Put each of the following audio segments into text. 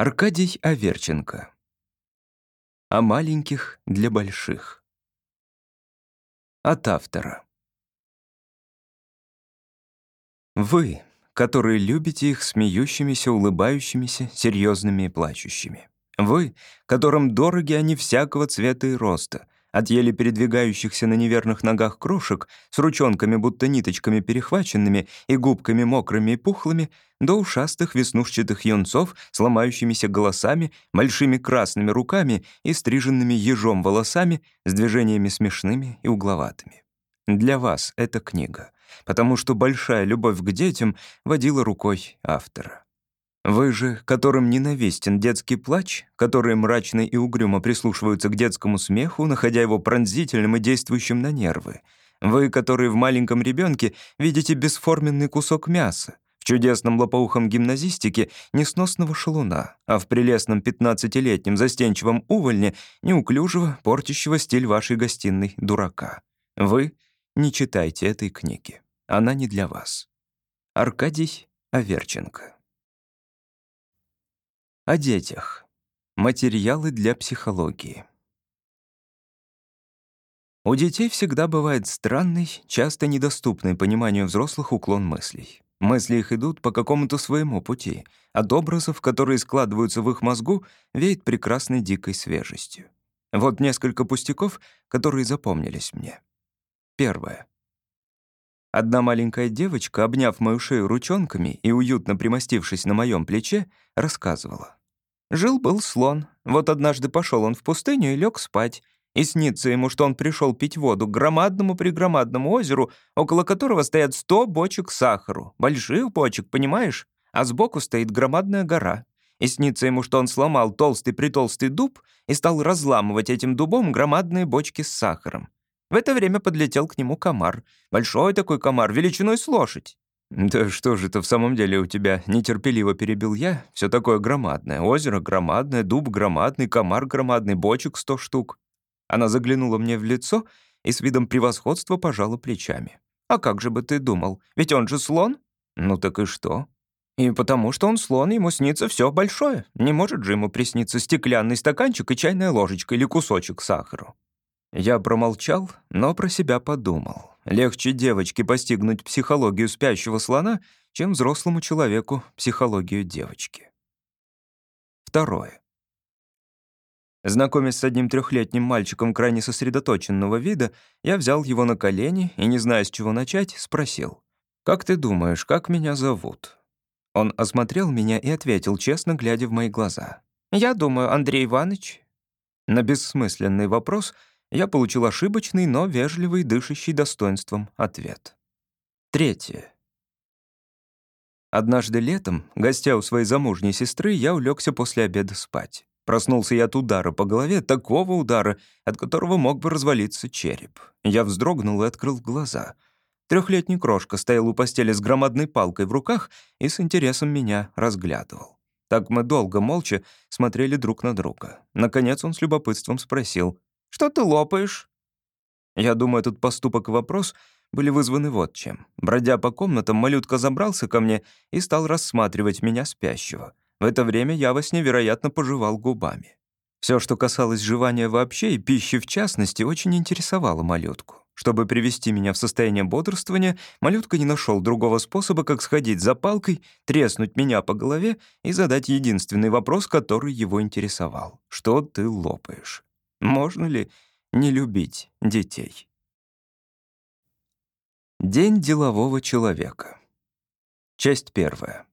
Аркадий Аверченко. О маленьких для больших. От автора. Вы, которые любите их смеющимися, улыбающимися, серьезными и плачущими. Вы, которым дороги они всякого цвета и роста — от еле передвигающихся на неверных ногах крошек с ручонками будто ниточками перехваченными и губками мокрыми и пухлыми, до ушастых веснушчатых юнцов с ломающимися голосами, большими красными руками и стриженными ежом волосами с движениями смешными и угловатыми. Для вас эта книга, потому что большая любовь к детям водила рукой автора. Вы же, которым ненавистен детский плач, которые мрачно и угрюмо прислушиваются к детскому смеху, находя его пронзительным и действующим на нервы. Вы, которые в маленьком ребенке видите бесформенный кусок мяса, в чудесном лопоухом гимназистике несносного шалуна, а в прелестном пятнадцатилетнем застенчивом увольне неуклюжего, портящего стиль вашей гостиной дурака. Вы не читайте этой книги. Она не для вас. Аркадий Аверченко о детях. Материалы для психологии. У детей всегда бывает странный, часто недоступный пониманию взрослых уклон мыслей. Мысли их идут по какому-то своему пути. От образов, которые складываются в их мозгу, веет прекрасной дикой свежестью. Вот несколько пустяков, которые запомнились мне. Первое. Одна маленькая девочка, обняв мою шею ручонками и уютно примостившись на моем плече, рассказывала. Жил-был слон. Вот однажды пошел он в пустыню и лег спать. И снится ему, что он пришел пить воду к громадному-прегромадному озеру, около которого стоят сто бочек сахару. Больших бочек, понимаешь? А сбоку стоит громадная гора. И снится ему, что он сломал толстый-притолстый дуб и стал разламывать этим дубом громадные бочки с сахаром. В это время подлетел к нему комар. Большой такой комар, величиной с лошадь. «Да что же это в самом деле у тебя?» — нетерпеливо перебил я. Все такое громадное. Озеро громадное, дуб громадный, комар громадный, бочек сто штук». Она заглянула мне в лицо и с видом превосходства пожала плечами. «А как же бы ты думал? Ведь он же слон?» «Ну так и что?» «И потому что он слон, ему снится все большое. Не может же ему присниться стеклянный стаканчик и чайная ложечка или кусочек сахара». Я промолчал, но про себя подумал. Легче девочке постигнуть психологию спящего слона, чем взрослому человеку психологию девочки. Второе. Знакомясь с одним трехлетним мальчиком крайне сосредоточенного вида, я взял его на колени и, не зная, с чего начать, спросил. «Как ты думаешь, как меня зовут?» Он осмотрел меня и ответил, честно глядя в мои глаза. «Я думаю, Андрей Иванович». На бессмысленный вопрос — я получил ошибочный, но вежливый, дышащий достоинством ответ. Третье. Однажды летом, гостя у своей замужней сестры, я улегся после обеда спать. Проснулся я от удара по голове, такого удара, от которого мог бы развалиться череп. Я вздрогнул и открыл глаза. Трехлетний крошка стоял у постели с громадной палкой в руках и с интересом меня разглядывал. Так мы долго, молча, смотрели друг на друга. Наконец он с любопытством спросил, что ты лопаешь?» Я думаю, этот поступок и вопрос были вызваны вот чем. Бродя по комнатам, малютка забрался ко мне и стал рассматривать меня спящего. В это время я во сне, вероятно, пожевал губами. Все, что касалось жевания вообще и пищи в частности, очень интересовало малютку. Чтобы привести меня в состояние бодрствования, малютка не нашел другого способа, как сходить за палкой, треснуть меня по голове и задать единственный вопрос, который его интересовал. «Что ты лопаешь?» Можно ли не любить детей? День делового человека. Часть первая.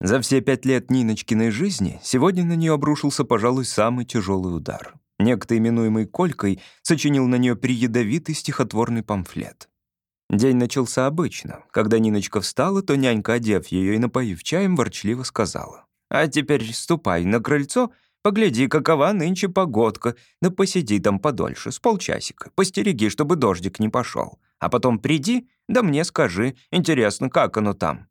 За все пять лет Ниночкиной жизни сегодня на нее обрушился, пожалуй, самый тяжелый удар. Некто, именуемый Колькой, сочинил на нее приядовитый стихотворный памфлет. День начался обычно. Когда Ниночка встала, то нянька, одев ее и напоив чаем, ворчливо сказала. «А теперь ступай на крыльцо Погляди, какова нынче погодка, да посиди там подольше, с полчасика. Постереги, чтобы дождик не пошел. А потом приди, да мне скажи, интересно, как оно там».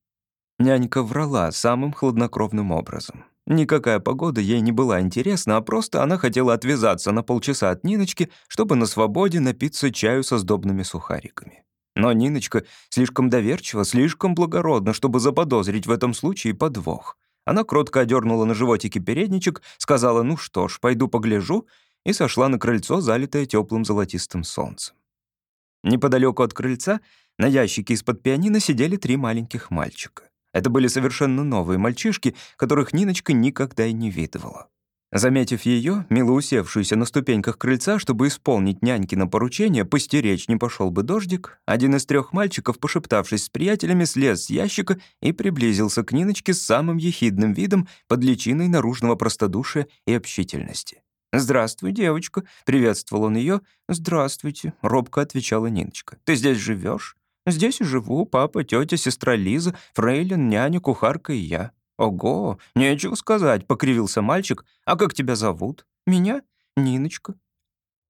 Нянька врала самым хладнокровным образом. Никакая погода ей не была интересна, а просто она хотела отвязаться на полчаса от Ниночки, чтобы на свободе напиться чаю со сдобными сухариками. Но Ниночка слишком доверчива, слишком благородна, чтобы заподозрить в этом случае подвох. Она кротко одернула на животике передничек, сказала «ну что ж, пойду погляжу», и сошла на крыльцо, залитое теплым золотистым солнцем. Неподалеку от крыльца на ящике из-под пианино сидели три маленьких мальчика. Это были совершенно новые мальчишки, которых Ниночка никогда и не видывала. Заметив ее, мило усевшуюся на ступеньках крыльца, чтобы исполнить нянькино поручение, постеречь не пошел бы дождик, один из трех мальчиков, пошептавшись с приятелями, слез с ящика и приблизился к Ниночке с самым ехидным видом под личиной наружного простодушия и общительности. «Здравствуй, девочка», — приветствовал он ее. «Здравствуйте», — робко отвечала Ниночка. «Ты здесь живешь? «Здесь и живу, папа, тетя, сестра Лиза, фрейлин, няня, кухарка и я». «Ого, нечего сказать», — покривился мальчик. «А как тебя зовут?» «Меня? Ниночка».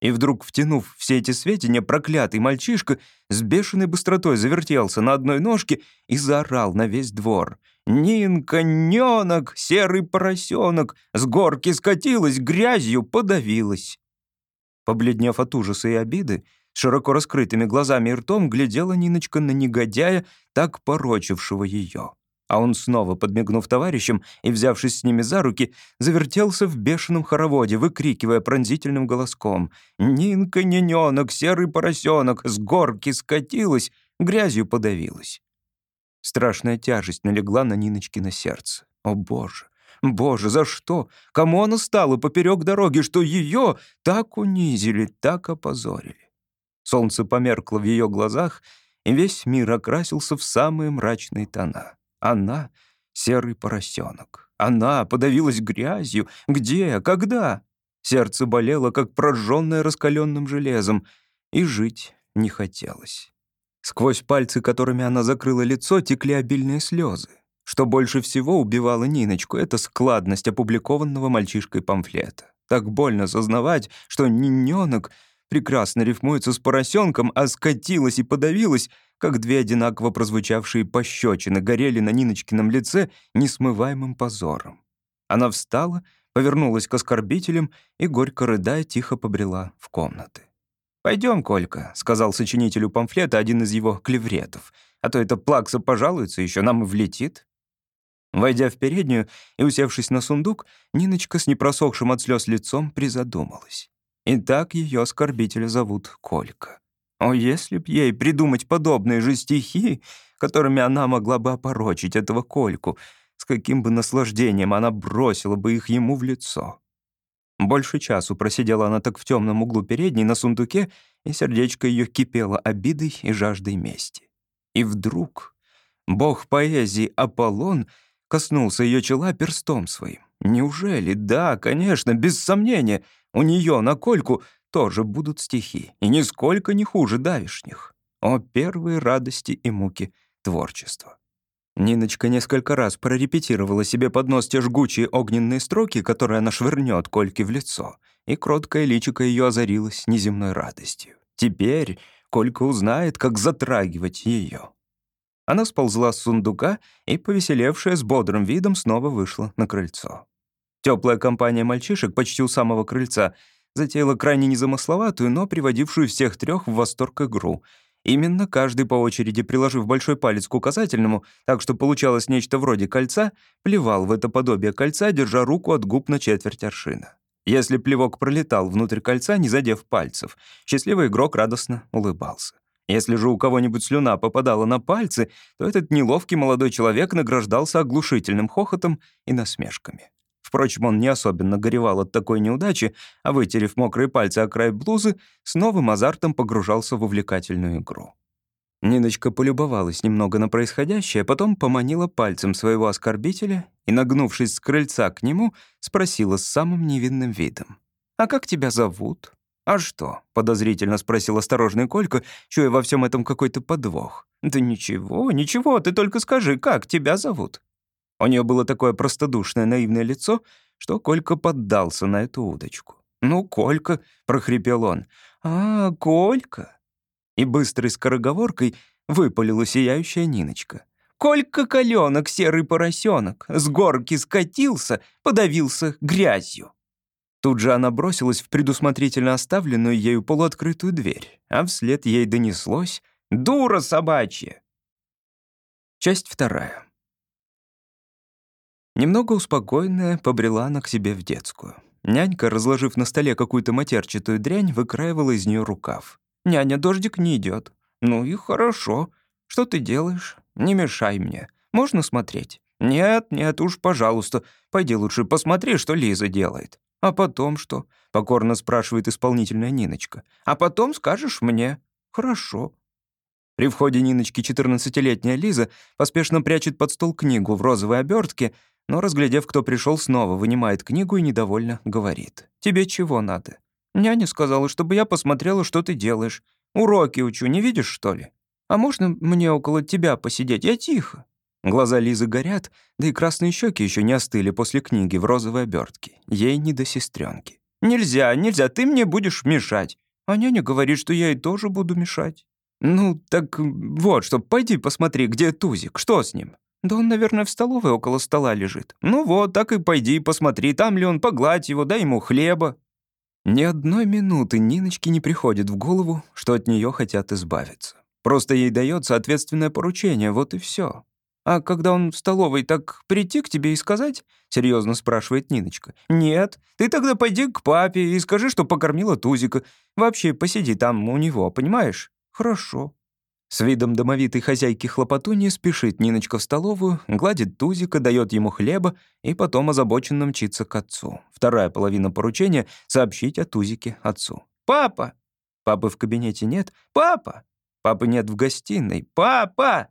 И вдруг, втянув все эти сведения, проклятый мальчишка с бешеной быстротой завертелся на одной ножке и заорал на весь двор. «Нинка, нёнок, серый поросенок, с горки скатилась, грязью подавилась». Побледнев от ужаса и обиды, широко раскрытыми глазами и ртом глядела Ниночка на негодяя, так порочившего ее. А он снова, подмигнув товарищам и взявшись с ними за руки, завертелся в бешеном хороводе, выкрикивая пронзительным голоском «Нинка, ненёнок, серый поросенок, с горки скатилась, грязью подавилась». Страшная тяжесть налегла на Ниночкино сердце. О, Боже! Боже, за что? Кому она стала поперек дороги, что ее так унизили, так опозорили? Солнце померкло в ее глазах, и весь мир окрасился в самые мрачные тона. Она — серый поросенок. Она подавилась грязью. Где? Когда? Сердце болело, как прожженное раскаленным железом, и жить не хотелось. Сквозь пальцы, которыми она закрыла лицо, текли обильные слезы. Что больше всего убивало Ниночку, это складность опубликованного мальчишкой памфлета. Так больно сознавать, что Нинёнок прекрасно рифмуется с поросенком, а скатилась и подавилась — как две одинаково прозвучавшие пощечины горели на Ниночкином лице несмываемым позором. Она встала, повернулась к оскорбителям и, горько рыдая, тихо побрела в комнаты. «Пойдем, Колька», — сказал сочинителю памфлета один из его клевретов, «а то это плакса пожалуется, еще нам и влетит». Войдя в переднюю и усевшись на сундук, Ниночка с непросохшим от слез лицом призадумалась. И так ее оскорбителя зовут Колька. О, если б ей придумать подобные же стихи, которыми она могла бы опорочить этого Кольку, с каким бы наслаждением она бросила бы их ему в лицо. Больше часу просидела она так в темном углу передней на сундуке, и сердечко ее кипело обидой и жаждой мести. И вдруг бог поэзии Аполлон коснулся ее чела перстом своим. Неужели? Да, конечно, без сомнения. У нее на Кольку тоже будут стихи, и нисколько не хуже давишних. О, первые радости и муки творчества. Ниночка несколько раз прорепетировала себе под нос те жгучие огненные строки, которые она швырнет Кольке в лицо, и кроткое личико ее озарилось неземной радостью. Теперь Колька узнает, как затрагивать ее. Она сползла с сундука и, повеселевшая с бодрым видом, снова вышла на крыльцо. Теплая компания мальчишек почти у самого крыльца затеяла крайне незамысловатую, но приводившую всех трех в восторг игру. Именно каждый по очереди, приложив большой палец к указательному, так что получалось нечто вроде кольца, плевал в это подобие кольца, держа руку от губ на четверть аршина. Если плевок пролетал внутрь кольца, не задев пальцев, счастливый игрок радостно улыбался. Если же у кого-нибудь слюна попадала на пальцы, то этот неловкий молодой человек награждался оглушительным хохотом и насмешками. Впрочем, он не особенно горевал от такой неудачи, а, вытерев мокрые пальцы о край блузы, с новым азартом погружался в увлекательную игру. Ниночка полюбовалась немного на происходящее, потом поманила пальцем своего оскорбителя и, нагнувшись с крыльца к нему, спросила с самым невинным видом. «А как тебя зовут?» «А что?» — подозрительно спросил осторожный Колька, чуя во всем этом какой-то подвох. «Да ничего, ничего, ты только скажи, как тебя зовут?» У нее было такое простодушное наивное лицо, что Колька поддался на эту удочку. «Ну, Колька», — прохрипел он. «А, Колька». И быстрой скороговоркой выпалила сияющая Ниночка. «Колька каленок, серый поросенок, с горки скатился, подавился грязью». Тут же она бросилась в предусмотрительно оставленную ею полуоткрытую дверь, а вслед ей донеслось Дура собачья. Часть вторая. Немного успокоенная, побрела она к себе в детскую. Нянька, разложив на столе какую-то матерчатую дрянь, выкраивала из нее рукав. «Няня, дождик не идет. «Ну и хорошо. Что ты делаешь? Не мешай мне. Можно смотреть?» «Нет, нет, уж, пожалуйста. Пойди лучше посмотри, что Лиза делает». «А потом что?» — покорно спрашивает исполнительная Ниночка. «А потом скажешь мне». «Хорошо». При входе Ниночки 14-летняя Лиза поспешно прячет под стол книгу в розовой обертке, но, разглядев, кто пришел, снова вынимает книгу и недовольно говорит. «Тебе чего надо?» «Няня сказала, чтобы я посмотрела, что ты делаешь. Уроки учу, не видишь, что ли? А можно мне около тебя посидеть? Я тихо». Глаза Лизы горят, да и красные щеки еще не остыли после книги в розовой обертке. Ей не до сестренки. «Нельзя, нельзя, ты мне будешь мешать». А няня говорит, что я и тоже буду мешать. «Ну, так вот что, пойди посмотри, где Тузик, что с ним?» «Да он, наверное, в столовой около стола лежит». «Ну вот, так и пойди посмотри, там ли он, погладь его, дай ему хлеба». Ни одной минуты Ниночке не приходит в голову, что от нее хотят избавиться. Просто ей дается ответственное поручение, вот и все. «А когда он в столовой, так прийти к тебе и сказать?» — серьезно спрашивает Ниночка. «Нет, ты тогда пойди к папе и скажи, что покормила Тузика. Вообще посиди там у него, понимаешь?» «Хорошо». С видом домовитой хозяйки хлопотуньи спешит Ниночка в столовую, гладит Тузика, дает ему хлеба и потом озабоченно мчится к отцу. Вторая половина поручения — сообщить о Тузике отцу. «Папа!» Папы в кабинете нет. «Папа!» Папы нет в гостиной. «Папа!»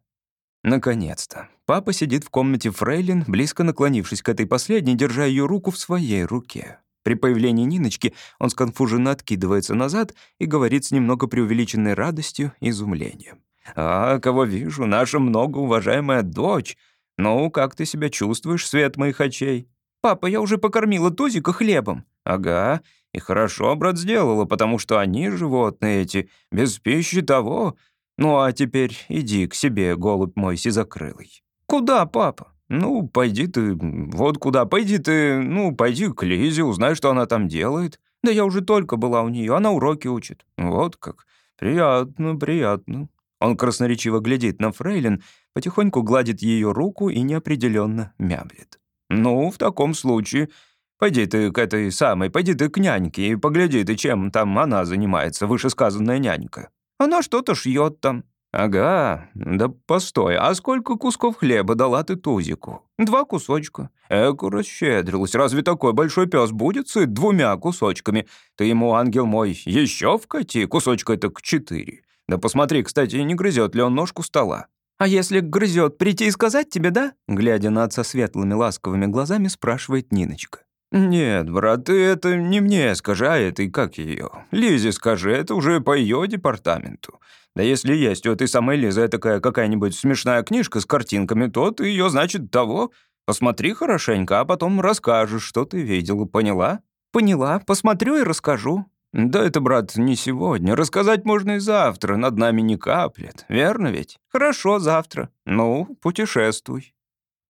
Наконец-то. Папа сидит в комнате Фрейлин, близко наклонившись к этой последней, держа ее руку в своей руке. При появлении Ниночки он сконфуженно откидывается назад и говорит с немного преувеличенной радостью и изумлением. «А, кого вижу, наша многоуважаемая дочь. Ну, как ты себя чувствуешь, свет моих очей?» «Папа, я уже покормила Тузика хлебом». «Ага, и хорошо, брат, сделала, потому что они, животные эти, без пищи того. Ну, а теперь иди к себе, голубь мой сизокрылый». «Куда, папа?» «Ну, пойди ты... Вот куда. Пойди ты... Ну, пойди к Лизе, узнай, что она там делает. Да я уже только была у нее, она уроки учит. Вот как. Приятно, приятно». Он красноречиво глядит на Фрейлин, потихоньку гладит ее руку и неопределенно мямлет. «Ну, в таком случае, пойди ты к этой самой, пойди ты к няньке и погляди ты, чем там она занимается, вышесказанная нянька. Она что-то шьет там». «Ага, да постой, а сколько кусков хлеба дала ты Тузику?» «Два кусочка». «Эку расщедрилась, разве такой большой пес будет сыт двумя кусочками? Ты ему, ангел мой, еще вкати, кусочка это к четыре». Да посмотри, кстати, не грызет ли он ножку стола. «А если грызет, прийти и сказать тебе, да?» Глядя на отца светлыми ласковыми глазами, спрашивает Ниночка. «Нет, брат, ты это не мне скажи, а этой, как ее? Лизе скажи, это уже по ее департаменту. Да если есть у этой самой Лизы такая какая-нибудь смешная книжка с картинками, то ты ее, значит, того. Посмотри хорошенько, а потом расскажешь, что ты видела, поняла?» «Поняла, посмотрю и расскажу», «Да это, брат, не сегодня. Рассказать можно и завтра. Над нами не каплет. Верно ведь? Хорошо, завтра. Ну, путешествуй».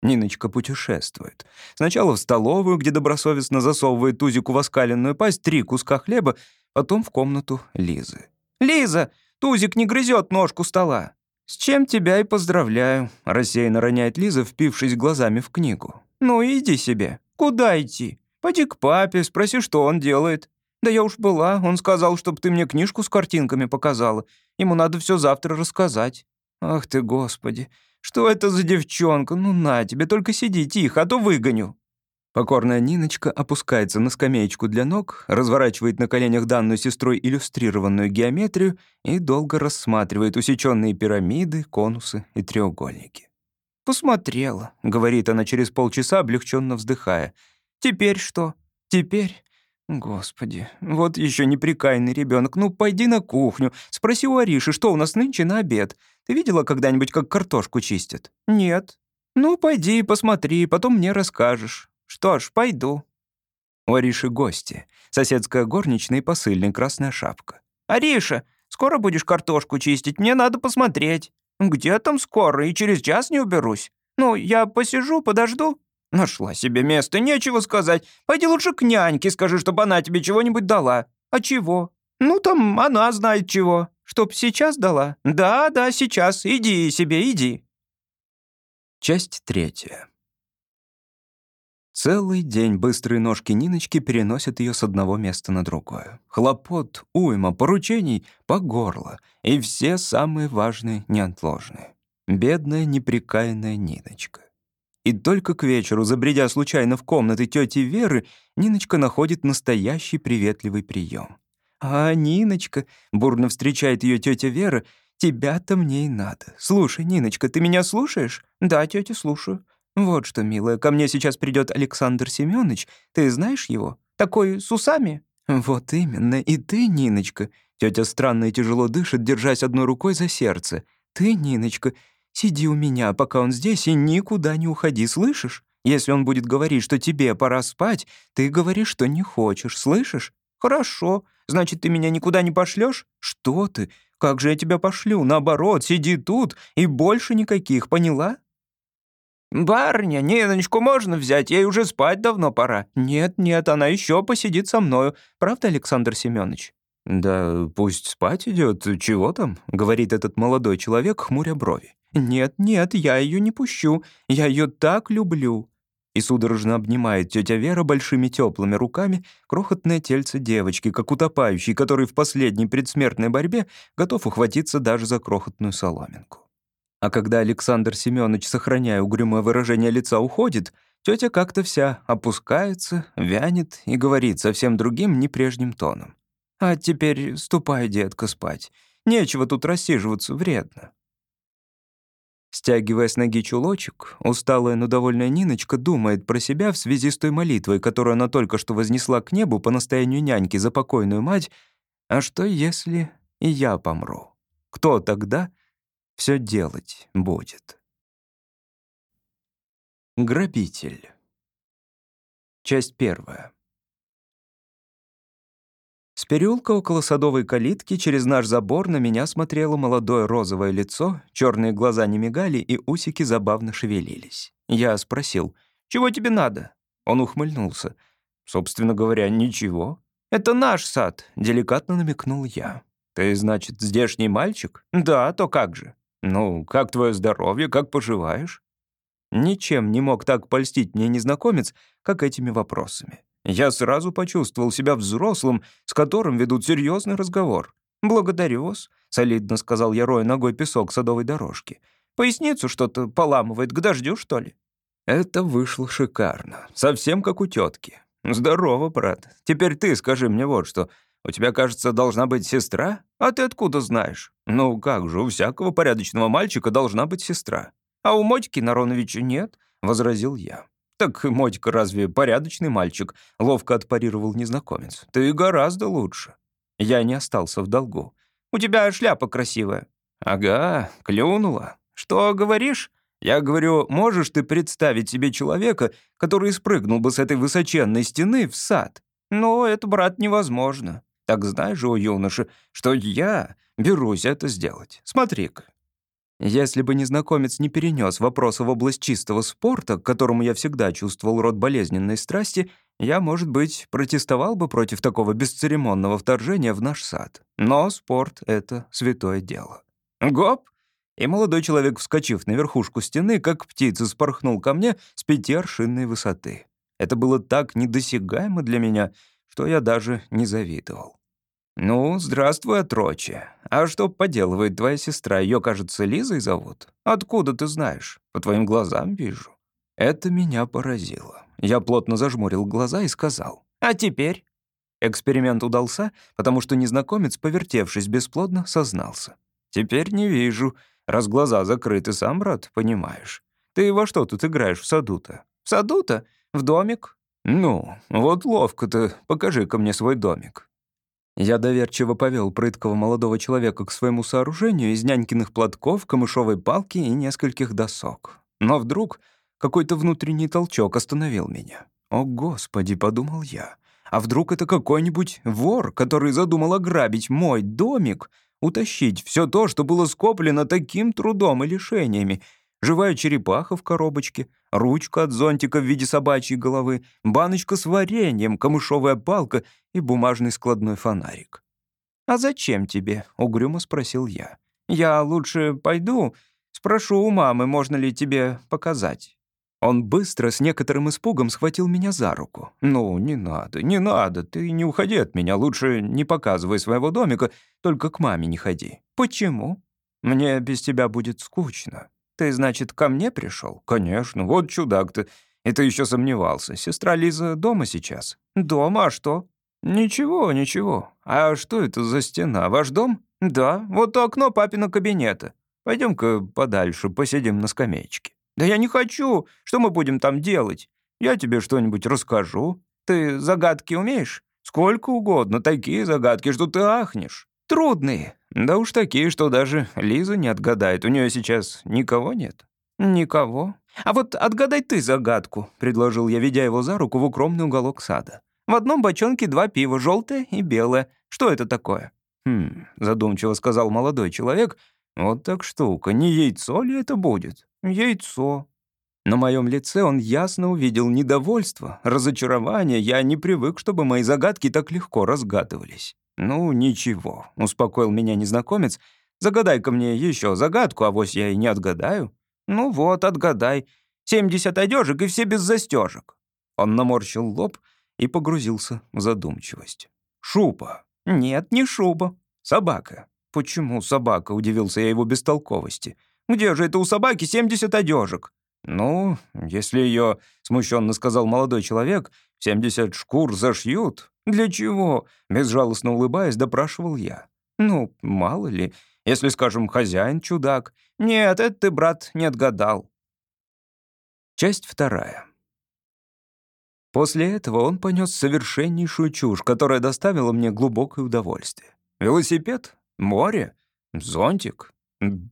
Ниночка путешествует. Сначала в столовую, где добросовестно засовывает Тузику в пасть три куска хлеба, потом в комнату Лизы. «Лиза, Тузик не грызет ножку стола». «С чем тебя и поздравляю», — рассеянно роняет Лиза, впившись глазами в книгу. «Ну, иди себе. Куда идти? Пойди к папе, спроси, что он делает. «Да я уж была. Он сказал, чтобы ты мне книжку с картинками показала. Ему надо все завтра рассказать». «Ах ты, Господи! Что это за девчонка? Ну на тебе, только сиди тихо, а то выгоню». Покорная Ниночка опускается на скамеечку для ног, разворачивает на коленях данную сестрой иллюстрированную геометрию и долго рассматривает усеченные пирамиды, конусы и треугольники. «Посмотрела», — говорит она через полчаса, облегченно вздыхая. «Теперь что? Теперь Господи, вот еще неприкаянный ребенок. Ну, пойди на кухню, спроси у Ариши, что у нас нынче на обед. Ты видела когда-нибудь, как картошку чистят? Нет. Ну, пойди, посмотри, потом мне расскажешь. Что ж, пойду. У Ариши гости. Соседская горничная и посыльный, красная шапка. «Ариша, скоро будешь картошку чистить? Мне надо посмотреть». «Где там скоро? И через час не уберусь. Ну, я посижу, подожду». Нашла себе место, нечего сказать. Пойди лучше к няньке, скажи, чтобы она тебе чего-нибудь дала. А чего? Ну, там она знает чего. Чтоб сейчас дала? Да, да, сейчас. Иди себе, иди». Часть третья. Целый день быстрые ножки Ниночки переносят ее с одного места на другое. Хлопот, уйма, поручений по горло. И все самые важные, неотложные. Бедная, неприкаянная Ниночка. И только к вечеру, забредя случайно в комнаты тети Веры, Ниночка находит настоящий приветливый прием. «А, Ниночка», — бурно встречает ее тетя Вера, «тебя-то мне и надо. Слушай, Ниночка, ты меня слушаешь?» «Да, тетя, слушаю». «Вот что, милая, ко мне сейчас придет Александр Семенович. Ты знаешь его? Такой с усами?» «Вот именно, и ты, Ниночка». Тетя странно и тяжело дышит, держась одной рукой за сердце. «Ты, Ниночка, Сиди у меня, пока он здесь, и никуда не уходи, слышишь? Если он будет говорить, что тебе пора спать, ты говоришь, что не хочешь, слышишь? Хорошо. Значит, ты меня никуда не пошлешь? Что ты? Как же я тебя пошлю? Наоборот, сиди тут и больше никаких, поняла? «Барыня, Ниночку можно взять, ей уже спать давно пора». «Нет-нет, она еще посидит со мною. Правда, Александр Семенович?» «Да пусть спать идет, чего там?» — говорит этот молодой человек, хмуря брови. «Нет-нет, я ее не пущу. Я ее так люблю». И судорожно обнимает тетя Вера большими теплыми руками крохотное тельце девочки, как утопающий, который в последней предсмертной борьбе готов ухватиться даже за крохотную соломинку. А когда Александр Семенович, сохраняя угрюмое выражение лица, уходит, тетя как-то вся опускается, вянет и говорит совсем другим, непрежним тоном. «А теперь ступай, детка, спать. Нечего тут рассиживаться, вредно». Стягивая с ноги чулочек, усталая, но довольная Ниночка думает про себя в связи с той молитвой, которую она только что вознесла к небу по настоянию няньки за покойную мать. А что, если и я помру? Кто тогда все делать будет? Грабитель. Часть первая. Переулка около садовой калитки через наш забор на меня смотрело молодое розовое лицо, черные глаза не мигали и усики забавно шевелились. Я спросил, «Чего тебе надо?» Он ухмыльнулся. «Собственно говоря, ничего. Это наш сад», — деликатно намекнул я. «Ты, значит, здешний мальчик?» «Да, то как же». «Ну, как твое здоровье, как поживаешь?» Ничем не мог так польстить мне незнакомец, как этими вопросами. Я сразу почувствовал себя взрослым, с которым ведут серьезный разговор. «Благодарю вас», — солидно сказал я, роя ногой песок садовой дорожки. «Поясницу что-то поламывает, к дождю, что ли?» Это вышло шикарно, совсем как у тетки. «Здорово, брат. Теперь ты скажи мне вот что. У тебя, кажется, должна быть сестра? А ты откуда знаешь? Ну как же, у всякого порядочного мальчика должна быть сестра. А у Мотьки Нароновича нет», — возразил я. «Так Мотька разве порядочный мальчик?» — ловко отпарировал незнакомец. «Ты гораздо лучше». Я не остался в долгу. «У тебя шляпа красивая». «Ага, клюнула. Что говоришь?» «Я говорю, можешь ты представить себе человека, который спрыгнул бы с этой высоченной стены в сад?» «Ну, это, брат, невозможно. Так знаешь же, у юноши, что я берусь это сделать. Смотри-ка, если бы незнакомец не перенес вопроса в область чистого спорта, к которому я всегда чувствовал род болезненной страсти, я, может быть, протестовал бы против такого бесцеремонного вторжения в наш сад. Но спорт — это святое дело. Гоп! И молодой человек, вскочив на верхушку стены, как птица, спорхнул ко мне с пятиаршинной высоты. Это было так недосягаемо для меня, что я даже не завидовал. «Ну, здравствуй, отроче. А что поделывает твоя сестра? Ее, кажется, Лизой зовут? Откуда ты знаешь? По твоим глазам вижу». Это меня поразило. Я плотно зажмурил глаза и сказал. «А теперь?» Эксперимент удался, потому что незнакомец, повертевшись бесплодно, сознался. «Теперь не вижу. Раз глаза закрыты, сам, брат, понимаешь. Ты во что тут играешь в саду-то? В саду-то? В домик? Ну, вот ловко-то. Покажи-ка мне свой домик. Я доверчиво повел прыткого молодого человека к своему сооружению из нянькиных платков, камышовой палки и нескольких досок. Но вдруг какой-то внутренний толчок остановил меня. «О, Господи!» — подумал я. «А вдруг это какой-нибудь вор, который задумал ограбить мой домик, утащить все то, что было скоплено таким трудом и лишениями, живая черепаха в коробочке, ручка от зонтика в виде собачьей головы, баночка с вареньем, камышовая палка и бумажный складной фонарик. «А зачем тебе?» — угрюмо спросил я. «Я лучше пойду, спрошу у мамы, можно ли тебе показать». Он быстро, с некоторым испугом, схватил меня за руку. «Ну, не надо, не надо, ты не уходи от меня, лучше не показывай своего домика, только к маме не ходи». «Почему?» «Мне без тебя будет скучно». «Ты, значит, ко мне пришел? «Конечно, вот чудак-то. И ты еще сомневался. Сестра Лиза дома сейчас?» «Дома, а что?» «Ничего, ничего. А что это за стена? Ваш дом?» «Да, вот то окно папиного кабинета. Пойдем-ка подальше, посидим на скамеечке». «Да я не хочу. Что мы будем там делать? Я тебе что-нибудь расскажу. Ты загадки умеешь?» «Сколько угодно. Такие загадки, что ты ахнешь». «Трудные». «Да уж такие, что даже Лиза не отгадает. У нее сейчас никого нет». «Никого. А вот отгадай ты загадку», — предложил я, ведя его за руку в укромный уголок сада. «В одном бочонке два пива, желтое и белое. Что это такое?» «Хм», — задумчиво сказал молодой человек, «вот так штука. Не яйцо ли это будет?» «Яйцо». На моем лице он ясно увидел недовольство, разочарование. Я не привык, чтобы мои загадки так легко разгадывались. «Ну, ничего», — успокоил меня незнакомец. «Загадай-ка мне еще загадку, а вось я и не отгадаю». «Ну вот, отгадай. 70 одежек и все без застежек». Он наморщил лоб и погрузился в задумчивость. «Шуба». «Нет, не шуба. Собака». «Почему собака?» — удивился я его бестолковости. «Где же это у собаки 70 одежек?» «Ну, если ее, смущенно сказал молодой человек, 70 шкур зашьют». «Для чего?» — безжалостно улыбаясь, допрашивал я. «Ну, мало ли, если, скажем, хозяин чудак». «Нет, это ты, брат, не отгадал». Часть вторая. После этого он понес совершеннейшую чушь, которая доставила мне глубокое удовольствие. Велосипед? Море? Зонтик?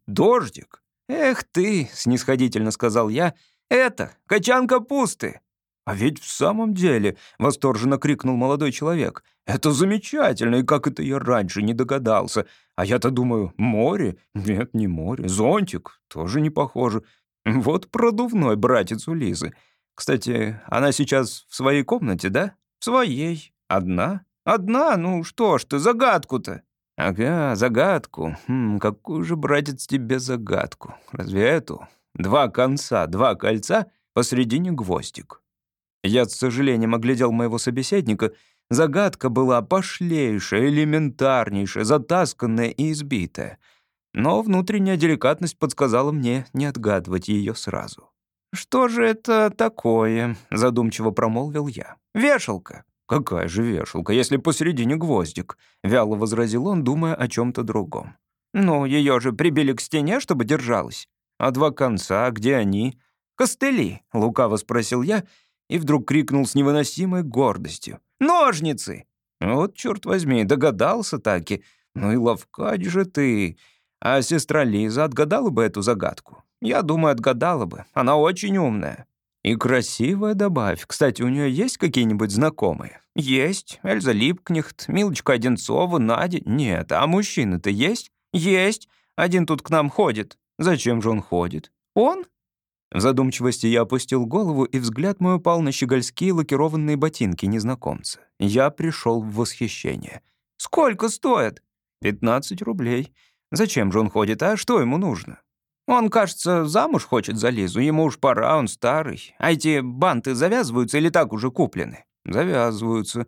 Дождик? «Эх ты», — снисходительно сказал я, — «это, качан капусты». «А ведь в самом деле», — восторженно крикнул молодой человек, «это замечательно, и как это я раньше не догадался. А я-то думаю, море? Нет, не море. Зонтик? Тоже не похоже. Вот продувной братец у Лизы. Кстати, она сейчас в своей комнате, да? В своей. Одна? Одна? Ну что ж ты, загадку-то. Ага, загадку. Хм, какую же, братец, тебе загадку? Разве эту? Два конца, два кольца, посредине гвоздик. Я с сожалением оглядел моего собеседника. Загадка была пошлейшая, элементарнейшая, затасканная и избитая. Но внутренняя деликатность подсказала мне не отгадывать ее сразу. «Что же это такое?» — задумчиво промолвил я. «Вешалка». «Какая же вешалка, если посередине гвоздик?» — вяло возразил он, думая о чем то другом. «Ну, ее же прибили к стене, чтобы держалась». «А два конца, где они?» «Костыли», — лукаво спросил я, и вдруг крикнул с невыносимой гордостью. «Ножницы!» «Вот, черт возьми, догадался таки. Ну и ловкач же ты. А сестра Лиза отгадала бы эту загадку?» «Я думаю, отгадала бы. Она очень умная». И красивая добавь. Кстати, у нее есть какие-нибудь знакомые? Есть. Эльза Липкнехт, Милочка Одинцова, Надя. Нет, а мужчины-то есть? Есть. Один тут к нам ходит. Зачем же он ходит? Он? В задумчивости я опустил голову, и взгляд мой упал на щегольские лакированные ботинки незнакомца. Я пришел в восхищение. «Сколько стоят?» «Пятнадцать рублей. Зачем же он ходит, а что ему нужно?» Он, кажется, замуж хочет за Лизу. Ему уж пора, он старый. А эти банты завязываются или так уже куплены? Завязываются.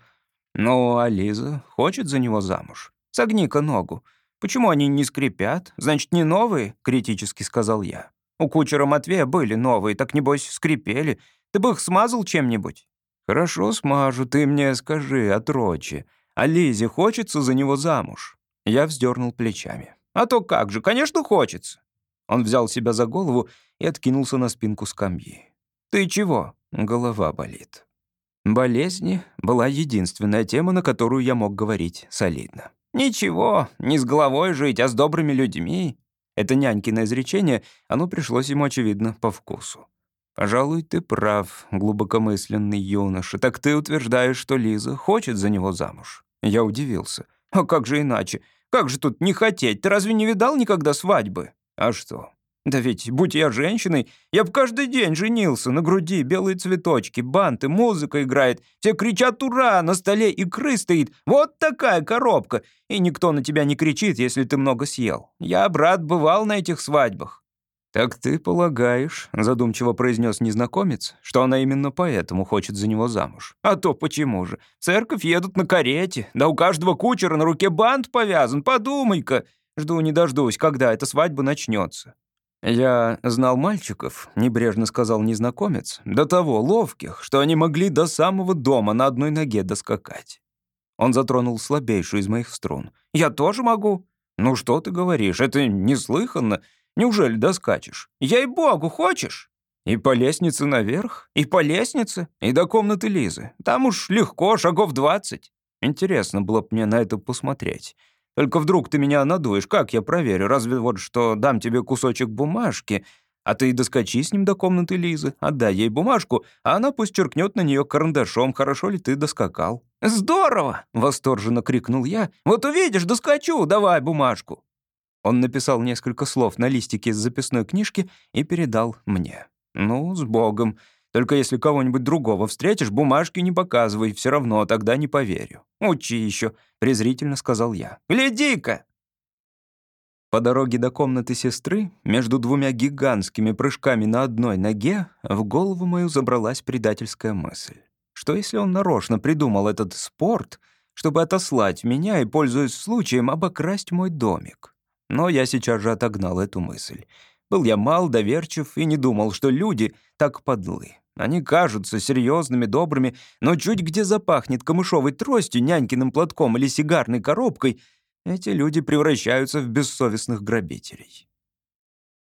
Ну, а Лиза хочет за него замуж. Согни-ка ногу. Почему они не скрипят? Значит, не новые? Критически сказал я. У кучера Матвея были новые, так небось скрипели. Ты бы их смазал чем-нибудь? Хорошо смажу, ты мне скажи, отрочи. А Лизе хочется за него замуж? Я вздернул плечами. А то как же, конечно, хочется. Он взял себя за голову и откинулся на спинку скамьи. «Ты чего?» Голова болит. Болезни была единственная тема, на которую я мог говорить солидно. «Ничего, не с головой жить, а с добрыми людьми». Это нянькино изречение, оно пришлось ему, очевидно, по вкусу. «Пожалуй, ты прав, глубокомысленный юноша. Так ты утверждаешь, что Лиза хочет за него замуж?» Я удивился. «А как же иначе? Как же тут не хотеть? Ты разве не видал никогда свадьбы?» А что? Да ведь, будь я женщиной, я бы каждый день женился. На груди белые цветочки, банты, музыка играет. Все кричат «Ура!», на столе икры стоит. Вот такая коробка. И никто на тебя не кричит, если ты много съел. Я, брат, бывал на этих свадьбах. «Так ты полагаешь», — задумчиво произнес незнакомец, «что она именно поэтому хочет за него замуж?» «А то почему же? В церковь едут на карете, да у каждого кучера на руке бант повязан, подумай-ка. Жду не дождусь, когда эта свадьба начнется. «Я знал мальчиков», — небрежно сказал незнакомец, «до того ловких, что они могли до самого дома на одной ноге доскакать». Он затронул слабейшую из моих струн. «Я тоже могу». «Ну что ты говоришь, это неслыханно. Неужели доскачешь?» «Ей-богу, хочешь?» «И по лестнице наверх?» «И по лестнице?» «И до комнаты Лизы. Там уж легко, шагов двадцать». Интересно было бы мне на это посмотреть. Только вдруг ты меня надуешь, как я проверю? Разве вот что дам тебе кусочек бумажки, а ты доскочи с ним до комнаты Лизы, отдай ей бумажку, а она пусть черкнет на нее карандашом, хорошо ли ты доскакал». «Здорово!» — восторженно крикнул я. «Вот увидишь, доскочу, давай бумажку». Он написал несколько слов на листике из записной книжки и передал мне. «Ну, с Богом. Только если кого-нибудь другого встретишь, бумажки не показывай, все равно тогда не поверю. Учи еще, презрительно сказал я. Гляди-ка! По дороге до комнаты сестры, между двумя гигантскими прыжками на одной ноге, в голову мою забралась предательская мысль. Что если он нарочно придумал этот спорт, чтобы отослать меня и, пользуясь случаем, обокрасть мой домик? Но я сейчас же отогнал эту мысль. Был я мал, доверчив и не думал, что люди так подлы. Они кажутся серьезными, добрыми, но чуть где запахнет камышовой тростью, нянькиным платком или сигарной коробкой, эти люди превращаются в бессовестных грабителей.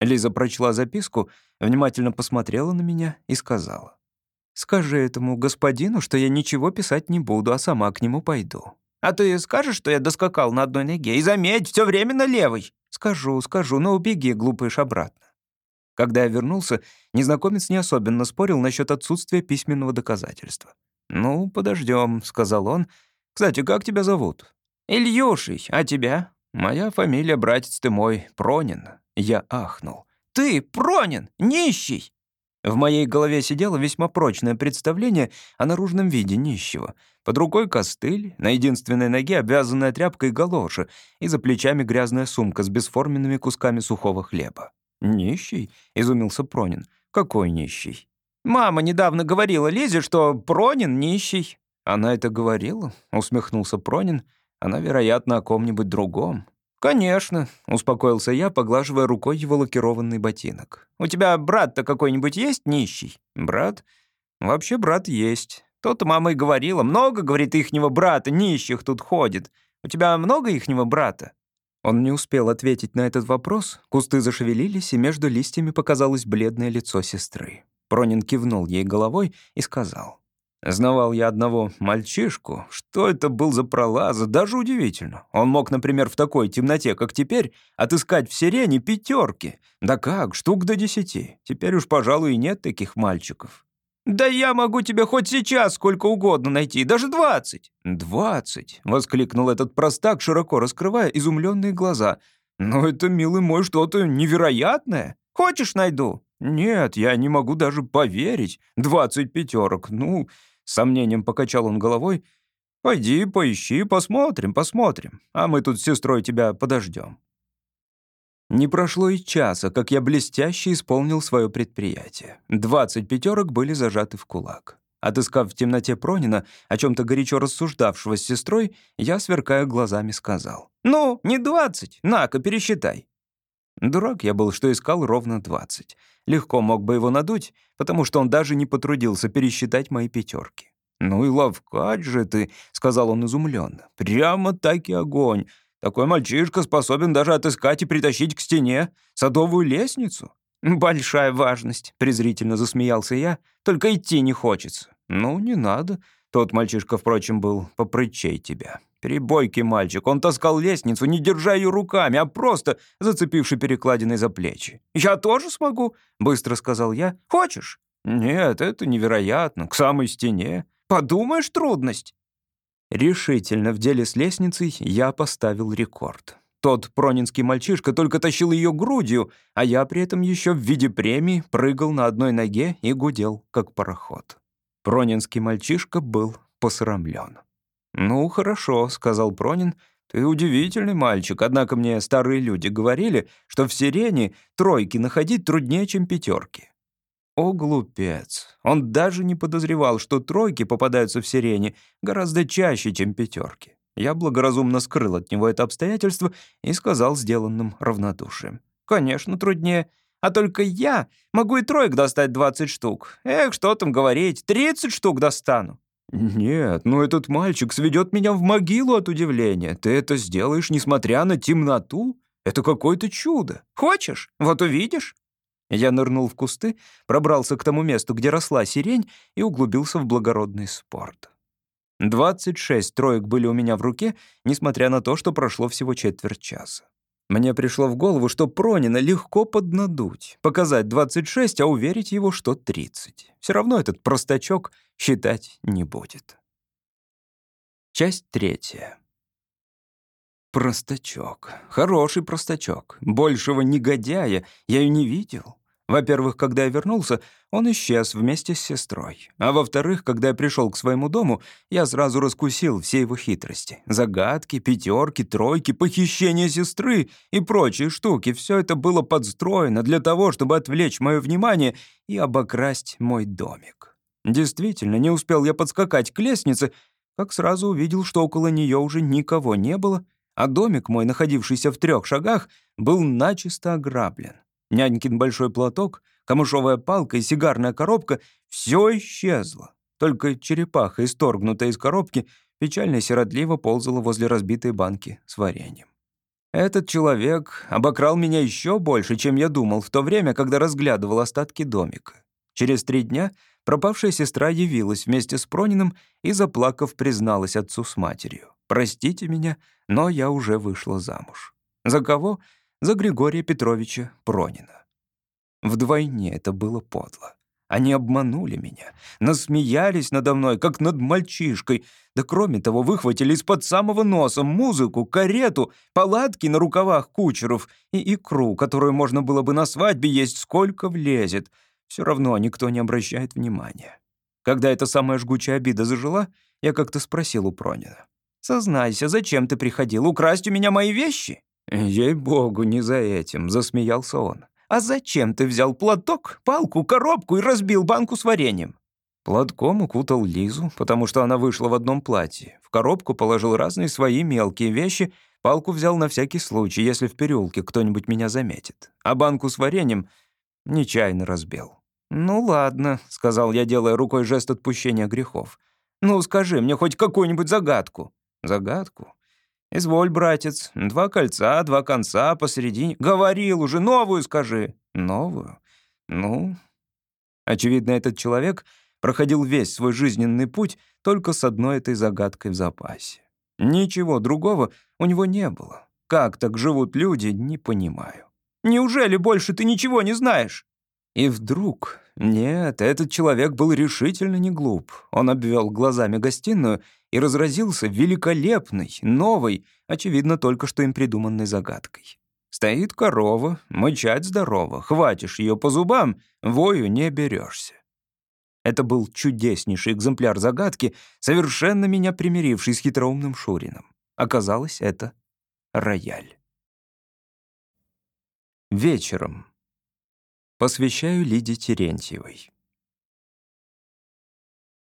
Лиза прочла записку, внимательно посмотрела на меня и сказала. «Скажи этому господину, что я ничего писать не буду, а сама к нему пойду». «А ты скажешь, что я доскакал на одной ноге? И заметь, все время на левой». «Скажу, скажу, но убеги, глупыш, обратно». Когда я вернулся, незнакомец не особенно спорил насчет отсутствия письменного доказательства. «Ну, подождем, сказал он. «Кстати, как тебя зовут?» «Ильюшей, а тебя?» «Моя фамилия, братец ты мой, Пронин». Я ахнул. «Ты Пронин, нищий!» В моей голове сидело весьма прочное представление о наружном виде нищего. Под рукой костыль, на единственной ноге обвязанная тряпкой галоша и за плечами грязная сумка с бесформенными кусками сухого хлеба. «Нищий?» — изумился Пронин. «Какой нищий?» «Мама недавно говорила Лизе, что Пронин нищий». «Она это говорила?» — усмехнулся Пронин. «Она, вероятно, о ком-нибудь другом». «Конечно», — успокоился я, поглаживая рукой его лакированный ботинок. «У тебя брат-то какой-нибудь есть нищий?» «Брат? Вообще брат есть. То-то мама и говорила. Много, говорит, ихнего брата, нищих тут ходит. У тебя много ихнего брата?» Он не успел ответить на этот вопрос, кусты зашевелились, и между листьями показалось бледное лицо сестры. Пронин кивнул ей головой и сказал. «Знавал я одного мальчишку. Что это был за пролаза? Даже удивительно. Он мог, например, в такой темноте, как теперь, отыскать в сирене пятерки. Да как, штук до десяти. Теперь уж, пожалуй, и нет таких мальчиков. «Да я могу тебе хоть сейчас сколько угодно найти, даже двадцать!» «Двадцать!» — воскликнул этот простак, широко раскрывая изумленные глаза. «Но это, милый мой, что-то невероятное!» «Хочешь, найду?» «Нет, я не могу даже поверить. Двадцать пятерок, ну...» С сомнением покачал он головой. «Пойди, поищи, посмотрим, посмотрим. А мы тут с сестрой тебя подождем». Не прошло и часа, как я блестяще исполнил свое предприятие. Двадцать пятерок были зажаты в кулак. Отыскав в темноте Пронина, о чем то горячо рассуждавшего с сестрой, я, сверкая глазами, сказал. «Ну, не двадцать, на-ка, пересчитай». Дурак я был, что искал ровно двадцать. Легко мог бы его надуть, потому что он даже не потрудился пересчитать мои пятерки. «Ну и ловкач же ты», — сказал он изумленно. «Прямо так и огонь. Такой мальчишка способен даже отыскать и притащить к стене садовую лестницу». «Большая важность», — презрительно засмеялся я. «Только идти не хочется». «Ну, не надо». Тот мальчишка, впрочем, был попрычей тебя. Перебойкий мальчик. Он таскал лестницу, не держа ее руками, а просто зацепивши перекладиной за плечи. «Я тоже смогу», — быстро сказал я. «Хочешь?» «Нет, это невероятно. К самой стене». «Подумаешь, трудность». Решительно в деле с лестницей я поставил рекорд. Тот пронинский мальчишка только тащил ее грудью, а я при этом еще в виде премии прыгал на одной ноге и гудел, как пароход. Пронинский мальчишка был посрамлен. «Ну, хорошо», — сказал Пронин, — «ты удивительный мальчик, однако мне старые люди говорили, что в сирене тройки находить труднее, чем пятерки». О, глупец! Он даже не подозревал, что тройки попадаются в сирене гораздо чаще, чем пятерки. Я благоразумно скрыл от него это обстоятельство и сказал сделанным равнодушием. «Конечно, труднее. А только я могу и троек достать 20 штук. Эх, что там говорить, 30 штук достану». «Нет, ну этот мальчик сведет меня в могилу от удивления. Ты это сделаешь, несмотря на темноту? Это какое-то чудо. Хочешь? Вот увидишь». Я нырнул в кусты, пробрался к тому месту, где росла сирень, и углубился в благородный спорт. 26 троек были у меня в руке, несмотря на то, что прошло всего четверть часа. Мне пришло в голову, что Пронина легко поднадуть, показать 26, а уверить его, что 30. Все равно этот простачок считать не будет. Часть третья. Простачок. Хороший простачок. Большего негодяя я и не видел. Во-первых, когда я вернулся, он исчез вместе с сестрой. А во-вторых, когда я пришел к своему дому, я сразу раскусил все его хитрости. Загадки, пятерки, тройки, похищение сестры и прочие штуки. Все это было подстроено для того, чтобы отвлечь мое внимание и обокрасть мой домик. Действительно, не успел я подскакать к лестнице, как сразу увидел, что около нее уже никого не было, а домик мой, находившийся в трех шагах, был начисто ограблен. Нянькин большой платок, камышовая палка и сигарная коробка — все исчезло. Только черепаха, исторгнутая из коробки, печально и сиротливо ползала возле разбитой банки с вареньем. Этот человек обокрал меня еще больше, чем я думал в то время, когда разглядывал остатки домика. Через три дня пропавшая сестра явилась вместе с Прониным и, заплакав, призналась отцу с матерью. «Простите меня, но я уже вышла замуж». За кого? За Григория Петровича Пронина. Вдвойне это было подло. Они обманули меня, насмеялись надо мной, как над мальчишкой, да кроме того выхватили из-под самого носа музыку, карету, палатки на рукавах кучеров и икру, которую можно было бы на свадьбе есть сколько влезет. Все равно никто не обращает внимания. Когда эта самая жгучая обида зажила, я как-то спросил у Пронина. «Сознайся, зачем ты приходил? Украсть у меня мои вещи?» «Ей-богу, не за этим», — засмеялся он. «А зачем ты взял платок, палку, коробку и разбил банку с вареньем?» Платком укутал Лизу, потому что она вышла в одном платье. В коробку положил разные свои мелкие вещи, палку взял на всякий случай, если в переулке кто-нибудь меня заметит. А банку с вареньем нечаянно разбил. «Ну ладно», — сказал я, делая рукой жест отпущения грехов. «Ну скажи мне хоть какую-нибудь загадку». «Загадку? «Изволь, братец, два кольца, два конца посередине. Говорил уже, новую скажи». «Новую? Ну...» Очевидно, этот человек проходил весь свой жизненный путь только с одной этой загадкой в запасе. Ничего другого у него не было. Как так живут люди, не понимаю. «Неужели больше ты ничего не знаешь?» И вдруг... Нет, этот человек был решительно не глуп. Он обвел глазами гостиную и разразился великолепной, новой, очевидно, только что им придуманной загадкой. Стоит корова, мычать здорово, хватишь ее по зубам, вою не берешься. Это был чудеснейший экземпляр загадки, совершенно меня примиривший с хитроумным Шурином. Оказалось, это рояль. Вечером. Посвящаю Лиде Терентьевой.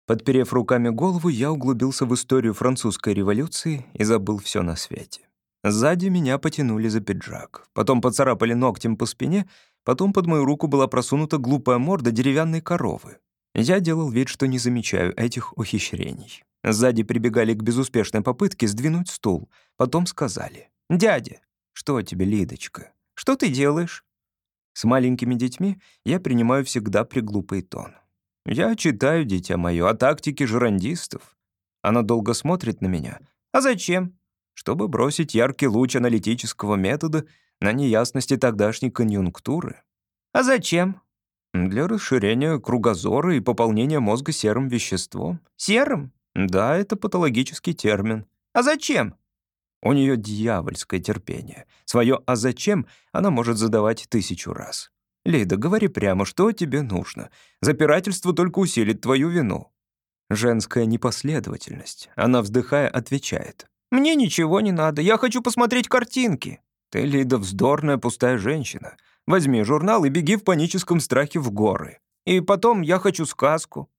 Подперев руками голову, я углубился в историю французской революции и забыл все на свете. Сзади меня потянули за пиджак, потом поцарапали ногтем по спине, потом под мою руку была просунута глупая морда деревянной коровы. Я делал вид, что не замечаю этих ухищрений. Сзади прибегали к безуспешной попытке сдвинуть стул, потом сказали «Дядя, что тебе, Лидочка? Что ты делаешь?» С маленькими детьми я принимаю всегда приглупый тон. Я читаю, дитя мое, о тактике жерандистов. Она долго смотрит на меня. А зачем? Чтобы бросить яркий луч аналитического метода на неясности тогдашней конъюнктуры. А зачем? Для расширения кругозора и пополнения мозга серым веществом. Серым? Да, это патологический термин. А зачем? У нее дьявольское терпение. Свое «а зачем» она может задавать тысячу раз. «Лида, говори прямо, что тебе нужно. Запирательство только усилит твою вину». Женская непоследовательность. Она, вздыхая, отвечает. «Мне ничего не надо, я хочу посмотреть картинки». «Ты, Лида, вздорная пустая женщина. Возьми журнал и беги в паническом страхе в горы. И потом я хочу сказку».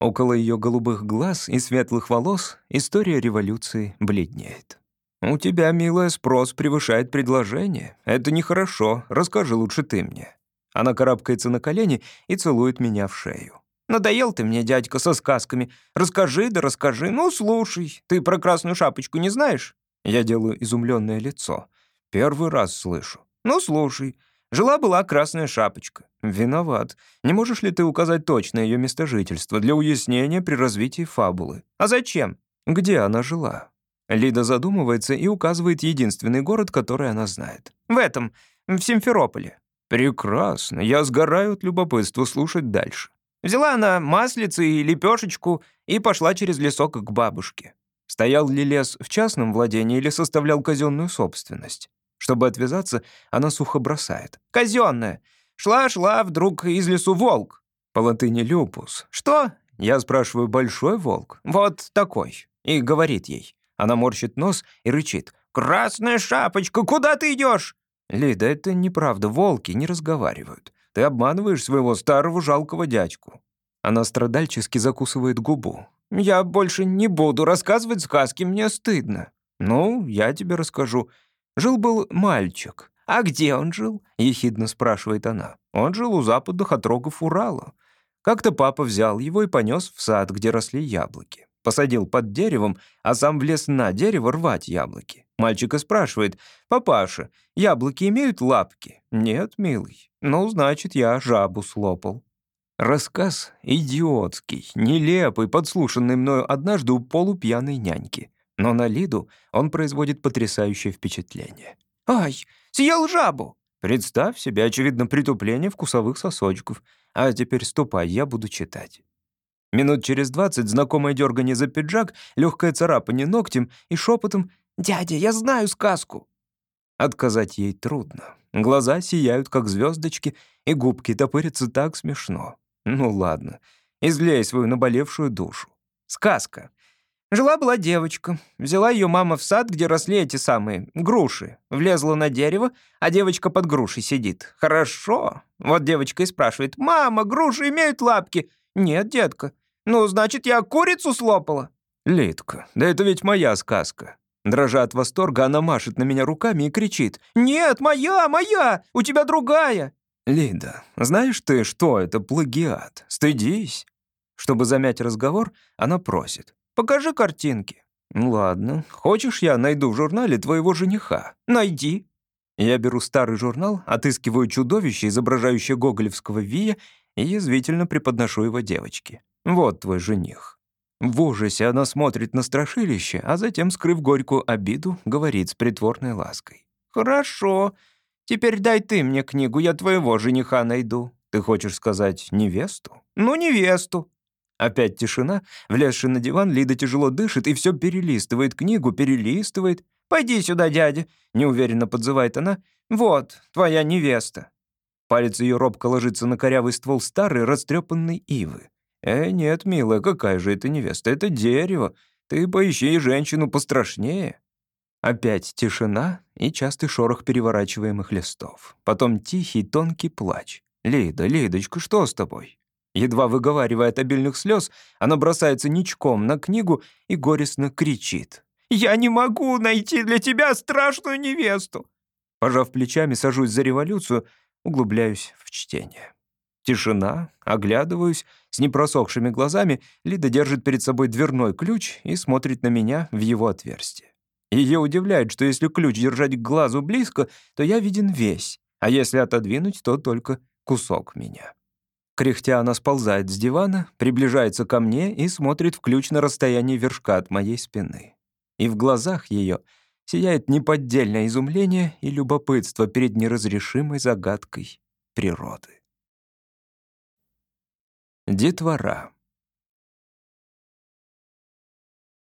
Около ее голубых глаз и светлых волос история революции бледнеет. «У тебя, милая, спрос превышает предложение. Это нехорошо. Расскажи лучше ты мне». Она карабкается на колени и целует меня в шею. «Надоел ты мне, дядька, со сказками. Расскажи да расскажи. Ну, слушай. Ты про красную шапочку не знаешь?» Я делаю изумленное лицо. Первый раз слышу. «Ну, слушай. Жила-была красная шапочка. Виноват. Не можешь ли ты указать точно ее место жительства для уяснения при развитии фабулы? А зачем? Где она жила? Лида задумывается и указывает единственный город, который она знает. В этом, в Симферополе. Прекрасно. Я сгораю от любопытства слушать дальше. Взяла она маслицы и лепешечку и пошла через лесок к бабушке. Стоял ли лес в частном владении или составлял казенную собственность? Чтобы отвязаться, она сухо бросает. «Казенная! Шла-шла, вдруг из лесу волк!» По латыни «люпус». «Что?» Я спрашиваю, большой волк? «Вот такой». И говорит ей. Она морщит нос и рычит. «Красная шапочка, куда ты идешь? «Лида, это неправда, волки не разговаривают. Ты обманываешь своего старого жалкого дядьку». Она страдальчески закусывает губу. «Я больше не буду рассказывать сказки, мне стыдно». «Ну, я тебе расскажу. Жил-был мальчик». «А где он жил?» — ехидно спрашивает она. «Он жил у западных отрогов Урала. Как-то папа взял его и понес в сад, где росли яблоки. Посадил под деревом, а сам влез на дерево рвать яблоки. Мальчика спрашивает, «Папаша, яблоки имеют лапки?» «Нет, милый. Ну, значит, я жабу слопал». Рассказ идиотский, нелепый, подслушанный мною однажды у полупьяной няньки. Но на Лиду он производит потрясающее впечатление. «Ай, съел жабу!» Представь себе, очевидно, притупление вкусовых сосочков. А теперь ступай, я буду читать. Минут через двадцать знакомое дергание за пиджак, легкое царапание ногтем и шепотом «Дядя, я знаю сказку». Отказать ей трудно. Глаза сияют, как звездочки, и губки топырятся так смешно. Ну ладно, излей свою наболевшую душу. Сказка. Жила-была девочка. Взяла ее мама в сад, где росли эти самые груши. Влезла на дерево, а девочка под грушей сидит. Хорошо. Вот девочка и спрашивает, «Мама, груши имеют лапки?» «Нет, детка». «Ну, значит, я курицу слопала». «Литка, да это ведь моя сказка». Дрожа от восторга, она машет на меня руками и кричит. «Нет, моя, моя! У тебя другая!» «Лида, знаешь ты, что это плагиат? Стыдись!» Чтобы замять разговор, она просит. «Покажи картинки». «Ладно. Хочешь, я найду в журнале твоего жениха?» «Найди». Я беру старый журнал, отыскиваю чудовище, изображающее гоголевского Вия, и язвительно преподношу его девочке. «Вот твой жених». В ужасе она смотрит на страшилище, а затем, скрыв горькую обиду, говорит с притворной лаской. «Хорошо. Теперь дай ты мне книгу, я твоего жениха найду». «Ты хочешь сказать невесту?» «Ну, невесту». Опять тишина. Влезший на диван, Лида тяжело дышит и все перелистывает книгу, перелистывает. «Пойди сюда, дядя», — неуверенно подзывает она. «Вот, твоя невеста». Палец ее робко ложится на корявый ствол старой растрепанной ивы. «Э, нет, милая, какая же это невеста? Это дерево. Ты поищи женщину пострашнее». Опять тишина и частый шорох переворачиваемых листов. Потом тихий, тонкий плач. «Лида, Лидочка, что с тобой?» Едва выговаривая от обильных слез, она бросается ничком на книгу и горестно кричит. «Я не могу найти для тебя страшную невесту!» Пожав плечами, сажусь за революцию — Углубляюсь в чтение. Тишина, оглядываюсь, с непросохшими глазами Лида держит перед собой дверной ключ и смотрит на меня в его отверстие. Ее удивляет, что если ключ держать к глазу близко, то я виден весь, а если отодвинуть, то только кусок меня. Кряхтя она сползает с дивана, приближается ко мне и смотрит в ключ на расстоянии вершка от моей спины. И в глазах ее — сияет неподдельное изумление и любопытство перед неразрешимой загадкой природы. Детвора.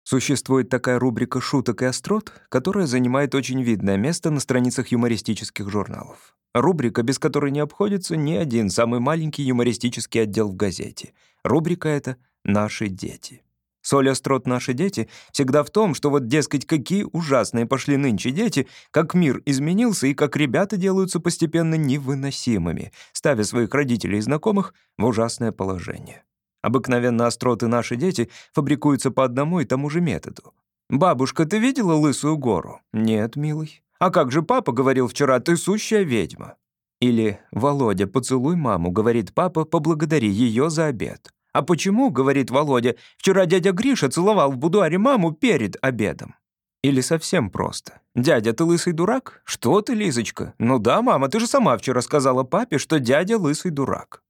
Существует такая рубрика шуток и острот, которая занимает очень видное место на страницах юмористических журналов. Рубрика, без которой не обходится ни один самый маленький юмористический отдел в газете. Рубрика эта «Наши дети». Соль острот «Наши дети» всегда в том, что вот, дескать, какие ужасные пошли нынче дети, как мир изменился и как ребята делаются постепенно невыносимыми, ставя своих родителей и знакомых в ужасное положение. Обыкновенно остроты наши дети фабрикуются по одному и тому же методу. «Бабушка, ты видела лысую гору?» «Нет, милый». «А как же папа говорил вчера, ты сущая ведьма?» Или «Володя, поцелуй маму», — говорит папа, поблагодари ее за обед. «А почему?» — говорит Володя. «Вчера дядя Гриша целовал в будуаре маму перед обедом». Или совсем просто. «Дядя, ты лысый дурак?» «Что ты, Лизочка?» «Ну да, мама, ты же сама вчера сказала папе, что дядя лысый дурак».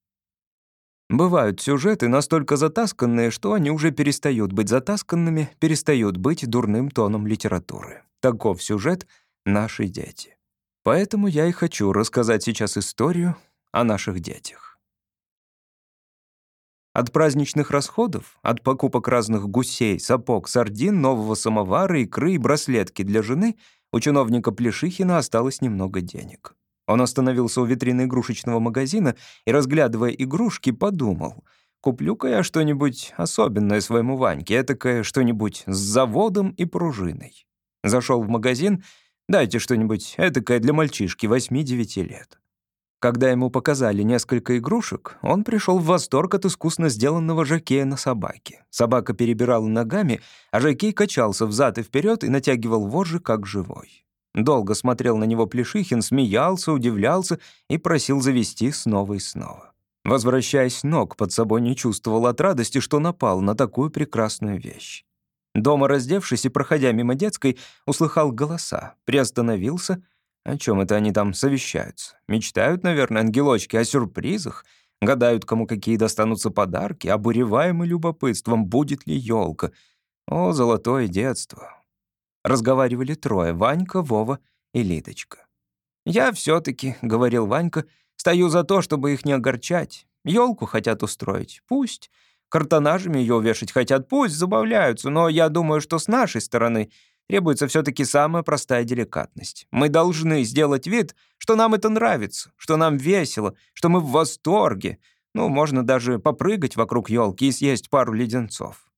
Бывают сюжеты настолько затасканные, что они уже перестают быть затасканными, перестают быть дурным тоном литературы. Таков сюжет «Наши дети». Поэтому я и хочу рассказать сейчас историю о наших детях. От праздничных расходов, от покупок разных гусей, сапог, сардин, нового самовара, икры и браслетки для жены у чиновника Плешихина осталось немного денег. Он остановился у витрины игрушечного магазина и, разглядывая игрушки, подумал, «Куплю-ка я что-нибудь особенное своему Ваньке, этакое что-нибудь с заводом и пружиной». Зашел в магазин, «Дайте что-нибудь этакое для мальчишки 8-9 лет». Когда ему показали несколько игрушек, он пришел в восторг от искусно сделанного жакея на собаке. Собака перебирала ногами, а жакей качался взад и вперед и натягивал вожжи, как живой. Долго смотрел на него Плешихин, смеялся, удивлялся и просил завести снова и снова. Возвращаясь, ног под собой не чувствовал от радости, что напал на такую прекрасную вещь. Дома раздевшись и проходя мимо детской, услыхал голоса, приостановился. О чем это они там совещаются? Мечтают, наверное, ангелочки о сюрпризах, гадают, кому какие достанутся подарки, обуреваемы любопытством, будет ли елка. О, золотое детство! Разговаривали трое — Ванька, Вова и Лидочка. «Я все таки говорил Ванька, — «стою за то, чтобы их не огорчать. Елку хотят устроить. Пусть. Картонажами ее вешать хотят. Пусть забавляются. Но я думаю, что с нашей стороны требуется все таки самая простая деликатность. Мы должны сделать вид, что нам это нравится, что нам весело, что мы в восторге. Ну, можно даже попрыгать вокруг елки и съесть пару леденцов.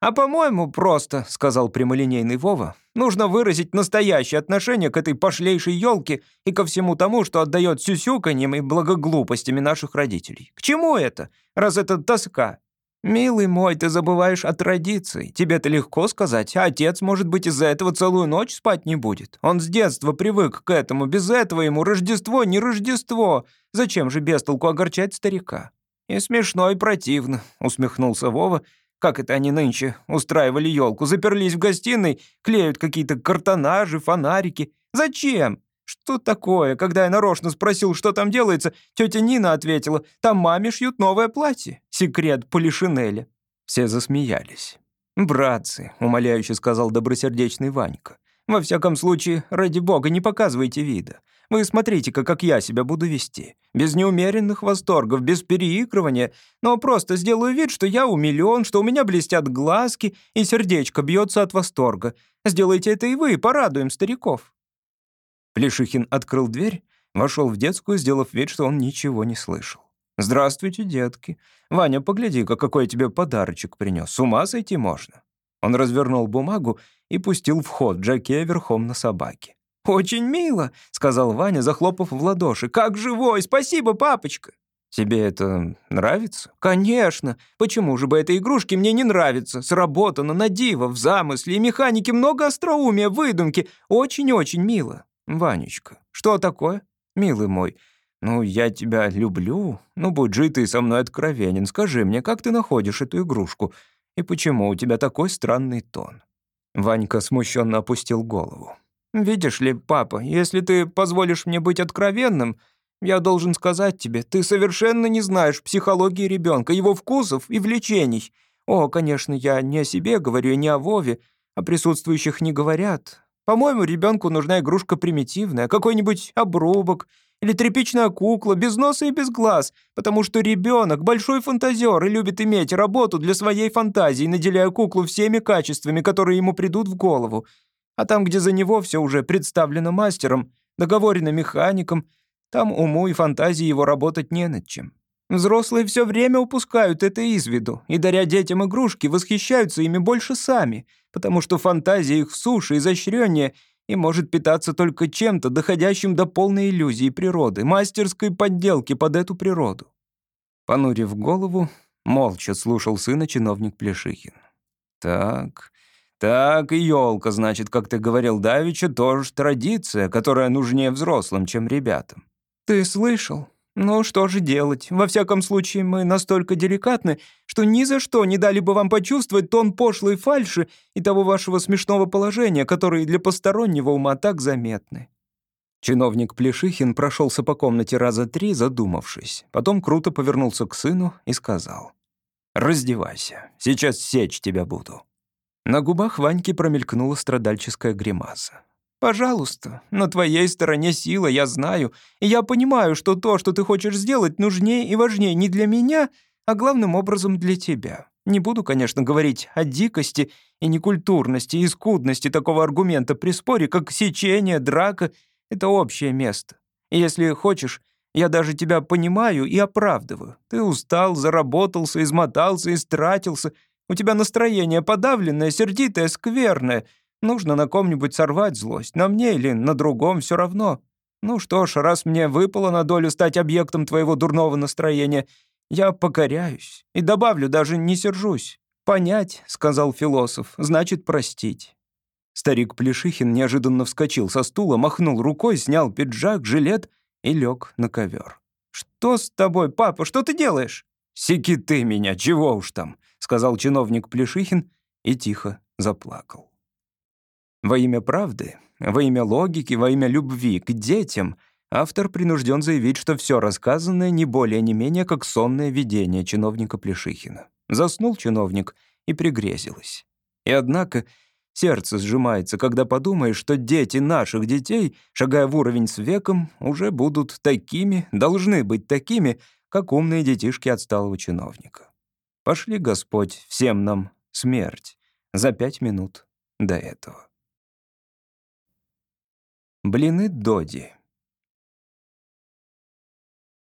«А по-моему, просто», — сказал прямолинейный Вова, «нужно выразить настоящее отношение к этой пошлейшей елке и ко всему тому, что отдает сюсюканьем и благоглупостями наших родителей. К чему это, раз это тоска?» «Милый мой, ты забываешь о традиции. Тебе-то легко сказать, а отец, может быть, из-за этого целую ночь спать не будет. Он с детства привык к этому, без этого ему Рождество не Рождество. Зачем же без толку огорчать старика?» «И смешно, и противно», — усмехнулся Вова, — как это они нынче устраивали елку? Заперлись в гостиной, клеют какие-то картонажи, фонарики. Зачем? Что такое? Когда я нарочно спросил, что там делается, тетя Нина ответила, там маме шьют новое платье. Секрет Полишинеля. Все засмеялись. «Братцы», — умоляюще сказал добросердечный Ванька, «во всяком случае, ради бога, не показывайте вида. Вы смотрите-ка, как я себя буду вести. Без неумеренных восторгов, без переигрывания, но просто сделаю вид, что я умилён, что у меня блестят глазки и сердечко бьется от восторга. Сделайте это и вы, порадуем стариков». Плешихин открыл дверь, вошел в детскую, сделав вид, что он ничего не слышал. «Здравствуйте, детки. Ваня, погляди-ка, какой я тебе подарочек принес. С ума сойти можно». Он развернул бумагу и пустил в ход Джаке верхом на собаке. «Очень мило», — сказал Ваня, захлопав в ладоши. «Как живой! Спасибо, папочка!» «Тебе это нравится?» «Конечно! Почему же бы этой игрушке мне не нравится? Сработано на диво, в замысле и механике много остроумия, выдумки. Очень-очень мило. Ванечка, что такое? Милый мой, ну, я тебя люблю. Ну, будь же ты со мной откровенен. Скажи мне, как ты находишь эту игрушку? И почему у тебя такой странный тон?» Ванька смущенно опустил голову. «Видишь ли, папа, если ты позволишь мне быть откровенным, я должен сказать тебе, ты совершенно не знаешь психологии ребенка, его вкусов и влечений. О, конечно, я не о себе говорю, не о Вове, о присутствующих не говорят. По-моему, ребенку нужна игрушка примитивная, какой-нибудь обрубок Или тряпичная кукла, без носа и без глаз, потому что ребенок большой фантазер и любит иметь работу для своей фантазии, наделяя куклу всеми качествами, которые ему придут в голову. А там, где за него все уже представлено мастером, договорено механиком, там уму и фантазии его работать не над чем. Взрослые все время упускают это из виду и, даря детям игрушки, восхищаются ими больше сами, потому что фантазия их суше, изощреннее и может питаться только чем-то, доходящим до полной иллюзии природы, мастерской подделки под эту природу. Понурив голову, молча слушал сына чиновник Плешихин. «Так, так и елка, значит, как ты говорил Давича, тоже традиция, которая нужнее взрослым, чем ребятам». «Ты слышал?» «Ну, что же делать? Во всяком случае, мы настолько деликатны, что ни за что не дали бы вам почувствовать тон пошлой фальши и того вашего смешного положения, которые для постороннего ума так заметны». Чиновник Плешихин прошелся по комнате раза три, задумавшись. Потом круто повернулся к сыну и сказал. «Раздевайся, сейчас сечь тебя буду». На губах Ваньки промелькнула страдальческая гримаса. Пожалуйста, на твоей стороне сила, я знаю. И я понимаю, что то, что ты хочешь сделать, нужнее и важнее не для меня, а главным образом для тебя. Не буду, конечно, говорить о дикости и некультурности и скудности такого аргумента при споре, как сечение, драка — это общее место. И если хочешь, я даже тебя понимаю и оправдываю. Ты устал, заработался, измотался, истратился. У тебя настроение подавленное, сердитое, скверное — Нужно на ком-нибудь сорвать злость, на мне или на другом, все равно. Ну что ж, раз мне выпало на долю стать объектом твоего дурного настроения, я покоряюсь и добавлю, даже не сержусь. «Понять», — сказал философ, — «значит простить». Старик Плешихин неожиданно вскочил со стула, махнул рукой, снял пиджак, жилет и лег на ковер. «Что с тобой, папа? Что ты делаешь?» «Секи ты меня, чего уж там», — сказал чиновник Плешихин и тихо заплакал. Во имя правды, во имя логики, во имя любви к детям автор принужден заявить, что все рассказанное не более не менее как сонное видение чиновника Плешихина. Заснул чиновник и пригрезилось. И однако сердце сжимается, когда подумаешь, что дети наших детей, шагая в уровень с веком, уже будут такими, должны быть такими, как умные детишки отсталого чиновника. Пошли, Господь, всем нам смерть за пять минут до этого. Блины Доди.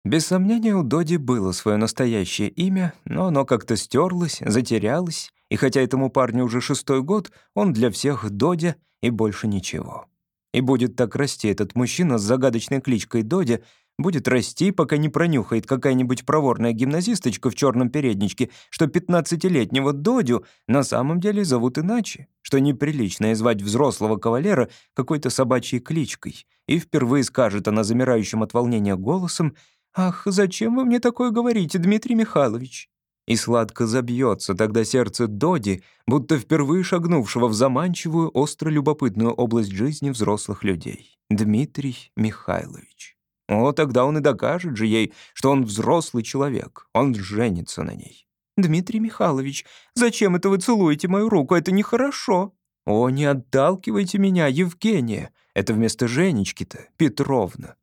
Без сомнения, у Доди было свое настоящее имя, но оно как-то стерлось, затерялось, и хотя этому парню уже шестой год, он для всех Додя и больше ничего. И будет так расти этот мужчина с загадочной кличкой Доди, Будет расти, пока не пронюхает какая-нибудь проворная гимназисточка в черном передничке, что пятнадцатилетнего Додю на самом деле зовут иначе, что неприлично звать взрослого кавалера какой-то собачьей кличкой. И впервые скажет она замирающим от волнения голосом «Ах, зачем вы мне такое говорите, Дмитрий Михайлович?» И сладко забьется тогда сердце Доди, будто впервые шагнувшего в заманчивую, остро любопытную область жизни взрослых людей. Дмитрий Михайлович. О, тогда он и докажет же ей, что он взрослый человек. Он женится на ней. «Дмитрий Михайлович, зачем это вы целуете мою руку? Это нехорошо». «О, не отталкивайте меня, Евгения. Это вместо Женечки-то, Петровна».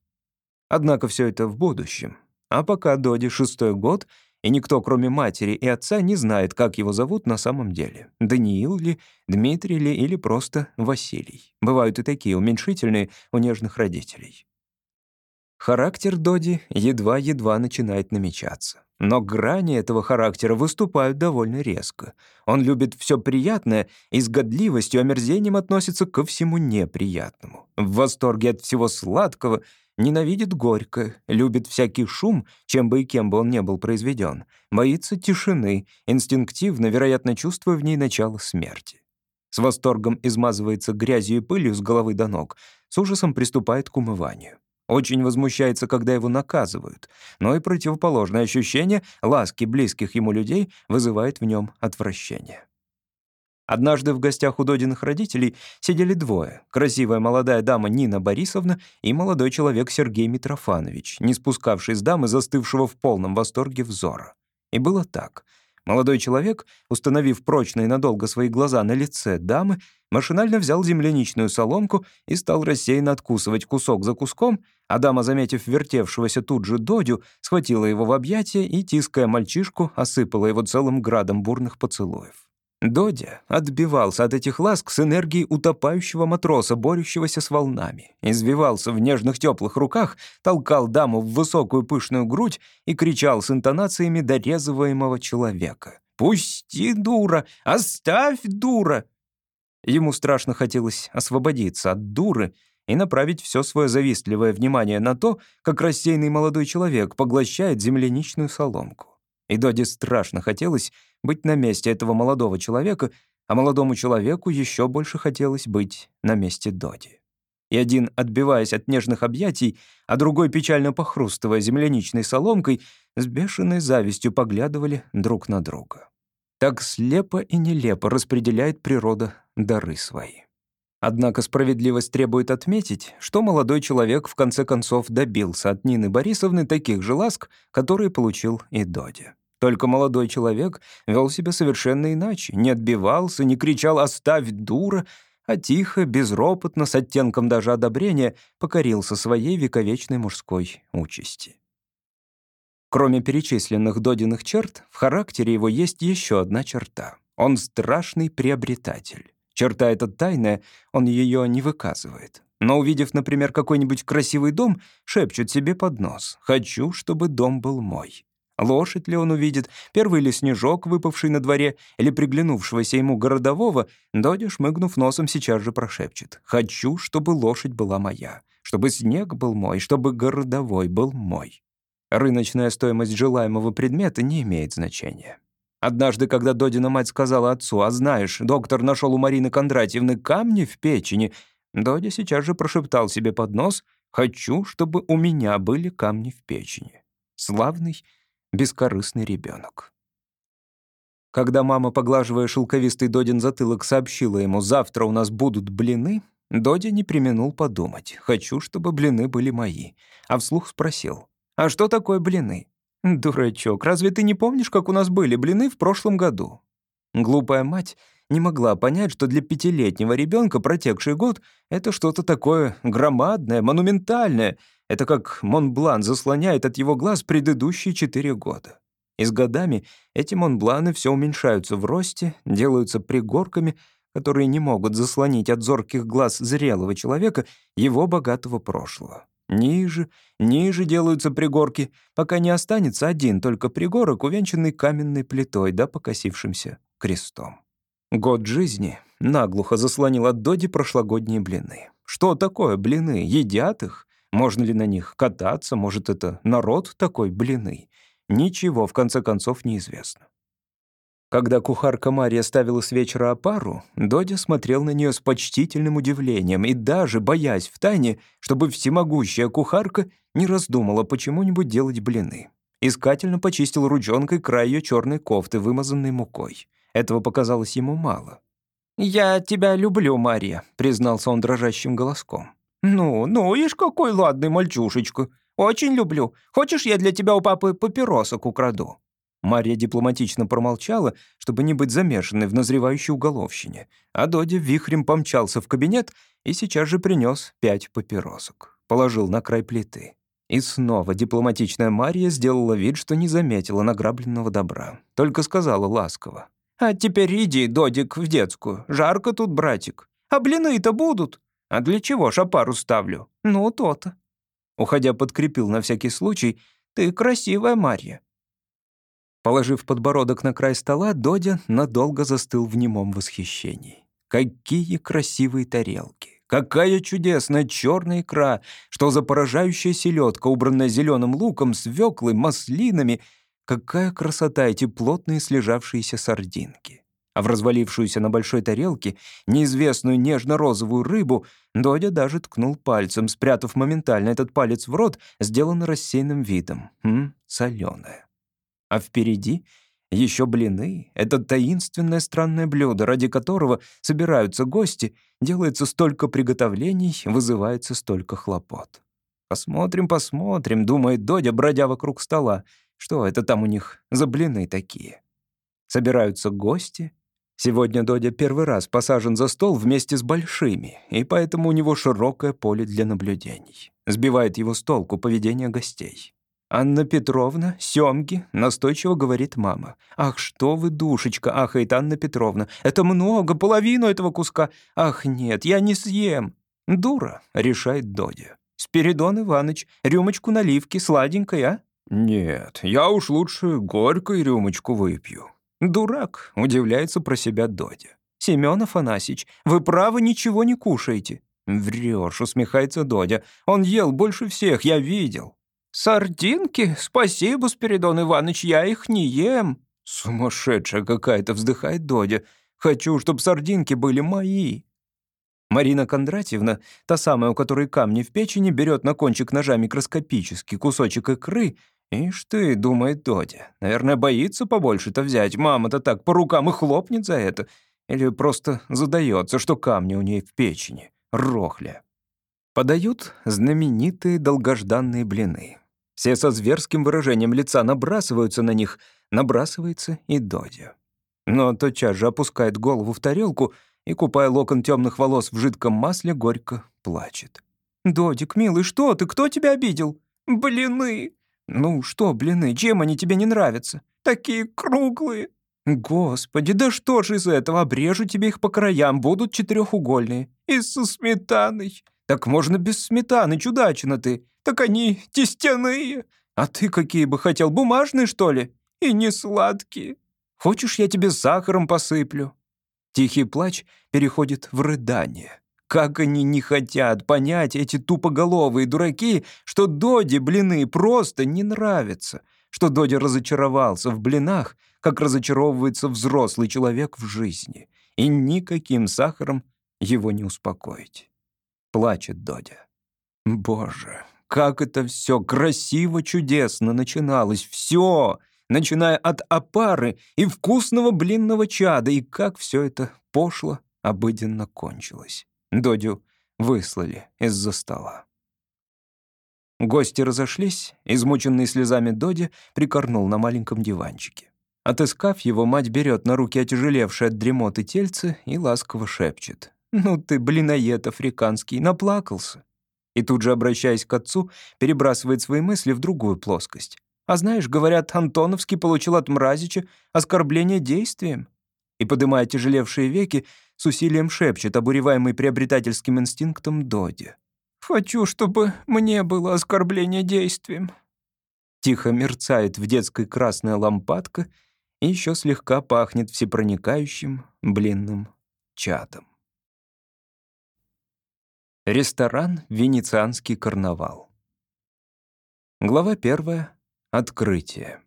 Однако все это в будущем. А пока Доди шестой год, и никто, кроме матери и отца, не знает, как его зовут на самом деле. Даниил ли, Дмитрий ли или просто Василий. Бывают и такие уменьшительные у нежных родителей. Характер Доди едва-едва начинает намечаться. Но грани этого характера выступают довольно резко. Он любит все приятное и с годливостью, омерзением относится ко всему неприятному. В восторге от всего сладкого, ненавидит горькое, любит всякий шум, чем бы и кем бы он не был произведен, боится тишины, инстинктивно, вероятно, чувствуя в ней начало смерти. С восторгом измазывается грязью и пылью с головы до ног, с ужасом приступает к умыванию. Очень возмущается, когда его наказывают, но и противоположное ощущение ласки близких ему людей вызывает в нем отвращение. Однажды в гостях у Додиных родителей сидели двое. Красивая молодая дама Нина Борисовна и молодой человек Сергей Митрофанович, не спускавший с дамы застывшего в полном восторге взора. И было так. Молодой человек, установив прочно и надолго свои глаза на лице дамы, машинально взял земляничную соломку и стал рассеянно откусывать кусок за куском, а дама, заметив вертевшегося тут же Додю, схватила его в объятия и, тиская мальчишку, осыпала его целым градом бурных поцелуев. Додя отбивался от этих ласк с энергией утопающего матроса, борющегося с волнами. Извивался в нежных теплых руках, толкал даму в высокую пышную грудь и кричал с интонациями дорезываемого человека. «Пусти, дура! Оставь, дура!» Ему страшно хотелось освободиться от дуры и направить все свое завистливое внимание на то, как рассеянный молодой человек поглощает земляничную соломку. И Доде страшно хотелось быть на месте этого молодого человека, а молодому человеку еще больше хотелось быть на месте Доди. И один, отбиваясь от нежных объятий, а другой, печально похрустывая земляничной соломкой, с бешеной завистью поглядывали друг на друга. Так слепо и нелепо распределяет природа дары свои. Однако справедливость требует отметить, что молодой человек в конце концов добился от Нины Борисовны таких же ласк, которые получил и Доди. Только молодой человек вел себя совершенно иначе, не отбивался, не кричал «Оставь, дура!», а тихо, безропотно, с оттенком даже одобрения, покорился своей вековечной мужской участи. Кроме перечисленных Додиных черт, в характере его есть еще одна черта. Он страшный приобретатель. Черта эта тайная, он ее не выказывает. Но увидев, например, какой-нибудь красивый дом, шепчет себе под нос «Хочу, чтобы дом был мой». Лошадь ли он увидит, первый ли снежок, выпавший на дворе, или приглянувшегося ему городового, Додя, шмыгнув носом, сейчас же прошепчет. «Хочу, чтобы лошадь была моя, чтобы снег был мой, чтобы городовой был мой». Рыночная стоимость желаемого предмета не имеет значения. Однажды, когда Додина мать сказала отцу, «А знаешь, доктор нашел у Марины Кондратьевны камни в печени», Додя сейчас же прошептал себе под нос, «Хочу, чтобы у меня были камни в печени». Славный бескорыстный ребенок. Когда мама, поглаживая шелковистый Додин затылок, сообщила ему «завтра у нас будут блины», Додя не применул подумать «хочу, чтобы блины были мои», а вслух спросил «а что такое блины?» «Дурачок, разве ты не помнишь, как у нас были блины в прошлом году?» Глупая мать не могла понять, что для пятилетнего ребенка протекший год — это что-то такое громадное, монументальное — это как Монблан заслоняет от его глаз предыдущие четыре года. И с годами эти Монбланы все уменьшаются в росте, делаются пригорками, которые не могут заслонить от зорких глаз зрелого человека его богатого прошлого. Ниже, ниже делаются пригорки, пока не останется один только пригорок, увенчанный каменной плитой да покосившимся крестом. Год жизни наглухо заслонил от Доди прошлогодние блины. Что такое блины? Едят их? Можно ли на них кататься? Может, это народ такой блины? Ничего, в конце концов, неизвестно. Когда кухарка Мария ставила с вечера опару, Додя смотрел на нее с почтительным удивлением и даже боясь втайне, чтобы всемогущая кухарка не раздумала почему-нибудь делать блины. Искательно почистил ручонкой край ее черной кофты, вымазанной мукой. Этого показалось ему мало. «Я тебя люблю, Мария», — признался он дрожащим голоском. «Ну, ну, ишь какой ладный мальчушечка. Очень люблю. Хочешь, я для тебя у папы папиросок украду?» Мария дипломатично промолчала, чтобы не быть замешанной в назревающей уголовщине, а Додя вихрем помчался в кабинет и сейчас же принес пять папиросок. Положил на край плиты. И снова дипломатичная Мария сделала вид, что не заметила награбленного добра. Только сказала ласково. «А теперь иди, Додик, в детскую. Жарко тут, братик. А блины-то будут?» А для чего шапару ставлю? Ну, то-то. Уходя, подкрепил на всякий случай. Ты красивая, Марья. Положив подбородок на край стола, Додя надолго застыл в немом восхищении. Какие красивые тарелки! Какая чудесная черная икра! Что за поражающая селедка, убранная зеленым луком, свеклой, маслинами! Какая красота эти плотные слежавшиеся сардинки! А в развалившуюся на большой тарелке неизвестную нежно-розовую рыбу Додя даже ткнул пальцем, спрятав моментально этот палец в рот, сделанный рассеянным видом. Хм, соленое. А впереди еще блины — это таинственное странное блюдо, ради которого собираются гости, делается столько приготовлений, вызывается столько хлопот. «Посмотрим, посмотрим», — думает Додя, бродя вокруг стола. «Что это там у них за блины такие?» Собираются гости. Сегодня Додя первый раз посажен за стол вместе с большими, и поэтому у него широкое поле для наблюдений. Сбивает его с толку поведение гостей. «Анна Петровна, семги», — настойчиво говорит мама. «Ах, что вы, душечка!» — ахает Анна Петровна. «Это много, половину этого куска. Ах, нет, я не съем». «Дура», — решает Додя. «Спиридон Иваныч, рюмочку наливки, сладенькой, а?» «Нет, я уж лучше горькой рюмочку выпью». «Дурак», — удивляется про себя Додя. «Семён Афанасьич, вы правы, ничего не кушаете». «Врёшь», — усмехается Додя. «Он ел больше всех, я видел». «Сардинки? Спасибо, Спиридон Иванович, я их не ем». «Сумасшедшая какая-то», — вздыхает Додя. «Хочу, чтобы сардинки были мои». Марина Кондратьевна, та самая, у которой камни в печени, берет на кончик ножа микроскопический кусочек икры. «Ишь ты», — думает Додя, — «наверное, боится побольше-то взять. Мама-то так по рукам и хлопнет за это. Или просто задается, что камни у ней в печени. Рохля». Подают знаменитые долгожданные блины. Все со зверским выражением лица набрасываются на них, набрасывается и Додя. Но тотчас же опускает голову в тарелку и, купая локон темных волос в жидком масле, горько плачет. «Додик, милый, что ты? Кто тебя обидел?» «Блины!» «Ну что, блины, чем они тебе не нравятся?» «Такие круглые!» «Господи, да что ж из этого? Обрежу тебе их по краям, будут четырехугольные. И со сметаной!» «Так можно без сметаны, чудачина ты!» Так они тестяные. А ты какие бы хотел, бумажные, что ли? И не сладкие. Хочешь, я тебе сахаром посыплю?» Тихий плач переходит в рыдание. Как они не хотят понять, эти тупоголовые дураки, что Доде блины просто не нравятся, что Доде разочаровался в блинах, как разочаровывается взрослый человек в жизни, и никаким сахаром его не успокоить. Плачет Додя. «Боже, как это все красиво, чудесно начиналось. Все, начиная от опары и вкусного блинного чада, и как все это пошло, обыденно кончилось. Додю выслали из-за стола. Гости разошлись, измученный слезами Доди прикорнул на маленьком диванчике. Отыскав его, мать берет на руки отяжелевшее от дремоты тельце и ласково шепчет. «Ну ты, блиноед африканский, наплакался. И тут же, обращаясь к отцу, перебрасывает свои мысли в другую плоскость. А знаешь, говорят, Антоновский получил от Мразича оскорбление действием. И, подымая тяжелевшие веки, с усилием шепчет, обуреваемый приобретательским инстинктом Доди. «Хочу, чтобы мне было оскорбление действием». Тихо мерцает в детской красная лампадка и еще слегка пахнет всепроникающим блинным чадом. Ресторан «Венецианский карнавал». Глава первая. Открытие.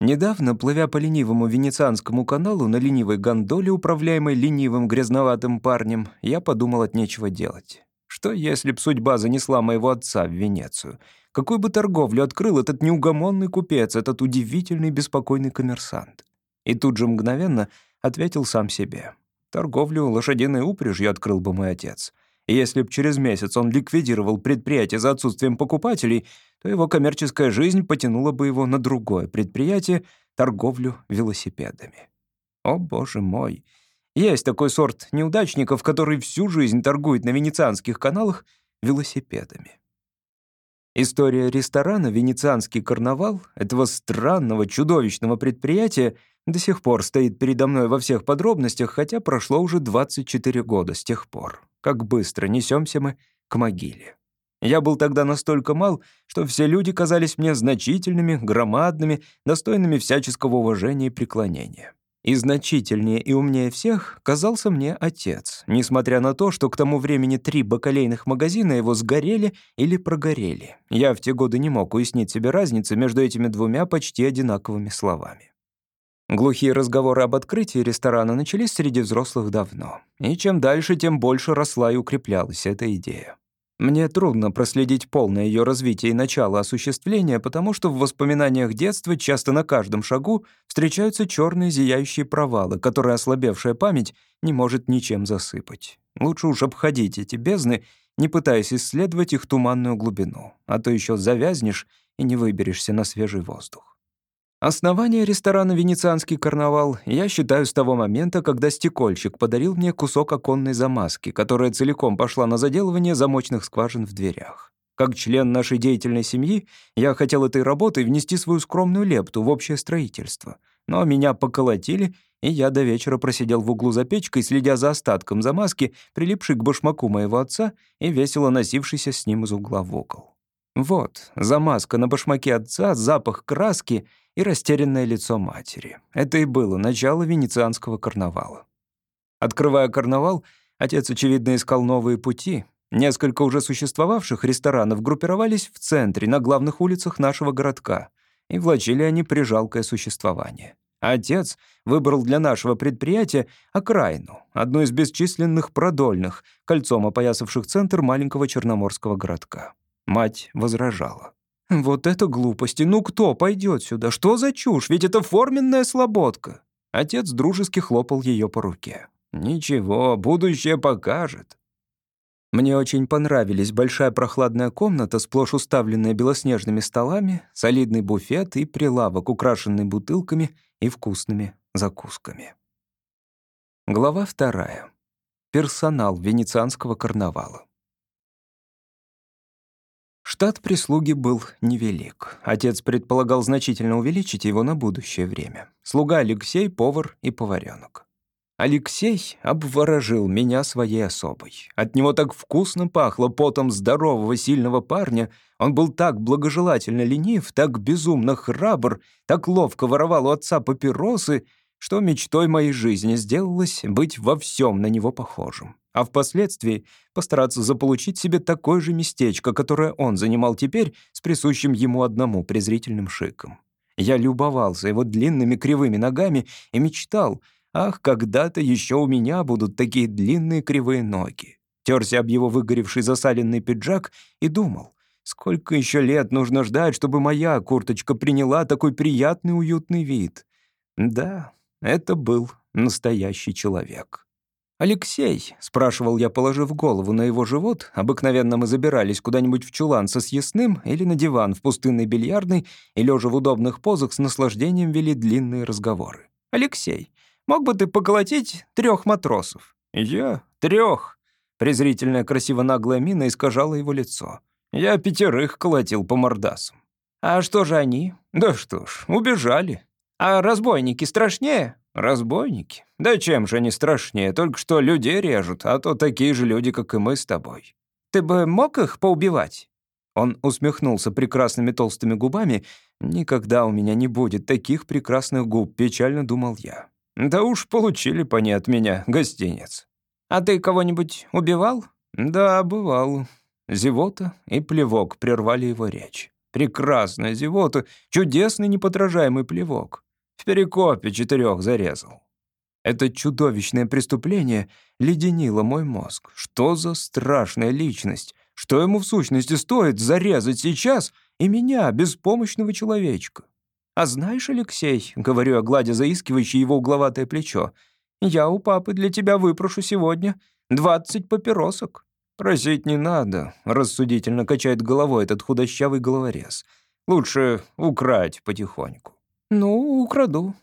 Недавно, плывя по ленивому Венецианскому каналу на ленивой гондоле, управляемой ленивым грязноватым парнем, я подумал от нечего делать. Что, если б судьба занесла моего отца в Венецию? Какую бы торговлю открыл этот неугомонный купец, этот удивительный беспокойный коммерсант? И тут же мгновенно ответил сам себе. Торговлю лошадиной упряжью открыл бы мой отец. Если б через месяц он ликвидировал предприятие за отсутствием покупателей, то его коммерческая жизнь потянула бы его на другое предприятие — торговлю велосипедами. О, боже мой! Есть такой сорт неудачников, который всю жизнь торгует на венецианских каналах велосипедами. История ресторана «Венецианский карнавал» этого странного, чудовищного предприятия до сих пор стоит передо мной во всех подробностях, хотя прошло уже 24 года с тех пор. Как быстро несемся мы к могиле. Я был тогда настолько мал, что все люди казались мне значительными, громадными, достойными всяческого уважения и преклонения. И значительнее и умнее всех казался мне отец, несмотря на то, что к тому времени три бакалейных магазина его сгорели или прогорели. Я в те годы не мог уяснить себе разницы между этими двумя почти одинаковыми словами. Глухие разговоры об открытии ресторана начались среди взрослых давно. И чем дальше, тем больше росла и укреплялась эта идея. Мне трудно проследить полное ее развитие и начало осуществления, потому что в воспоминаниях детства часто на каждом шагу встречаются черные зияющие провалы, которые ослабевшая память не может ничем засыпать. Лучше уж обходить эти бездны, не пытаясь исследовать их туманную глубину, а то еще завязнешь и не выберешься на свежий воздух. Основание ресторана «Венецианский карнавал» я считаю с того момента, когда стекольщик подарил мне кусок оконной замазки, которая целиком пошла на заделывание замочных скважин в дверях. Как член нашей деятельной семьи, я хотел этой работой внести свою скромную лепту в общее строительство. Но меня поколотили, и я до вечера просидел в углу за печкой, следя за остатком замазки, прилипшей к башмаку моего отца и весело носившейся с ним из угла в угол. Вот, замазка на башмаке отца, запах краски и растерянное лицо матери. Это и было начало венецианского карнавала. Открывая карнавал, отец, очевидно, искал новые пути, Несколько уже существовавших ресторанов группировались в центре, на главных улицах нашего городка, и влачили они при жалкое существование. Отец выбрал для нашего предприятия окраину, одну из бесчисленных продольных, кольцом опоясавших центр маленького черноморского городка. Мать возражала. «Вот это глупости! Ну кто пойдет сюда? Что за чушь? Ведь это форменная слободка!» Отец дружески хлопал ее по руке. «Ничего, будущее покажет. Мне очень понравились большая прохладная комната, сплошь уставленная белоснежными столами, солидный буфет и прилавок, украшенный бутылками и вкусными закусками. Глава вторая. Персонал венецианского карнавала. Штат прислуги был невелик. Отец предполагал значительно увеличить его на будущее время. Слуга Алексей, повар и поваренок. Алексей обворожил меня своей особой. От него так вкусно пахло потом здорового, сильного парня. Он был так благожелательно ленив, так безумно храбр, так ловко воровал у отца папиросы, что мечтой моей жизни сделалось быть во всем на него похожим. А впоследствии постараться заполучить себе такое же местечко, которое он занимал теперь с присущим ему одному презрительным шиком. Я любовался его длинными кривыми ногами и мечтал — Ах, когда-то еще у меня будут такие длинные кривые ноги. Терся об его выгоревший засаленный пиджак и думал, сколько еще лет нужно ждать, чтобы моя курточка приняла такой приятный уютный вид. Да, это был настоящий человек. «Алексей», — спрашивал я, положив голову на его живот, обыкновенно мы забирались куда-нибудь в чулан со съестным или на диван в пустынной бильярдной и, лежа в удобных позах, с наслаждением вели длинные разговоры. «Алексей, Мог бы ты поколотить трех матросов?» «Я? Трех?» Презрительная красиво-наглая мина искажала его лицо. «Я пятерых колотил по мордасам». «А что же они?» «Да что ж, убежали». «А разбойники страшнее?» «Разбойники? Да чем же они страшнее? Только что людей режут, а то такие же люди, как и мы с тобой». «Ты бы мог их поубивать?» Он усмехнулся прекрасными толстыми губами. «Никогда у меня не будет таких прекрасных губ», — печально думал я. Да уж получили по ней от меня гостиниц. А ты кого-нибудь убивал? Да, бывал. Зевота и плевок прервали его речь. Прекрасная зевота, чудесный неподражаемый плевок. В перекопе четырех зарезал. Это чудовищное преступление леденило мой мозг. Что за страшная личность? Что ему в сущности стоит зарезать сейчас и меня, беспомощного человечка? «А знаешь, Алексей», — говорю я, гладя заискивающее его угловатое плечо, «я у папы для тебя выпрошу сегодня двадцать папиросок». «Просить не надо», — рассудительно качает головой этот худощавый головорез. «Лучше украть потихоньку». «Ну, украду.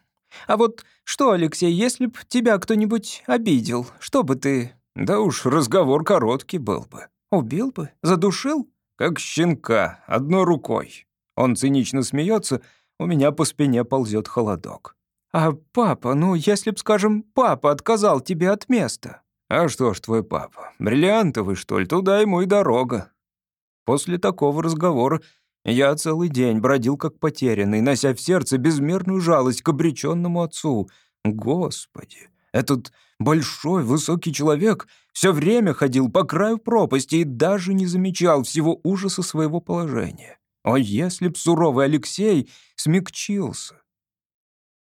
А вот что, Алексей, если б тебя кто-нибудь обидел, что бы ты...» «Да уж, разговор короткий был бы». «Убил бы? Задушил?» «Как щенка, одной рукой». Он цинично смеется, у меня по спине ползет холодок. «А папа, ну, если б, скажем, папа отказал тебе от места?» «А что ж твой папа, бриллиантовый, что ли? Туда ему и дорога». После такого разговора я целый день бродил как потерянный, нося в сердце безмерную жалость к обреченному отцу. Господи, этот большой, высокий человек все время ходил по краю пропасти и даже не замечал всего ужаса своего положения. О, если б суровый Алексей смягчился!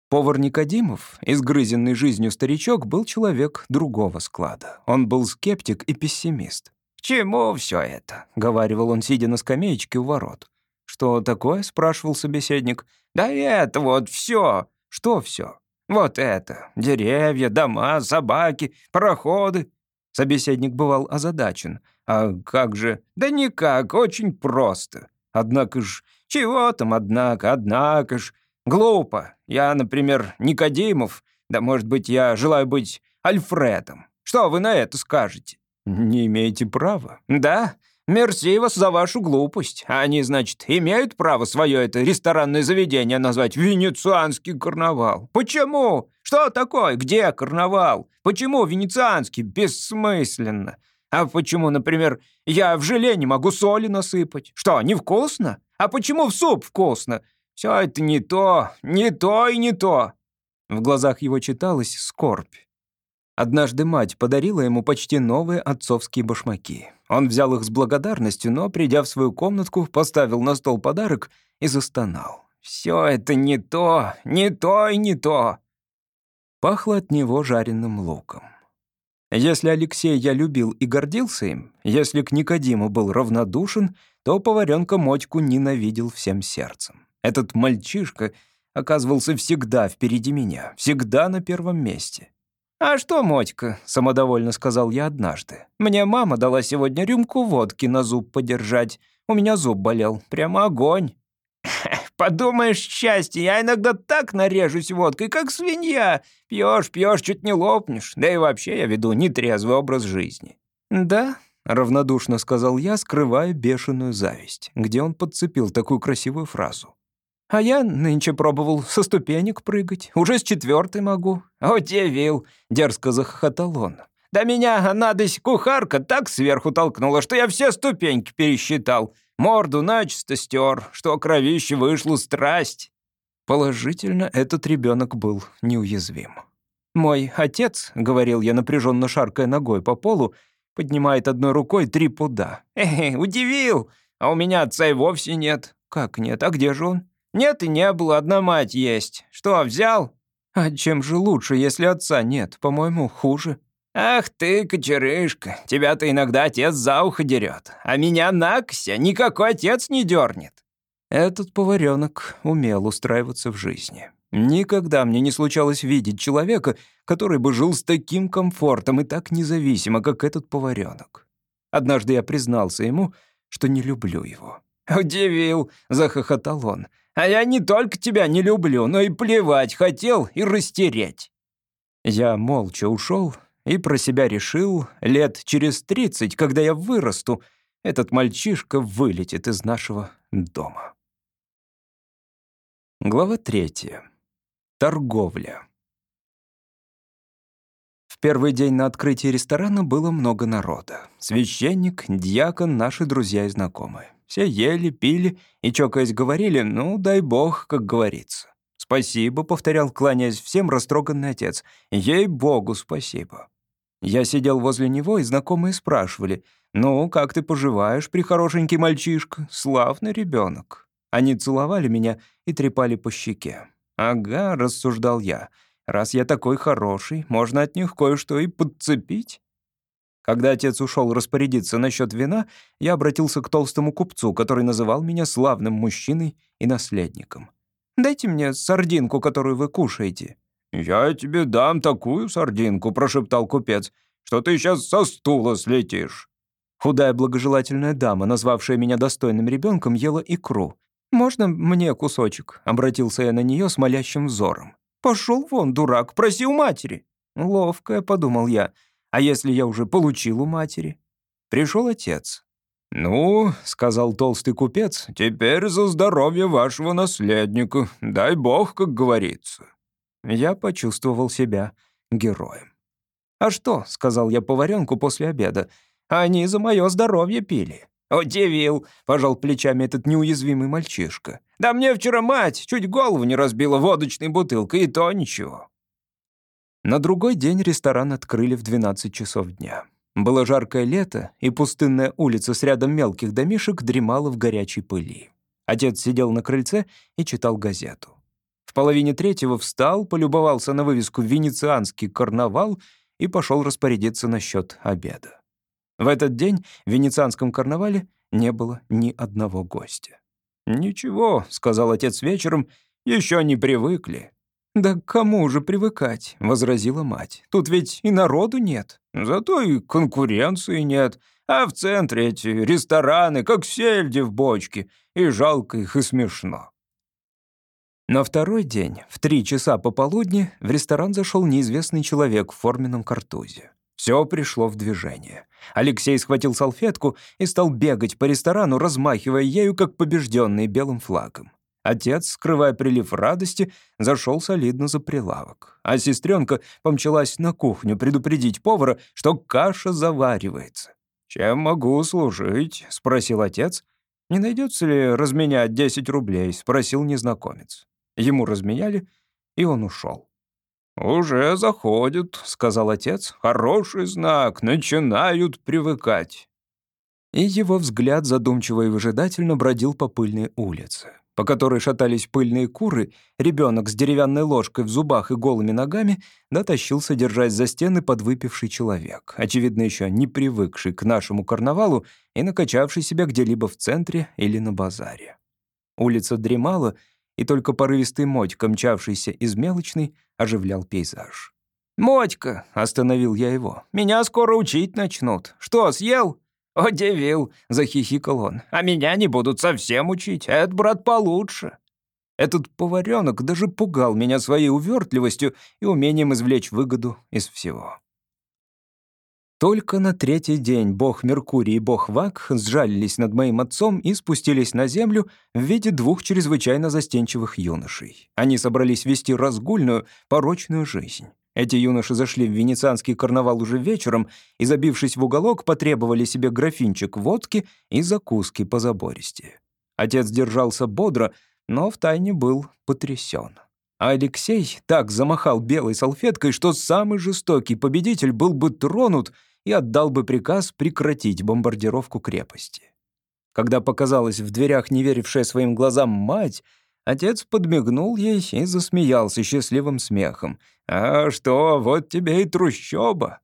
Повар Никодимов, изгрызенный жизнью старичок, был человек другого склада. Он был скептик и пессимист. «К чему все это?» — говаривал он, сидя на скамеечке у ворот. «Что такое?» — спрашивал собеседник. «Да это вот все. «Что все? «Вот это. Деревья, дома, собаки, пароходы». Собеседник бывал озадачен. «А как же?» «Да никак, очень просто. Однако ж, чего там, однако, однако ж. Глупо. Я, например, Никодимов. Да, может быть, я желаю быть Альфредом. Что вы на это скажете?» «Не имеете права». «Да? Мерси вас за вашу глупость. Они, значит, имеют право свое это ресторанное заведение назвать «Венецианский карнавал». Почему? Что такое? Где карнавал? Почему венецианский? Бессмысленно. А почему, например, я в желе не могу соли насыпать? Что, невкусно? А почему в суп вкусно? Все это не то, не то и не то». В глазах его читалась скорбь. Однажды мать подарила ему почти новые отцовские башмаки. Он взял их с благодарностью, но, придя в свою комнатку, поставил на стол подарок и застонал. «Все это не то, не то и не то!» Пахло от него жареным луком. Если Алексей я любил и гордился им, если к Никодиму был равнодушен, то поваренка Мотьку ненавидел всем сердцем. Этот мальчишка оказывался всегда впереди меня, всегда на первом месте. «А что, Мотька?» — самодовольно сказал я однажды. «Мне мама дала сегодня рюмку водки на зуб подержать. У меня зуб болел. Прямо огонь». «Подумаешь, счастье, я иногда так нарежусь водкой, как свинья. Пьешь, пьешь, чуть не лопнешь. Да и вообще я веду нетрезвый образ жизни». «Да?» — равнодушно сказал я, скрывая бешеную зависть, где он подцепил такую красивую фразу. А я нынче пробовал со ступенек прыгать. Уже с четвертой могу. Удивил, дерзко захохотал он. Да меня надысь кухарка так сверху толкнула, что я все ступеньки пересчитал. Морду начисто стер, что кровище вышло страсть. Положительно, этот ребенок был неуязвим. «Мой отец», — говорил я, напряженно шаркая ногой по полу, поднимает одной рукой три пуда. «Эхе, удивил! А у меня отца и вовсе нет». «Как нет? А где же он?» «Нет и не было, одна мать есть. Что, взял?» «А чем же лучше, если отца нет? По-моему, хуже». «Ах ты, кочерышка, тебя-то иногда отец за ухо дерет, а меня накся никакой отец не дернет». Этот поваренок умел устраиваться в жизни. Никогда мне не случалось видеть человека, который бы жил с таким комфортом и так независимо, как этот поваренок. Однажды я признался ему, что не люблю его. «Удивил», — захохотал он. А я не только тебя не люблю, но и плевать хотел и растереть». Я молча ушел и про себя решил, лет через тридцать, когда я вырасту, этот мальчишка вылетит из нашего дома. Глава третья. Торговля. В первый день на открытии ресторана было много народа. Священник, дьякон, наши друзья и знакомые. Все ели, пили и, чокаясь, говорили, ну, дай бог, как говорится. «Спасибо», — повторял, кланяясь всем, растроганный отец. «Ей-богу, спасибо». Я сидел возле него, и знакомые спрашивали, «Ну, как ты поживаешь, прихорошенький мальчишка? Славный ребенок». Они целовали меня и трепали по щеке. «Ага», — рассуждал я, — «раз я такой хороший, можно от них кое-что и подцепить». Когда отец ушел распорядиться насчет вина, я обратился к толстому купцу, который называл меня славным мужчиной и наследником. «Дайте мне сардинку, которую вы кушаете». «Я тебе дам такую сардинку», — прошептал купец, «что ты сейчас со стула слетишь». Худая благожелательная дама, назвавшая меня достойным ребенком, ела икру. «Можно мне кусочек?» — обратился я на нее с молящим взором. «Пошел вон, дурак, проси у матери». «Ловкая», — подумал я, — а если я уже получил у матери? Пришел отец. «Ну, — сказал толстый купец, — теперь за здоровье вашего наследника. Дай бог, как говорится». Я почувствовал себя героем. «А что?» — сказал я поваренку после обеда. «Они за мое здоровье пили». «Удивил», — пожал плечами этот неуязвимый мальчишка. «Да мне вчера мать чуть голову не разбила водочной бутылкой, и то ничего». На другой день ресторан открыли в 12 часов дня. Было жаркое лето, и пустынная улица с рядом мелких домишек дремала в горячей пыли. Отец сидел на крыльце и читал газету. В половине третьего встал, полюбовался на вывеску «Венецианский карнавал» и пошел распорядиться насчет обеда. В этот день в венецианском карнавале не было ни одного гостя. «Ничего», — сказал отец вечером, — «еще не привыкли. «Да к кому же привыкать?» — возразила мать. «Тут ведь и народу нет. Зато и конкуренции нет. А в центре эти рестораны, как сельди в бочке. И жалко их, и смешно». На второй день, в три часа пополудни, в ресторан зашел неизвестный человек в форменном картузе. Все пришло в движение. Алексей схватил салфетку и стал бегать по ресторану, размахивая ею, как побежденный белым флагом. Отец, скрывая прилив радости, зашел солидно за прилавок. А сестренка помчалась на кухню предупредить повара, что каша заваривается. «Чем могу служить?» — спросил отец. «Не найдется ли разменять 10 рублей?» — спросил незнакомец. Ему разменяли, и он ушел. «Уже заходят», — сказал отец. «Хороший знак, начинают привыкать». И его взгляд задумчиво и выжидательно бродил по пыльной улице, по которой шатались пыльные куры, ребенок с деревянной ложкой в зубах и голыми ногами дотащился, держась за стены подвыпивший человек, очевидно, еще не привыкший к нашему карнавалу и накачавший себя где-либо в центре или на базаре. Улица дремала, и только порывистый мотька, мчавшийся из мелочной, оживлял пейзаж. «Мотька!» — остановил я его. «Меня скоро учить начнут. Что, съел?» «Удивил!» — захихикал он. «А меня не будут совсем учить. Это, брат, получше». Этот поваренок даже пугал меня своей увертливостью и умением извлечь выгоду из всего. Только на третий день бог Меркурий и бог Вак сжалились над моим отцом и спустились на землю в виде двух чрезвычайно застенчивых юношей. Они собрались вести разгульную, порочную жизнь. Эти юноши зашли в венецианский карнавал уже вечером и, забившись в уголок, потребовали себе графинчик водки и закуски по забористе. Отец держался бодро, но втайне был потрясен. А Алексей так замахал белой салфеткой, что самый жестокий победитель был бы тронут — и отдал бы приказ прекратить бомбардировку крепости. Когда показалась в дверях не верившая своим глазам мать, отец подмигнул ей и засмеялся счастливым смехом. «А что, вот тебе и трущоба!»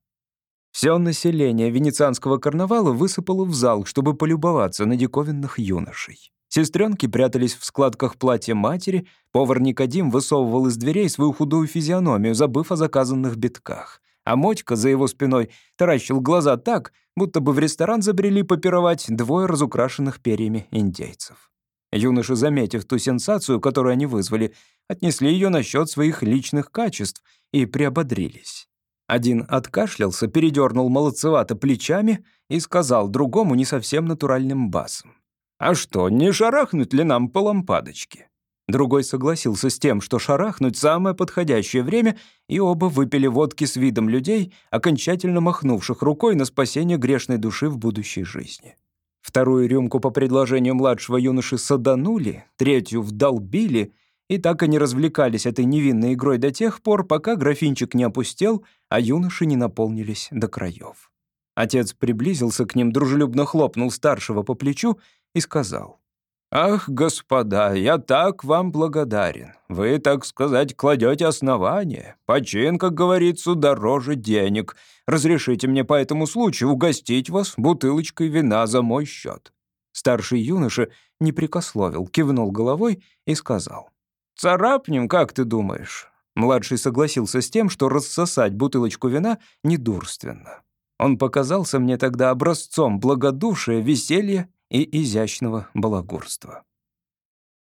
Все население венецианского карнавала высыпало в зал, чтобы полюбоваться на диковинных юношей. Сестренки прятались в складках платья матери, повар Никодим высовывал из дверей свою худую физиономию, забыв о заказанных битках а Мотька за его спиной таращил глаза так, будто бы в ресторан забрели попировать двое разукрашенных перьями индейцев. Юноши, заметив ту сенсацию, которую они вызвали, отнесли ее насчет своих личных качеств и приободрились. Один откашлялся, передернул молодцевато плечами и сказал другому не совсем натуральным басом. «А что, не шарахнуть ли нам по лампадочке?» Другой согласился с тем, что шарахнуть самое подходящее время, и оба выпили водки с видом людей, окончательно махнувших рукой на спасение грешной души в будущей жизни. Вторую рюмку по предложению младшего юноши саданули, третью вдолбили, и так они развлекались этой невинной игрой до тех пор, пока графинчик не опустел, а юноши не наполнились до краев. Отец приблизился к ним, дружелюбно хлопнул старшего по плечу и сказал — «Ах, господа, я так вам благодарен. Вы, так сказать, кладете основание. Почин, как говорится, дороже денег. Разрешите мне по этому случаю угостить вас бутылочкой вина за мой счет». Старший юноша не прикословил, кивнул головой и сказал. «Царапнем, как ты думаешь?» Младший согласился с тем, что рассосать бутылочку вина недурственно. Он показался мне тогда образцом благодушия, веселья и изящного балагурства.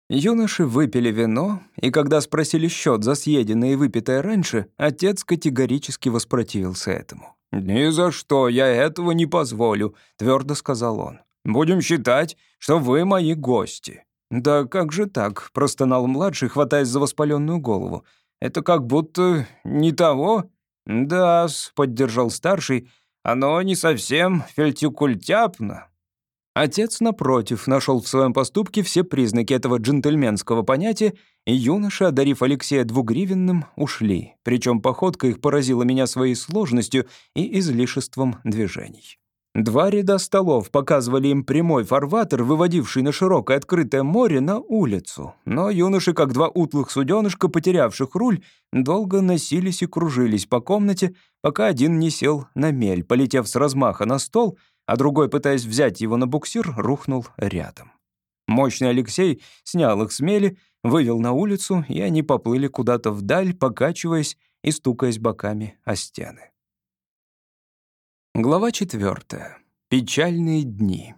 Юноши выпили вино, и когда спросили счет за съеденное и выпитое раньше, отец категорически воспротивился этому. «Ни за что я этого не позволю», — твердо сказал он. «Будем считать, что вы мои гости». «Да как же так?» — простонал младший, хватаясь за воспаленную голову. «Это как будто не того?» «Да-с», — поддержал старший, — «оно не совсем фельтикультяпно». Отец, напротив, нашел в своем поступке все признаки этого джентльменского понятия, и юноши, одарив Алексея двугривенным, ушли, причем походка их поразила меня своей сложностью и излишеством движений. Два ряда столов показывали им прямой фарватер, выводивший на широкое открытое море на улицу. Но юноши, как два утлых суденышка, потерявших руль, долго носились и кружились по комнате, пока один не сел на мель, полетев с размаха на стол — а другой, пытаясь взять его на буксир, рухнул рядом. Мощный Алексей снял их с мели, вывел на улицу, и они поплыли куда-то вдаль, покачиваясь и стукаясь боками о стены. Глава четвертая. Печальные дни.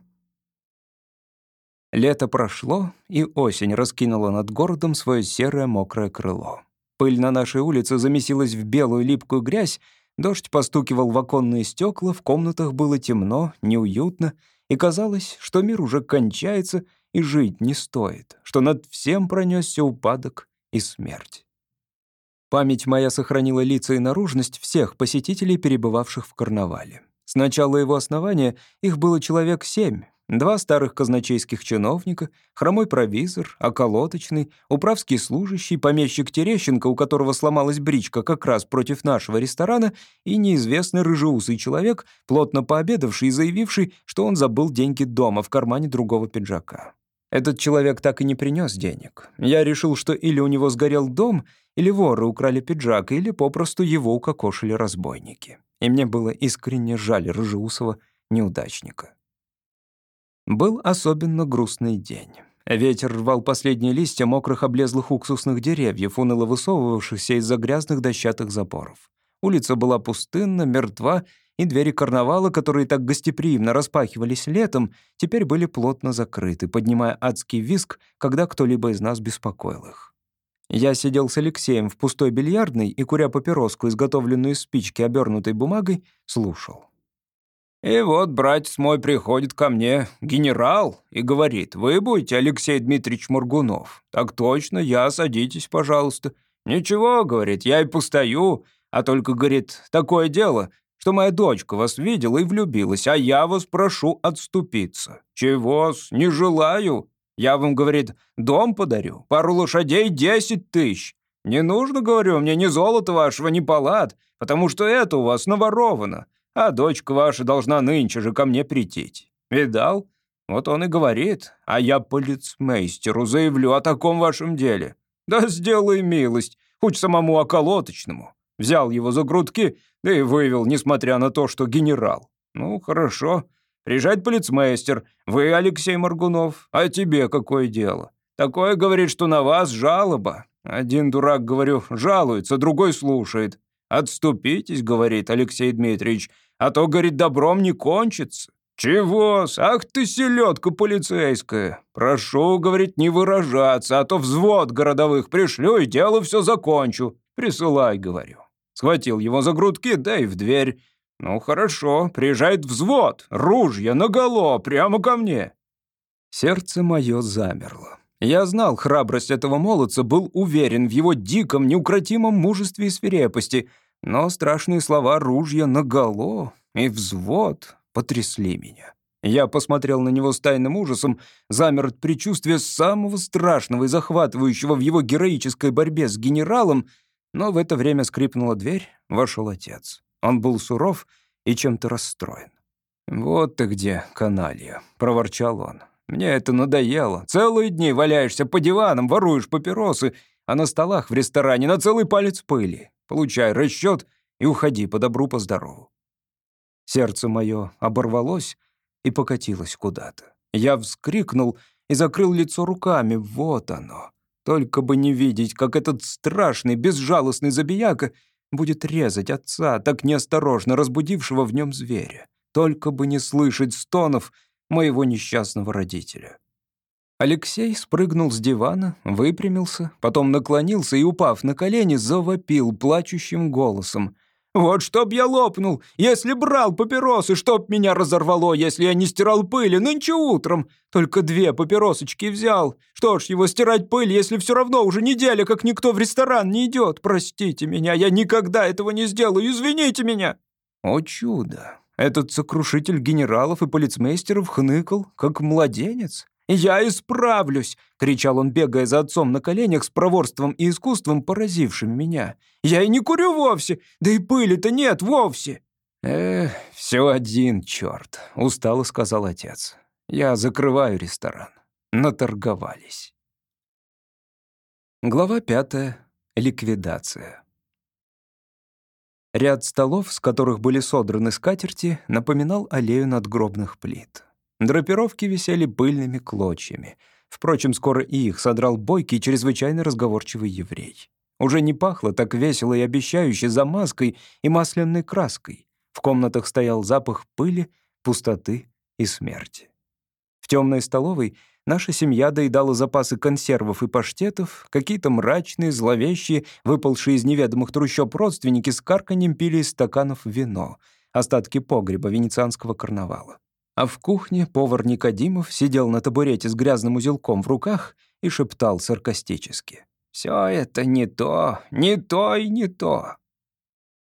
Лето прошло, и осень раскинула над городом свое серое мокрое крыло. Пыль на нашей улице замесилась в белую липкую грязь, дождь постукивал в оконные стекла, в комнатах было темно, неуютно, и казалось, что мир уже кончается и жить не стоит, что над всем пронесся упадок и смерть. Память моя сохранила лица и наружность всех посетителей, перебывавших в карнавале. С начала его основания их было человек семь, Два старых казначейских чиновника, хромой провизор, околоточный, управский служащий, помещик Терещенко, у которого сломалась бричка как раз против нашего ресторана, и неизвестный рыжеусый человек, плотно пообедавший и заявивший, что он забыл деньги дома в кармане другого пиджака. Этот человек так и не принес денег. Я решил, что или у него сгорел дом, или воры украли пиджак, или попросту его укокошили разбойники. И мне было искренне жаль рыжеусого неудачника. Был особенно грустный день. Ветер рвал последние листья мокрых облезлых уксусных деревьев, уныло высовывавшихся из-за грязных дощатых заборов. Улица была пустынна, мертва, и двери карнавала, которые так гостеприимно распахивались летом, теперь были плотно закрыты, поднимая адский виск, когда кто-либо из нас беспокоил их. Я сидел с Алексеем в пустой бильярдной и, куря папироску, изготовленную из спички, обернутой бумагой, слушал. И вот братец мой приходит ко мне, генерал, и говорит, «Вы будете Алексей Дмитриевич Моргунов?» «Так точно, я, садитесь, пожалуйста». «Ничего», — говорит, — «я и постою, а только, — говорит, — такое дело, что моя дочка вас видела и влюбилась, а я вас прошу отступиться». «Чего-с, не желаю. Я вам, — говорит, — дом подарю, пару лошадей, десять тысяч. Не нужно, говорю, мне ни золота вашего, ни палат, потому что это у вас наворовано а дочка ваша должна нынче же ко мне прийти. Видал? Вот он и говорит, а я полицмейстеру заявлю о таком вашем деле. Да сделай милость, хоть самому околоточному. Взял его за грудки, да и вывел, несмотря на то, что генерал. Ну, хорошо. Приезжает полицмейстер. Вы, Алексей Моргунов, а тебе какое дело? Такое говорит, что на вас жалоба. Один дурак, говорю, жалуется, другой слушает. «Отступитесь», — говорит Алексей Дмитриевич, а то, говорит, добром не кончится. «Чего? Ах ты, селедка полицейская! Прошу, — говорит, — не выражаться, а то взвод городовых пришлю и дело все закончу. Присылай, — говорю». Схватил его за грудки, да и в дверь. «Ну, хорошо, приезжает взвод, ружья наголо, прямо ко мне». Сердце мое замерло. Я знал храбрость этого молодца, был уверен в его диком, неукротимом мужестве и свирепости — но страшные слова «ружья наголо» и «взвод» потрясли меня. Я посмотрел на него с тайным ужасом, замер от предчувствия самого страшного и захватывающего в его героической борьбе с генералом, но в это время скрипнула дверь, вошел отец. Он был суров и чем-то расстроен. «Вот ты где, каналья», — проворчал он. «Мне это надоело. Целые дни валяешься по диванам, воруешь папиросы, а на столах в ресторане на целый палец пыли. Получай расчет и уходи по добру, по здорову. Сердце мое оборвалось и покатилось куда-то. Я вскрикнул и закрыл лицо руками. Вот оно. Только бы не видеть, как этот страшный, безжалостный забияка будет резать отца, так неосторожно разбудившего в нем зверя. Только бы не слышать стонов моего несчастного родителя. Алексей спрыгнул с дивана, выпрямился, потом наклонился и, упав на колени, завопил плачущим голосом. «Вот чтоб я лопнул, если брал папиросы, чтоб меня разорвало, если я не стирал пыли нынче утром. Только две папиросочки взял. Что ж его стирать пыль, если все равно уже неделя, как никто в ресторан не идет. Простите меня, я никогда этого не сделаю, извините меня». О чудо! Этот сокрушитель генералов и полицмейстеров хныкал, как младенец. «Я исправлюсь!» — кричал он, бегая за отцом на коленях с проворством и искусством, поразившим меня. «Я и не курю вовсе! Да и пыли-то нет вовсе!» «Эх, все один черт!» — устало сказал отец. «Я закрываю ресторан. Наторговались». Глава пятая. Ликвидация. Ряд столов, с которых были содраны скатерти, напоминал аллею надгробных плит. Драпировки висели пыльными клочьями. Впрочем, скоро и их содрал бойкий, чрезвычайно разговорчивый еврей. Уже не пахло так весело и обещающе замазкой и масляной краской. В комнатах стоял запах пыли, пустоты и смерти. В темной столовой наша семья доедала запасы консервов и паштетов, какие-то мрачные, зловещие, выпалшие из неведомых трущоб родственники с карканьем пили из стаканов вино, остатки погреба венецианского карнавала. А в кухне повар Никодимов сидел на табурете с грязным узелком в руках и шептал саркастически. «Все это не то, не то и не то».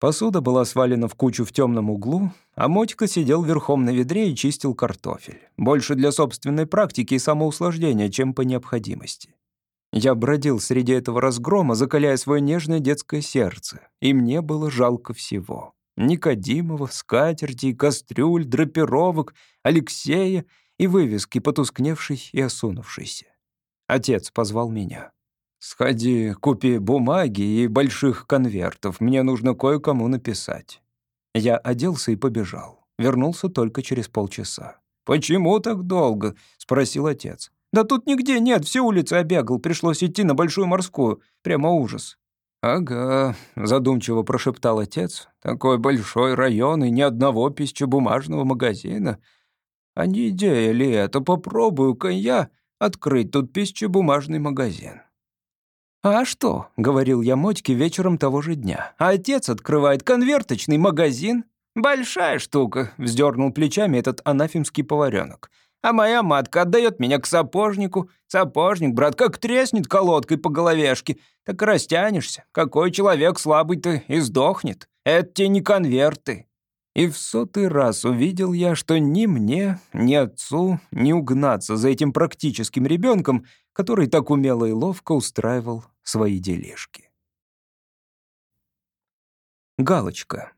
Посуда была свалена в кучу в темном углу, а Мотька сидел верхом на ведре и чистил картофель. Больше для собственной практики и самоуслаждения, чем по необходимости. Я бродил среди этого разгрома, закаляя свое нежное детское сердце, и мне было жалко всего. Никодимова, скатерти, кастрюль, драпировок, Алексея и вывески, потускневшей и осунувшейся. Отец позвал меня. «Сходи, купи бумаги и больших конвертов. Мне нужно кое-кому написать». Я оделся и побежал. Вернулся только через полчаса. «Почему так долго?» — спросил отец. «Да тут нигде нет, все улицы обегал. Пришлось идти на Большую морскую. Прямо ужас». «Ага», — задумчиво прошептал отец. «Такой большой район и ни одного пищебумажного магазина. А не идея ли это? Попробую-ка я открыть тут пищебумажный магазин». «А что?» — говорил я Мотьке вечером того же дня. «Отец открывает конверточный магазин». «Большая штука», — вздернул плечами этот анафемский поваренок. «А моя матка отдает меня к сапожнику. Сапожник, брат, как треснет колодкой по головешке, так растянешься. Какой человек слабый-то и сдохнет. Это те не конверты». И в сотый раз увидел я, что ни мне, ни отцу не угнаться за этим практическим ребенком, который так умело и ловко устраивал свои делишки. Галочка.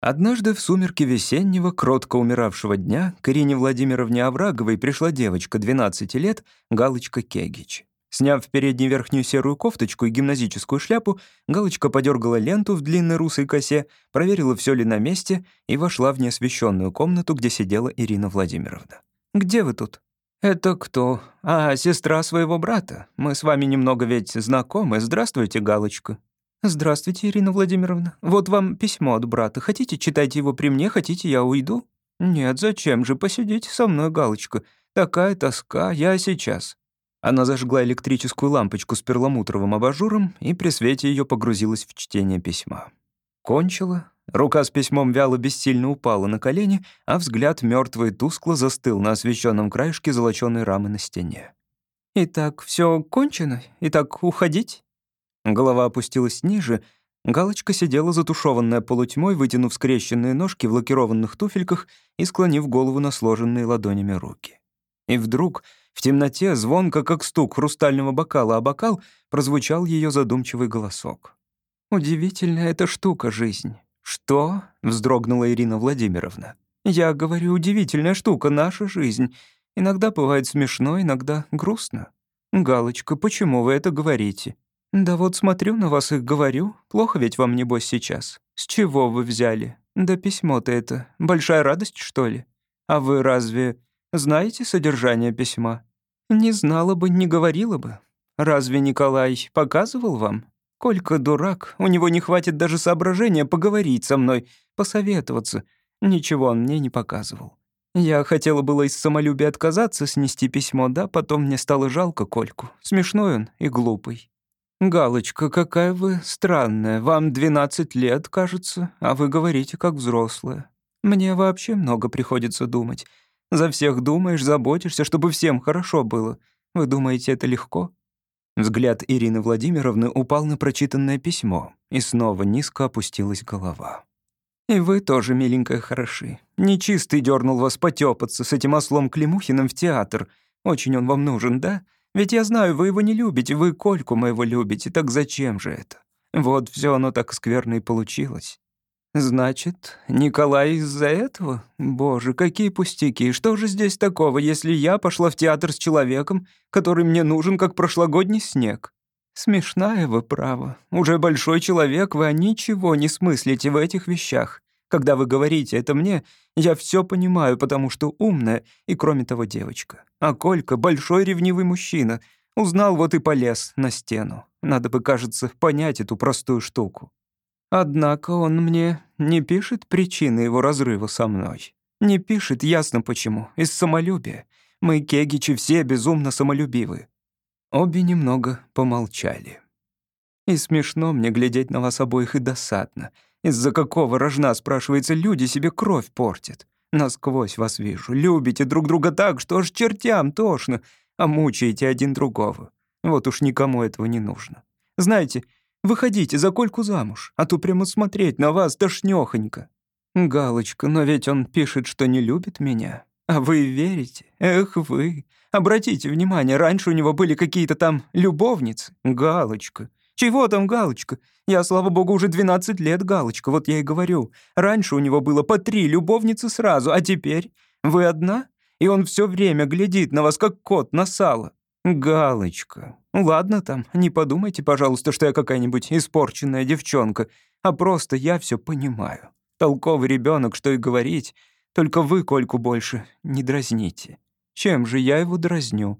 Однажды в сумерки весеннего, кротко умиравшего дня к Ирине Владимировне Авраговой пришла девочка 12 лет, Галочка Кегич. Сняв переднюю верхнюю серую кофточку и гимназическую шляпу, Галочка подергала ленту в длинной русой косе, проверила, все ли на месте, и вошла в неосвещенную комнату, где сидела Ирина Владимировна. «Где вы тут?» «Это кто? А, сестра своего брата. Мы с вами немного ведь знакомы. Здравствуйте, Галочка». «Здравствуйте, Ирина Владимировна. Вот вам письмо от брата. Хотите, читайте его при мне, хотите, я уйду?» «Нет, зачем же? Посидите со мной, Галочка. Такая тоска. Я сейчас». Она зажгла электрическую лампочку с перламутровым абажуром и при свете ее погрузилась в чтение письма. Кончила, Рука с письмом вяло бессильно упала на колени, а взгляд мертво и тускло застыл на освещенном краешке золочёной рамы на стене. «Итак, все кончено? Итак, уходить?» Голова опустилась ниже, Галочка сидела затушеванная полутьмой, вытянув скрещенные ножки в лакированных туфельках и склонив голову на сложенные ладонями руки. И вдруг в темноте, звонко, как стук хрустального бокала о бокал, прозвучал ее задумчивый голосок. «Удивительная эта штука — жизнь. «Что?» — вздрогнула Ирина Владимировна. «Я говорю, удивительная штука, наша жизнь. Иногда бывает смешно, иногда грустно. Галочка, почему вы это говорите?» «Да вот смотрю на вас и говорю. Плохо ведь вам, небось, сейчас. С чего вы взяли? Да письмо-то это. Большая радость, что ли? А вы разве знаете содержание письма? Не знала бы, не говорила бы. Разве Николай показывал вам? Колька дурак, у него не хватит даже соображения поговорить со мной, посоветоваться. Ничего он мне не показывал. Я хотела было из самолюбия отказаться, снести письмо, да, потом мне стало жалко Кольку. Смешной он и глупый. «Галочка, какая вы странная. Вам 12 лет, кажется, а вы говорите как взрослая. Мне вообще много приходится думать. За всех думаешь, заботишься, чтобы всем хорошо было. Вы думаете, это легко? Взгляд Ирины Владимировны упал на прочитанное письмо, и снова низко опустилась голова. «И вы тоже, миленькая, хороши. Нечистый дернул вас потёпаться с этим ослом Климухиным в театр. Очень он вам нужен, да? Ведь я знаю, вы его не любите, вы Кольку моего любите, так зачем же это? Вот все оно так скверно и получилось. «Значит, Николай из-за этого? Боже, какие пустяки! Что же здесь такого, если я пошла в театр с человеком, который мне нужен, как прошлогодний снег? Смешная вы, право. Уже большой человек, вы ничего не смыслите в этих вещах. Когда вы говорите это мне, я все понимаю, потому что умная и, кроме того, девочка. А Колька — большой ревнивый мужчина. Узнал, вот и полез на стену. Надо бы, кажется, понять эту простую штуку. Однако он мне не пишет причины его разрыва со мной. Не пишет, ясно почему, из самолюбия. Мы, кегичи, все безумно самолюбивы». Обе немного помолчали. «И смешно мне глядеть на вас обоих и досадно. Из-за какого рожна, спрашивается, люди себе кровь портят? Насквозь вас вижу. Любите друг друга так, что аж чертям тошно, а мучаете один другого. Вот уж никому этого не нужно. Знаете, выходите за Кольку замуж, а то прямо смотреть на вас тошнёхонько. Галочка, но ведь он пишет, что не любит меня. А вы верите? Эх вы. Обратите внимание, раньше у него были какие-то там любовницы. Галочка. Чего там галочка? Я, слава богу, уже 12 лет галочка, вот я и говорю. Раньше у него было по три любовницы сразу, а теперь вы одна? И он все время глядит на вас, как кот на сало. Галочка. Ладно там, не подумайте, пожалуйста, что я какая-нибудь испорченная девчонка, а просто я все понимаю. Толковый ребенок, что и говорить. Только вы Кольку больше не дразните. Чем же я его дразню?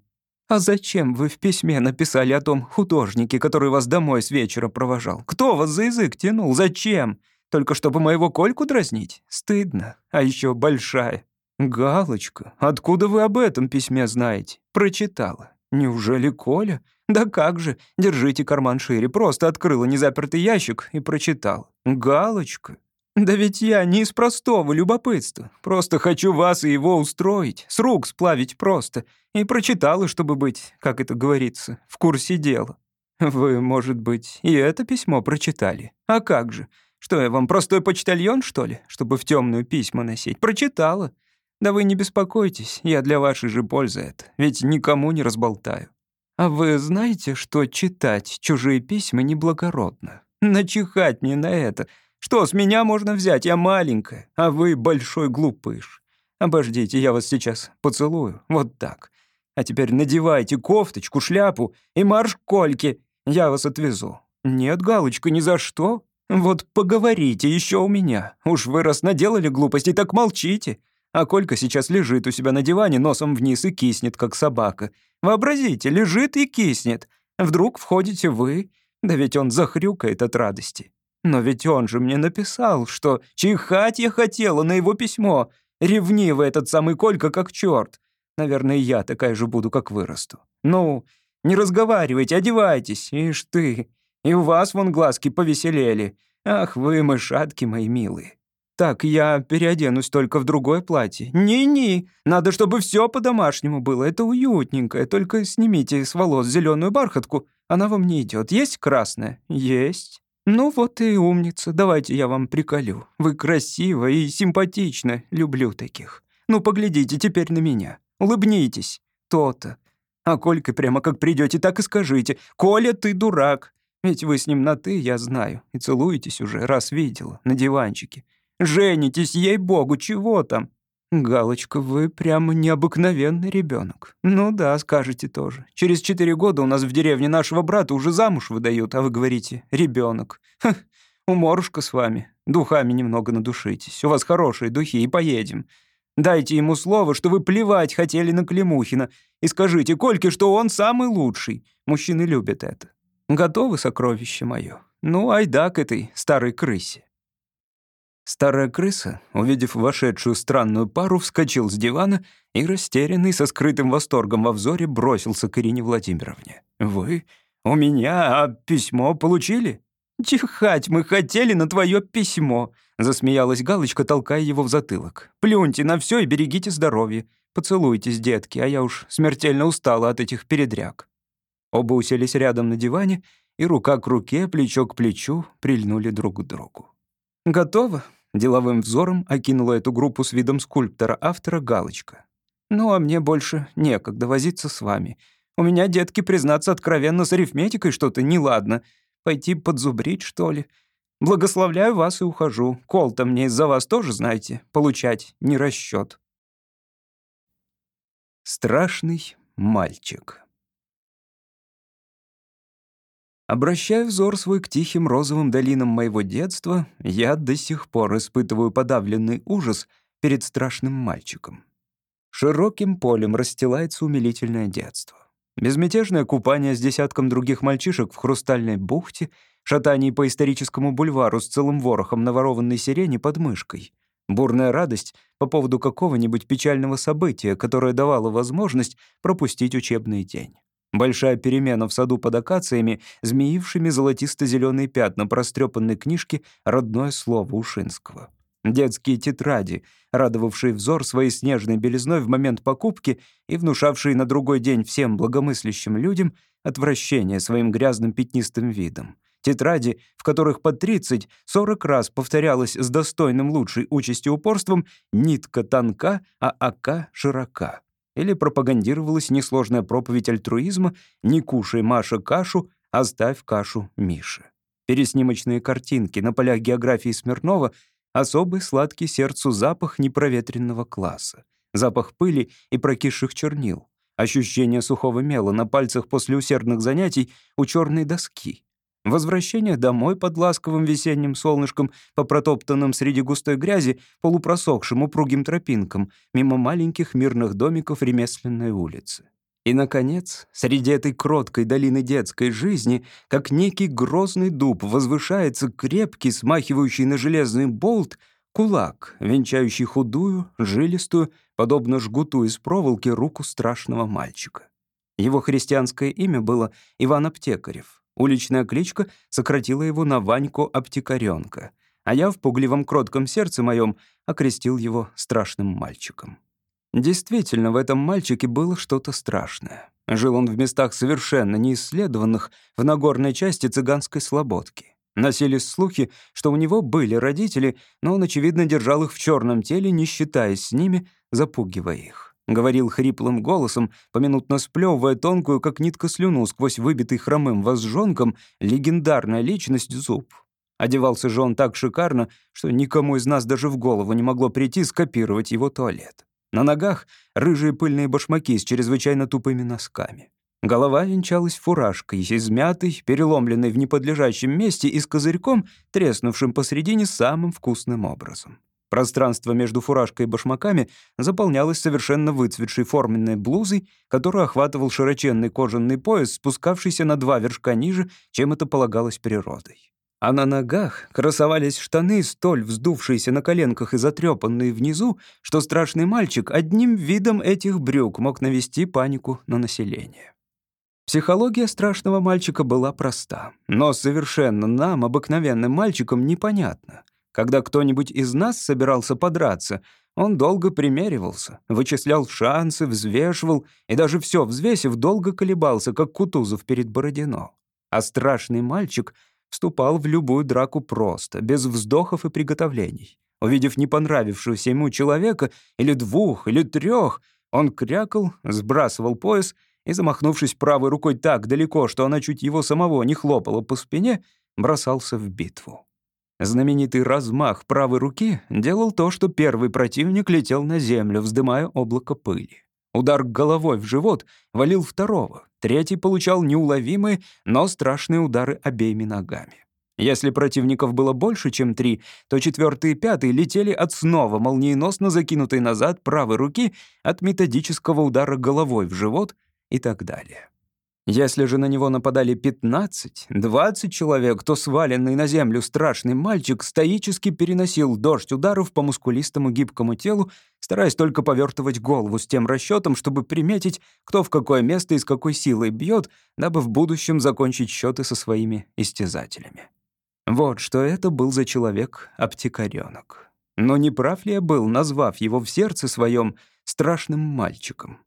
А зачем вы в письме написали о том художнике, который вас домой с вечера провожал? Кто вас за язык тянул? Зачем? Только чтобы моего Кольку дразнить? Стыдно. А еще большая. Галочка, откуда вы об этом письме знаете? Прочитала. Неужели Коля? Да как же, держите карман шире. Просто открыла незапертый ящик и прочитал. Галочка. Да ведь я не из простого любопытства. Просто хочу вас и его устроить, с рук сплавить просто. И прочитала, чтобы быть, как это говорится, в курсе дела. Вы, может быть, и это письмо прочитали? А как же? Что, я вам простой почтальон, что ли, чтобы в темную письма носить? Прочитала. Да вы не беспокойтесь, я для вашей же пользы это, ведь никому не разболтаю. А вы знаете, что читать чужие письма неблагородно? Начихать мне на это — что с меня можно взять? Я маленькая, а вы большой глупыш. Обождите, я вас сейчас поцелую. Вот так. А теперь надевайте кофточку, шляпу и марш к Кольке. Я вас отвезу. Нет, Галочка, ни за что. Вот поговорите еще у меня. Уж вы раз наделали глупостей, так молчите. А Колька сейчас лежит у себя на диване, носом вниз и киснет, как собака. Вообразите, лежит и киснет. Вдруг входите вы. Да ведь он захрюкает от радости. Но ведь он же мне написал, что чихать я хотела на его письмо. Ревнивый этот самый Колька как черт. Наверное, я такая же буду, как вырасту. Ну, не разговаривайте, одевайтесь. Ишь ты. И у вас вон глазки повеселели. Ах вы, мышатки мои милые. Так, я переоденусь только в другое платье. Не-не, надо, чтобы все по-домашнему было. Это уютненькое. Только снимите с волос зеленую бархатку. Она вам не идет. Есть красная? Есть. «Ну вот и умница, давайте я вам приколю. Вы красиво и симпатично, люблю таких. Ну поглядите теперь на меня, улыбнитесь, то-то. А Колька прямо как придете, так и скажите. Коля, ты дурак. Ведь вы с ним на «ты», я знаю, и целуетесь уже, раз видела, на диванчике. Женитесь, ей-богу, чего там? «Галочка, вы прямо необыкновенный ребенок. «Ну да, скажете тоже. Через четыре года у нас в деревне нашего брата уже замуж выдают, а вы говорите ребенок. Уморушка с вами. Духами немного надушитесь. У вас хорошие духи, и поедем. Дайте ему слово, что вы плевать хотели на Климухина, и скажите Кольке, что он самый лучший. Мужчины любят это. Готовы, сокровище мое? Ну, айда к этой старой крысе». Старая крыса, увидев вошедшую странную пару, вскочил с дивана и, растерянный, со скрытым восторгом во взоре, бросился к Ирине Владимировне. «Вы? У меня? А письмо получили?» «Чихать мы хотели на твое письмо», — засмеялась Галочка, толкая его в затылок. «Плюньте на все и берегите здоровье. Поцелуйтесь, детки, а я уж смертельно устала от этих передряг». Оба уселись рядом на диване, и рука к руке, плечо к плечу прильнули друг к другу. «Готово?» Деловым взором окинула эту группу с видом скульптора-автора галочка. «Ну, а мне больше некогда возиться с вами. У меня, детки, признаться откровенно, с арифметикой что-то неладно. Пойти подзубрить, что ли? Благословляю вас и ухожу. Кол-то мне из-за вас тоже, знаете, получать не расчет. Страшный мальчик. Обращая взор свой к тихим розовым долинам моего детства, я до сих пор испытываю подавленный ужас перед страшным мальчиком. Широким полем расстилается умилительное детство. Безмятежное купание с десятком других мальчишек в хрустальной бухте, шатание по историческому бульвару с целым ворохом наворованной сирени под мышкой. Бурная радость по поводу какого-нибудь печального события, которое давало возможность пропустить учебный день. Большая перемена в саду под акациями, змеившими золотисто-зеленые пятна прострепанной книжки «Родное слово Ушинского». Детские тетради, радовавшие взор своей снежной белизной в момент покупки и внушавшие на другой день всем благомыслящим людям отвращение своим грязным пятнистым видом. Тетради, в которых по 30-40 раз повторялось с достойным лучшей участью упорством «нитка тонка, а ока широка». Или пропагандировалась несложная проповедь альтруизма «не кушай, Маша, кашу, оставь кашу Мише». Переснимочные картинки на полях географии Смирнова особый сладкий сердцу запах непроветренного класса, запах пыли и прокисших чернил, ощущение сухого мела на пальцах после усердных занятий у черной доски, возвращение домой под ласковым весенним солнышком по протоптанным среди густой грязи полупросохшим упругим тропинкам мимо маленьких мирных домиков ремесленной улицы. И, наконец, среди этой кроткой долины детской жизни, как некий грозный дуб, возвышается крепкий, смахивающий на железный болт, кулак, венчающий худую, жилистую, подобно жгуту из проволоки, руку страшного мальчика. Его христианское имя было Иван Аптекарев. Уличная кличка сократила его на Ваньку Аптекарёнка, а я в пугливом кротком сердце моем окрестил его страшным мальчиком. Действительно, в этом мальчике было что-то страшное. Жил он в местах совершенно неисследованных, в Нагорной части цыганской слободки. Носились слухи, что у него были родители, но он, очевидно, держал их в черном теле, не считаясь с ними, запугивая их. Говорил хриплым голосом, поминутно сплевывая тонкую, как нитка слюну, сквозь выбитый хромым возжонком, легендарная личность зуб. Одевался же он так шикарно, что никому из нас даже в голову не могло прийти скопировать его туалет. На ногах рыжие пыльные башмаки с чрезвычайно тупыми носками. Голова венчалась фуражкой, измятой, переломленной в неподлежащем месте и с козырьком, треснувшим посредине самым вкусным образом. Пространство между фуражкой и башмаками заполнялось совершенно выцветшей форменной блузой, которую охватывал широченный кожаный пояс, спускавшийся на два вершка ниже, чем это полагалось природой а на ногах красовались штаны, столь вздувшиеся на коленках и затрепанные внизу, что страшный мальчик одним видом этих брюк мог навести панику на население. Психология страшного мальчика была проста, но совершенно нам, обыкновенным мальчикам, непонятна. Когда кто-нибудь из нас собирался подраться, он долго примеривался, вычислял шансы, взвешивал и даже все взвесив, долго колебался, как Кутузов перед Бородино. А страшный мальчик — вступал в любую драку просто, без вздохов и приготовлений. Увидев не понравившегося ему человека, или двух, или трех, он крякал, сбрасывал пояс и, замахнувшись правой рукой так далеко, что она чуть его самого не хлопала по спине, бросался в битву. Знаменитый размах правой руки делал то, что первый противник летел на землю, вздымая облако пыли. Удар головой в живот валил второго, третий получал неуловимые, но страшные удары обеими ногами. Если противников было больше, чем три, то четвертый и пятый летели от снова молниеносно закинутой назад правой руки от методического удара головой в живот и так далее. Если же на него нападали 15-20 человек, то сваленный на землю страшный мальчик стоически переносил дождь ударов по мускулистому гибкому телу, стараясь только повертывать голову с тем расчетом, чтобы приметить, кто в какое место и с какой силой бьет, дабы в будущем закончить счеты со своими истязателями. Вот что это был за человек аптекарёнок. Но не прав ли я был, назвав его в сердце своем страшным мальчиком?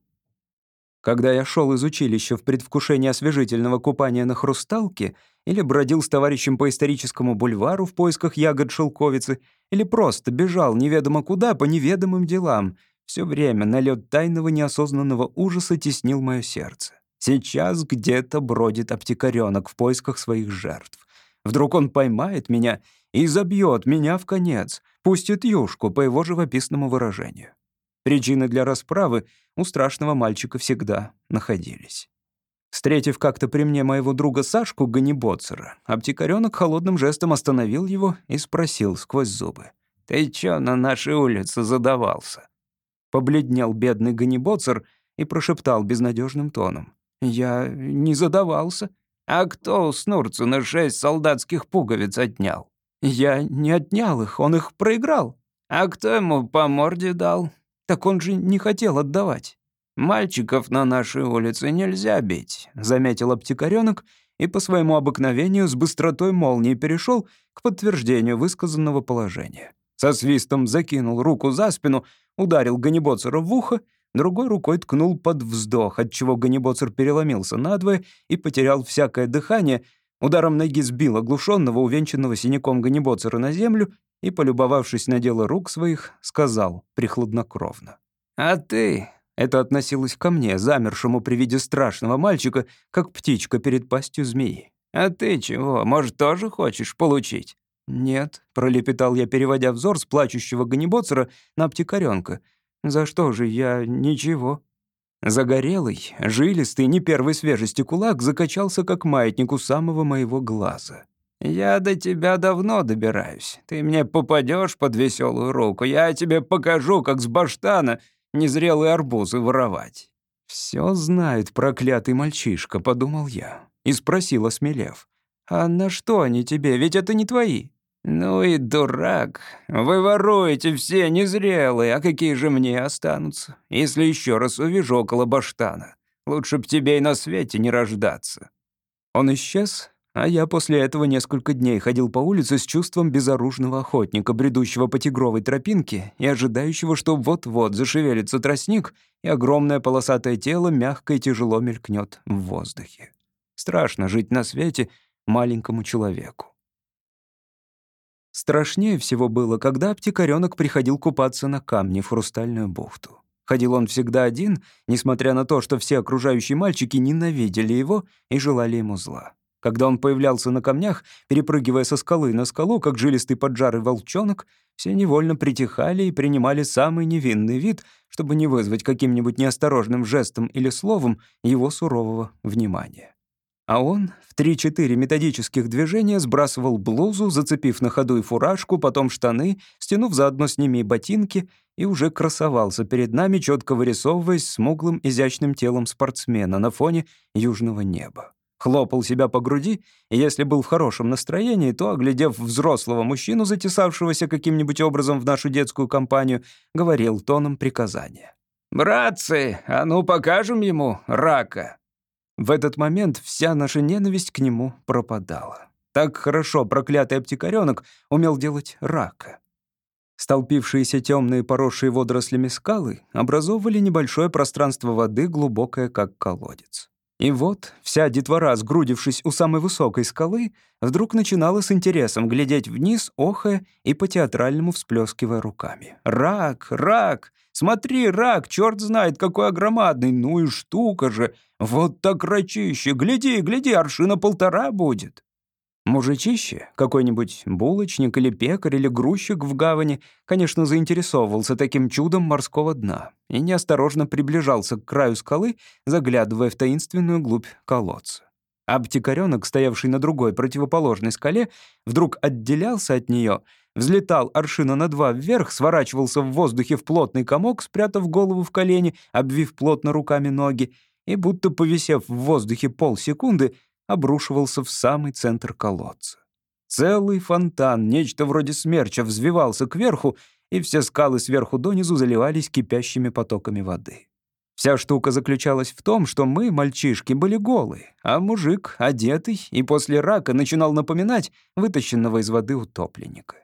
Когда я шел из училища в предвкушении освежительного купания на хрусталке или бродил с товарищем по историческому бульвару в поисках ягод шелковицы, или просто бежал неведомо куда по неведомым делам, все время налет тайного неосознанного ужаса теснил мое сердце. Сейчас где-то бродит аптекарёнок в поисках своих жертв. Вдруг он поймает меня и забьет меня в конец, пустит юшку по его живописному выражению. Причины для расправы у страшного мальчика всегда находились. Встретив как-то при мне моего друга Сашку Ганнибоцера, аптекарёнок холодным жестом остановил его и спросил сквозь зубы. «Ты чё на нашей улице задавался?» Побледнел бедный Ганнибоцер и прошептал безнадежным тоном. «Я не задавался. А кто у Снурцена шесть солдатских пуговиц отнял?» «Я не отнял их, он их проиграл». А кто ему по морде дал? Так он же не хотел отдавать. «Мальчиков на нашей улице нельзя бить», — заметил аптекарёнок и по своему обыкновению с быстротой молнии перешел к подтверждению высказанного положения. Со свистом закинул руку за спину, ударил Ганнибоцера в ухо, другой рукой ткнул под вздох, отчего Ганнибоцер переломился надвое и потерял всякое дыхание, ударом ноги сбил оглушенного, увенчанного синяком Ганнибоцера на землю и, полюбовавшись на дело рук своих, сказал прихладнокровно. «А ты это относилось ко мне, замершему при виде страшного мальчика, как птичка перед пастью змеи. «А ты чего, может, тоже хочешь получить?» «Нет», — пролепетал я, переводя взор с плачущего ганнибоцера на аптекарёнка. «За что же я ничего?» Загорелый, жилистый, не первой свежести кулак закачался, как маятник у самого моего глаза. «Я до тебя давно добираюсь. Ты мне попадешь под веселую руку. Я тебе покажу, как с баштана незрелые арбузы воровать. «Все знает проклятый мальчишка», — подумал я. И спросил, осмелев. «А на что они тебе? Ведь это не твои». «Ну и дурак. Вы воруете все незрелые, а какие же мне останутся, если еще раз увижу около баштана? Лучше б тебе и на свете не рождаться». Он исчез, а я после этого несколько дней ходил по улице с чувством безоружного охотника, бредущего по тигровой тропинке и ожидающего, что вот-вот зашевелится тростник, и огромное полосатое тело мягко и тяжело мелькнет в воздухе. Страшно жить на свете маленькому человеку. Страшнее всего было, когда аптекарёнок приходил купаться на камне в Хрустальную бухту. Ходил он всегда один, несмотря на то, что все окружающие мальчики ненавидели его и желали ему зла. Когда он появлялся на камнях, перепрыгивая со скалы на скалу, как жилистый поджарый волчонок, все невольно притихали и принимали самый невинный вид, чтобы не вызвать каким-нибудь неосторожным жестом или словом его сурового внимания. А он в три-четыре методических движения сбрасывал блузу, зацепив на ходу и фуражку, потом штаны, стянув заодно с ними и ботинки, и уже красовался перед нами, четко вырисовываясь смуглым изящным телом спортсмена на фоне южного неба хлопал себя по груди, и если был в хорошем настроении, то, оглядев взрослого мужчину, затесавшегося каким-нибудь образом в нашу детскую компанию, говорил тоном приказания. «Братцы, а ну покажем ему рака!» В этот момент вся наша ненависть к нему пропадала. Так хорошо проклятый аптекарёнок умел делать рака. Столпившиеся темные, поросшие водорослями скалы образовывали небольшое пространство воды, глубокое, как колодец. И вот вся детвора, сгрудившись у самой высокой скалы, вдруг начинала с интересом глядеть вниз, охая и по-театральному всплескивая руками. «Рак! Рак! Смотри, рак! Черт знает, какой огромадный! Ну и штука же! Вот так рачище! Гляди, гляди, аршина полтора будет!» Мужичище, какой-нибудь булочник или пекарь или грузчик в гавани, конечно, заинтересовывался таким чудом морского дна и неосторожно приближался к краю скалы, заглядывая в таинственную глубь колодца. Аптекарёнок, стоявший на другой противоположной скале, вдруг отделялся от нее, взлетал аршина на два вверх, сворачивался в воздухе в плотный комок, спрятав голову в колени, обвив плотно руками ноги, и, будто повисев в воздухе полсекунды, обрушивался в самый центр колодца. Целый фонтан, нечто вроде смерча, взвивался кверху, и все скалы сверху донизу заливались кипящими потоками воды. Вся штука заключалась в том, что мы, мальчишки, были голые, а мужик, одетый, и после рака начинал напоминать вытащенного из воды утопленника.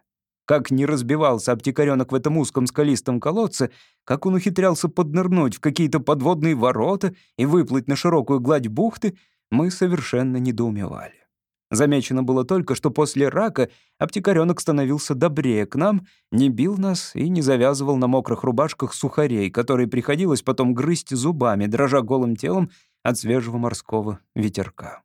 Как не разбивался аптекарёнок в этом узком скалистом колодце, как он ухитрялся поднырнуть в какие-то подводные ворота и выплыть на широкую гладь бухты, мы совершенно недоумевали. Замечено было только, что после рака аптекарёнок становился добрее к нам, не бил нас и не завязывал на мокрых рубашках сухарей, которые приходилось потом грызть зубами, дрожа голым телом от свежего морского ветерка.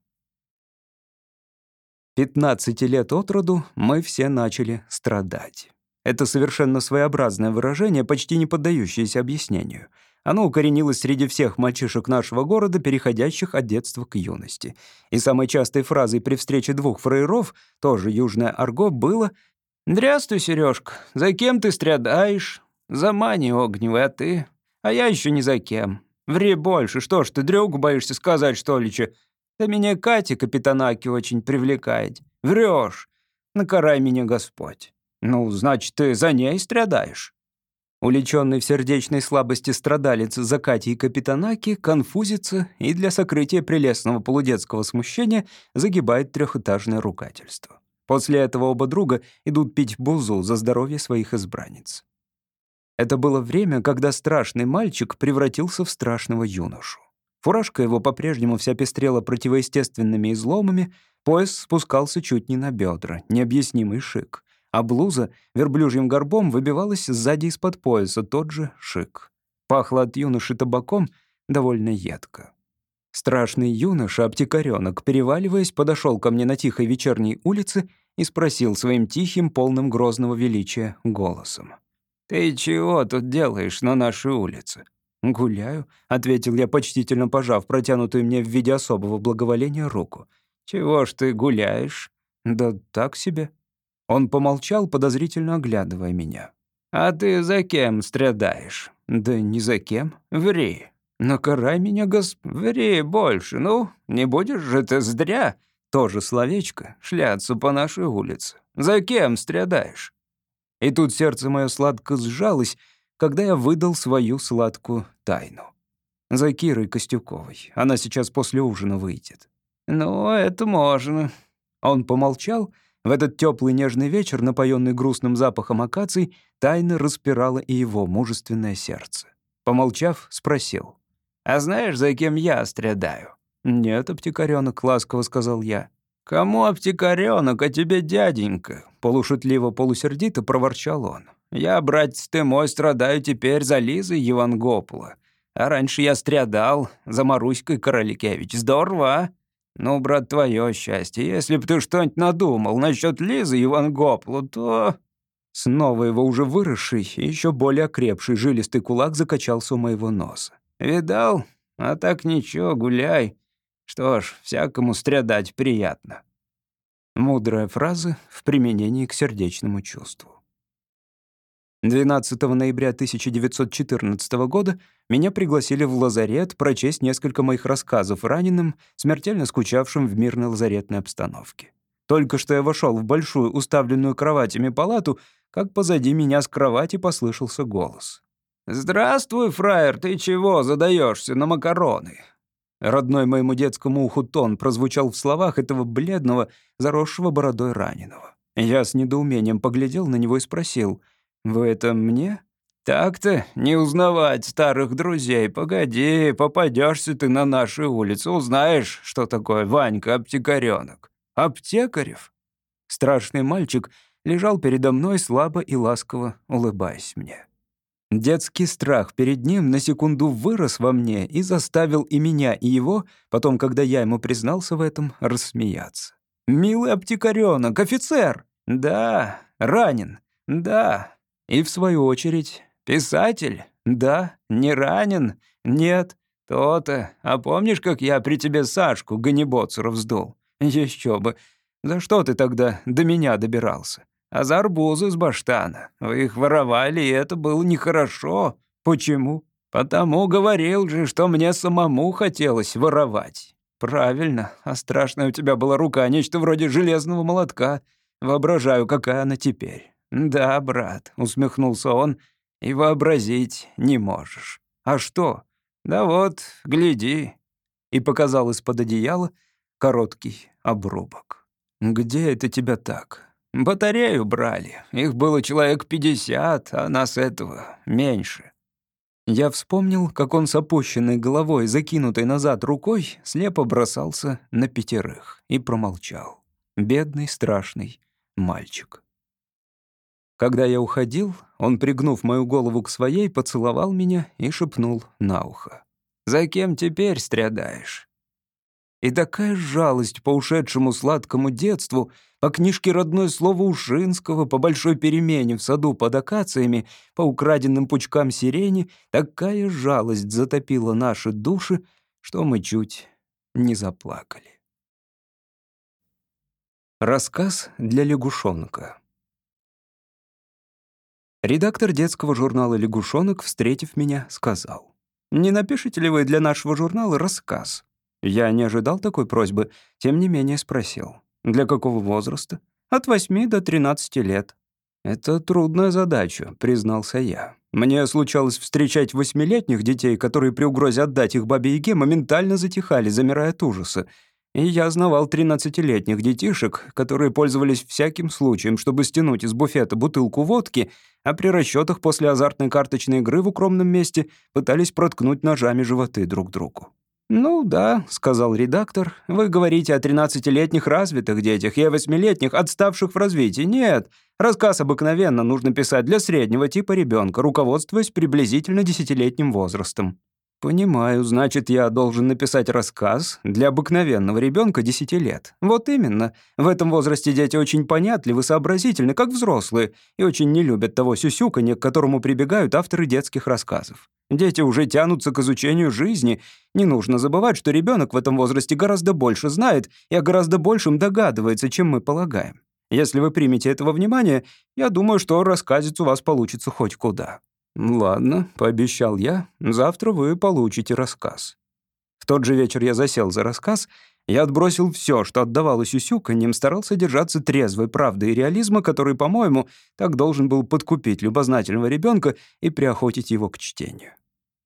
15 лет от роду мы все начали страдать. Это совершенно своеобразное выражение, почти не поддающееся объяснению — оно укоренилось среди всех мальчишек нашего города, переходящих от детства к юности. И самой частой фразой при встрече двух фраеров, тоже южное арго, было «Дряствуй, Сережка, за кем ты страдаешь? За мани огневой, а ты? А я еще не за кем. Ври больше, что ж ты, дрюгу боишься сказать, что ли, че? Да меня Катя Капитанаки очень привлекает. Врешь. Накарай меня Господь». «Ну, значит, ты за ней страдаешь». Уличенный в сердечной слабости страдалец Закати и Капитанаки конфузится и для сокрытия прелестного полудетского смущения загибает трехэтажное ругательство. После этого оба друга идут пить бузу за здоровье своих избранниц. Это было время, когда страшный мальчик превратился в страшного юношу. Фуражка его по-прежнему вся пестрела противоестественными изломами, пояс спускался чуть не на бедра, необъяснимый шик а блуза верблюжьим горбом выбивалась сзади из-под пояса, тот же шик. Пахло от юноши табаком довольно едко. Страшный юноша, аптекарёнок, переваливаясь, подошел ко мне на тихой вечерней улице и спросил своим тихим, полным грозного величия голосом. «Ты чего тут делаешь на нашей улице?» «Гуляю», — ответил я, почтительно пожав протянутую мне в виде особого благоволения руку. «Чего ж ты гуляешь?» «Да так себе». Он помолчал, подозрительно оглядывая меня. «А ты за кем страдаешь?» «Да ни за кем. Ври. Накарай меня, гос... Ври больше, ну, не будешь же ты здря, тоже словечко, шляться по нашей улице. За кем страдаешь?» И тут сердце мое сладко сжалось, когда я выдал свою сладкую тайну. За Кирой Костюковой. Она сейчас после ужина выйдет. «Ну, это можно». Он помолчал в этот теплый нежный вечер, напоенный грустным запахом акаций, тайно распирало и его мужественное сердце. Помолчав, спросил. «А знаешь, за кем я страдаю?» «Нет, аптекарёнок», — ласково сказал я. «Кому аптекарёнок, а тебе дяденька?» Полушутливо-полусердито проворчал он. «Я, братец ты мой, страдаю теперь за Лизой Евангопула. А раньше я страдал за Маруськой Короликевич. Здорово, а?» «Ну, брат, твое счастье. Если б ты что-нибудь надумал насчет Лизы Иван Гоплу, то...» Снова его уже выросший и еще более окрепший жилистый кулак закачался у моего носа. «Видал? А так ничего, гуляй. Что ж, всякому страдать приятно». Мудрая фраза в применении к сердечному чувству. 12 ноября 1914 года меня пригласили в лазарет прочесть несколько моих рассказов раненым, смертельно скучавшим в мирной лазаретной обстановке. Только что я вошел в большую, уставленную кроватями палату, как позади меня с кровати послышался голос. «Здравствуй, фраер, ты чего задаешься на макароны?» Родной моему детскому уху тон прозвучал в словах этого бледного, заросшего бородой раненого. Я с недоумением поглядел на него и спросил — «Вы это мне?» «Так-то не узнавать старых друзей. Погоди, попадешься ты на нашу улицу, узнаешь, что такое Ванька-аптекарёнок». «Аптекарев?» Страшный мальчик лежал передо мной слабо и ласково, улыбаясь мне. Детский страх перед ним на секунду вырос во мне и заставил и меня, и его, потом, когда я ему признался в этом, рассмеяться. «Милый аптекарёнок, офицер!» «Да, ранен. Да, и в свою очередь, писатель? Да, не ранен? Нет. То-то. А помнишь, как я при тебе Сашку Ганебоцера вздул? Еще бы. За что ты тогда до меня добирался? А за арбузы с баштана. Вы их воровали, и это было нехорошо. Почему? Потому говорил же, что мне самому хотелось воровать. Правильно. А страшная у тебя была рука, нечто вроде железного молотка. Воображаю, какая она теперь. «Да, брат», — усмехнулся он, — «и вообразить не можешь». «А что?» «Да вот, гляди», — и показал из-под одеяла короткий обрубок. «Где это тебя так?» «Батарею брали. Их было человек пятьдесят, а нас этого меньше». Я вспомнил, как он с опущенной головой, закинутой назад рукой, слепо бросался на пятерых и промолчал. Бедный, страшный мальчик. Когда я уходил, он, пригнув мою голову к своей, поцеловал меня и шепнул на ухо. «За кем теперь страдаешь?» И такая жалость по ушедшему сладкому детству, по книжке родное слово Ушинского, по большой перемене в саду под акациями, по украденным пучкам сирени, такая жалость затопила наши души, что мы чуть не заплакали. Рассказ для лягушонка. Редактор детского журнала «Лягушонок», встретив меня, сказал. «Не напишите ли вы для нашего журнала рассказ?» Я не ожидал такой просьбы, тем не менее спросил. «Для какого возраста?» «От 8 до 13 лет». «Это трудная задача», — признался я. Мне случалось встречать восьмилетних детей, которые при угрозе отдать их бабе Яге моментально затихали, замирая от ужаса. И я знавал тринадцатилетних детишек, которые пользовались всяким случаем, чтобы стянуть из буфета бутылку водки, а при расчетах после азартной карточной игры в укромном месте пытались проткнуть ножами животы друг другу. «Ну да», — сказал редактор, — «вы говорите о тринадцатилетних развитых детях и о восьмилетних, отставших в развитии. Нет, рассказ обыкновенно нужно писать для среднего типа ребенка, руководствуясь приблизительно десятилетним возрастом». «Понимаю, значит, я должен написать рассказ для обыкновенного ребенка 10 лет. Вот именно. В этом возрасте дети очень понятливы, сообразительны, как взрослые, и очень не любят того сюсюканья, к которому прибегают авторы детских рассказов. Дети уже тянутся к изучению жизни. Не нужно забывать, что ребенок в этом возрасте гораздо больше знает и о гораздо большем догадывается, чем мы полагаем. Если вы примете этого внимания, я думаю, что рассказец у вас получится хоть куда». «Ладно», — пообещал я, — «завтра вы получите рассказ». В тот же вечер я засел за рассказ, я отбросил все, что отдавалось усюканьем, старался держаться трезвой правды и реализма, который, по-моему, так должен был подкупить любознательного ребенка и приохотить его к чтению.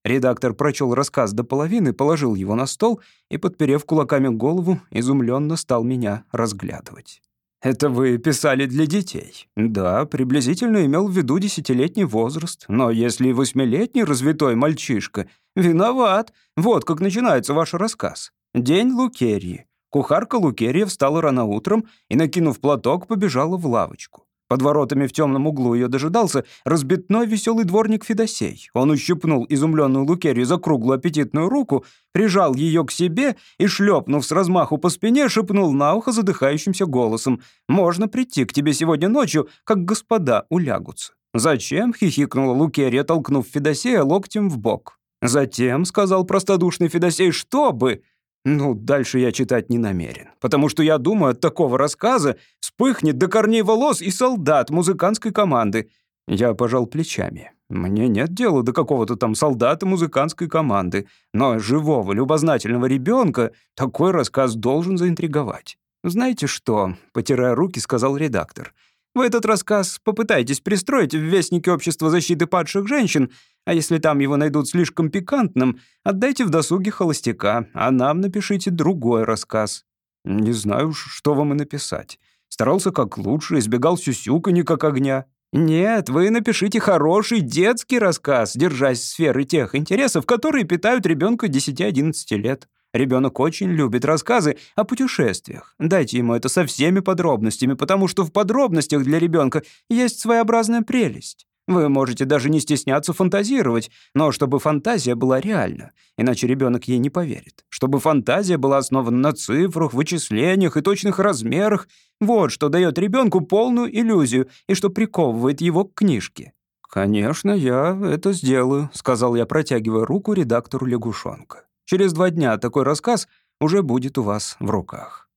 Редактор прочел рассказ до половины, положил его на стол и, подперев кулаками голову, изумленно стал меня разглядывать. «Это вы писали для детей?» «Да, приблизительно имел в виду десятилетний возраст. Но если восьмилетний развитой мальчишка...» «Виноват. Вот как начинается ваш рассказ. День Лукерьи. Кухарка Лукерья встала рано утром и, накинув платок, побежала в лавочку. Под воротами в темном углу ее дожидался разбитной веселый дворник Федосей. Он ущипнул изумленную Лукерью за круглую аппетитную руку, прижал ее к себе и, шлепнув с размаху по спине, шепнул на ухо задыхающимся голосом. «Можно прийти к тебе сегодня ночью, как господа улягутся». «Зачем?» — хихикнула Лукерья, толкнув Федосея локтем в бок. «Затем», — сказал простодушный Федосей, — «чтобы...» Ну, дальше я читать не намерен, потому что я думаю, от такого рассказа вспыхнет до корней волос и солдат музыкантской команды. Я пожал плечами. Мне нет дела до какого-то там солдата музыкантской команды, но живого, любознательного ребенка такой рассказ должен заинтриговать. «Знаете что?» — потирая руки, сказал редактор — вы этот рассказ попытайтесь пристроить в Вестнике Общества защиты падших женщин, а если там его найдут слишком пикантным, отдайте в досуге холостяка, а нам напишите другой рассказ. Не знаю, что вам и написать. Старался как лучше, избегал сюсюканья как огня. Нет, вы напишите хороший детский рассказ, держась сферы тех интересов, которые питают ребенка 10-11 лет. Ребенок очень любит рассказы о путешествиях. Дайте ему это со всеми подробностями, потому что в подробностях для ребенка есть своеобразная прелесть. Вы можете даже не стесняться фантазировать, но чтобы фантазия была реальна, иначе ребенок ей не поверит. Чтобы фантазия была основана на цифрах, вычислениях и точных размерах, вот что дает ребенку полную иллюзию и что приковывает его к книжке. «Конечно, я это сделаю», — сказал я, протягивая руку редактору лягушонка. Через два дня такой рассказ уже будет у вас в руках.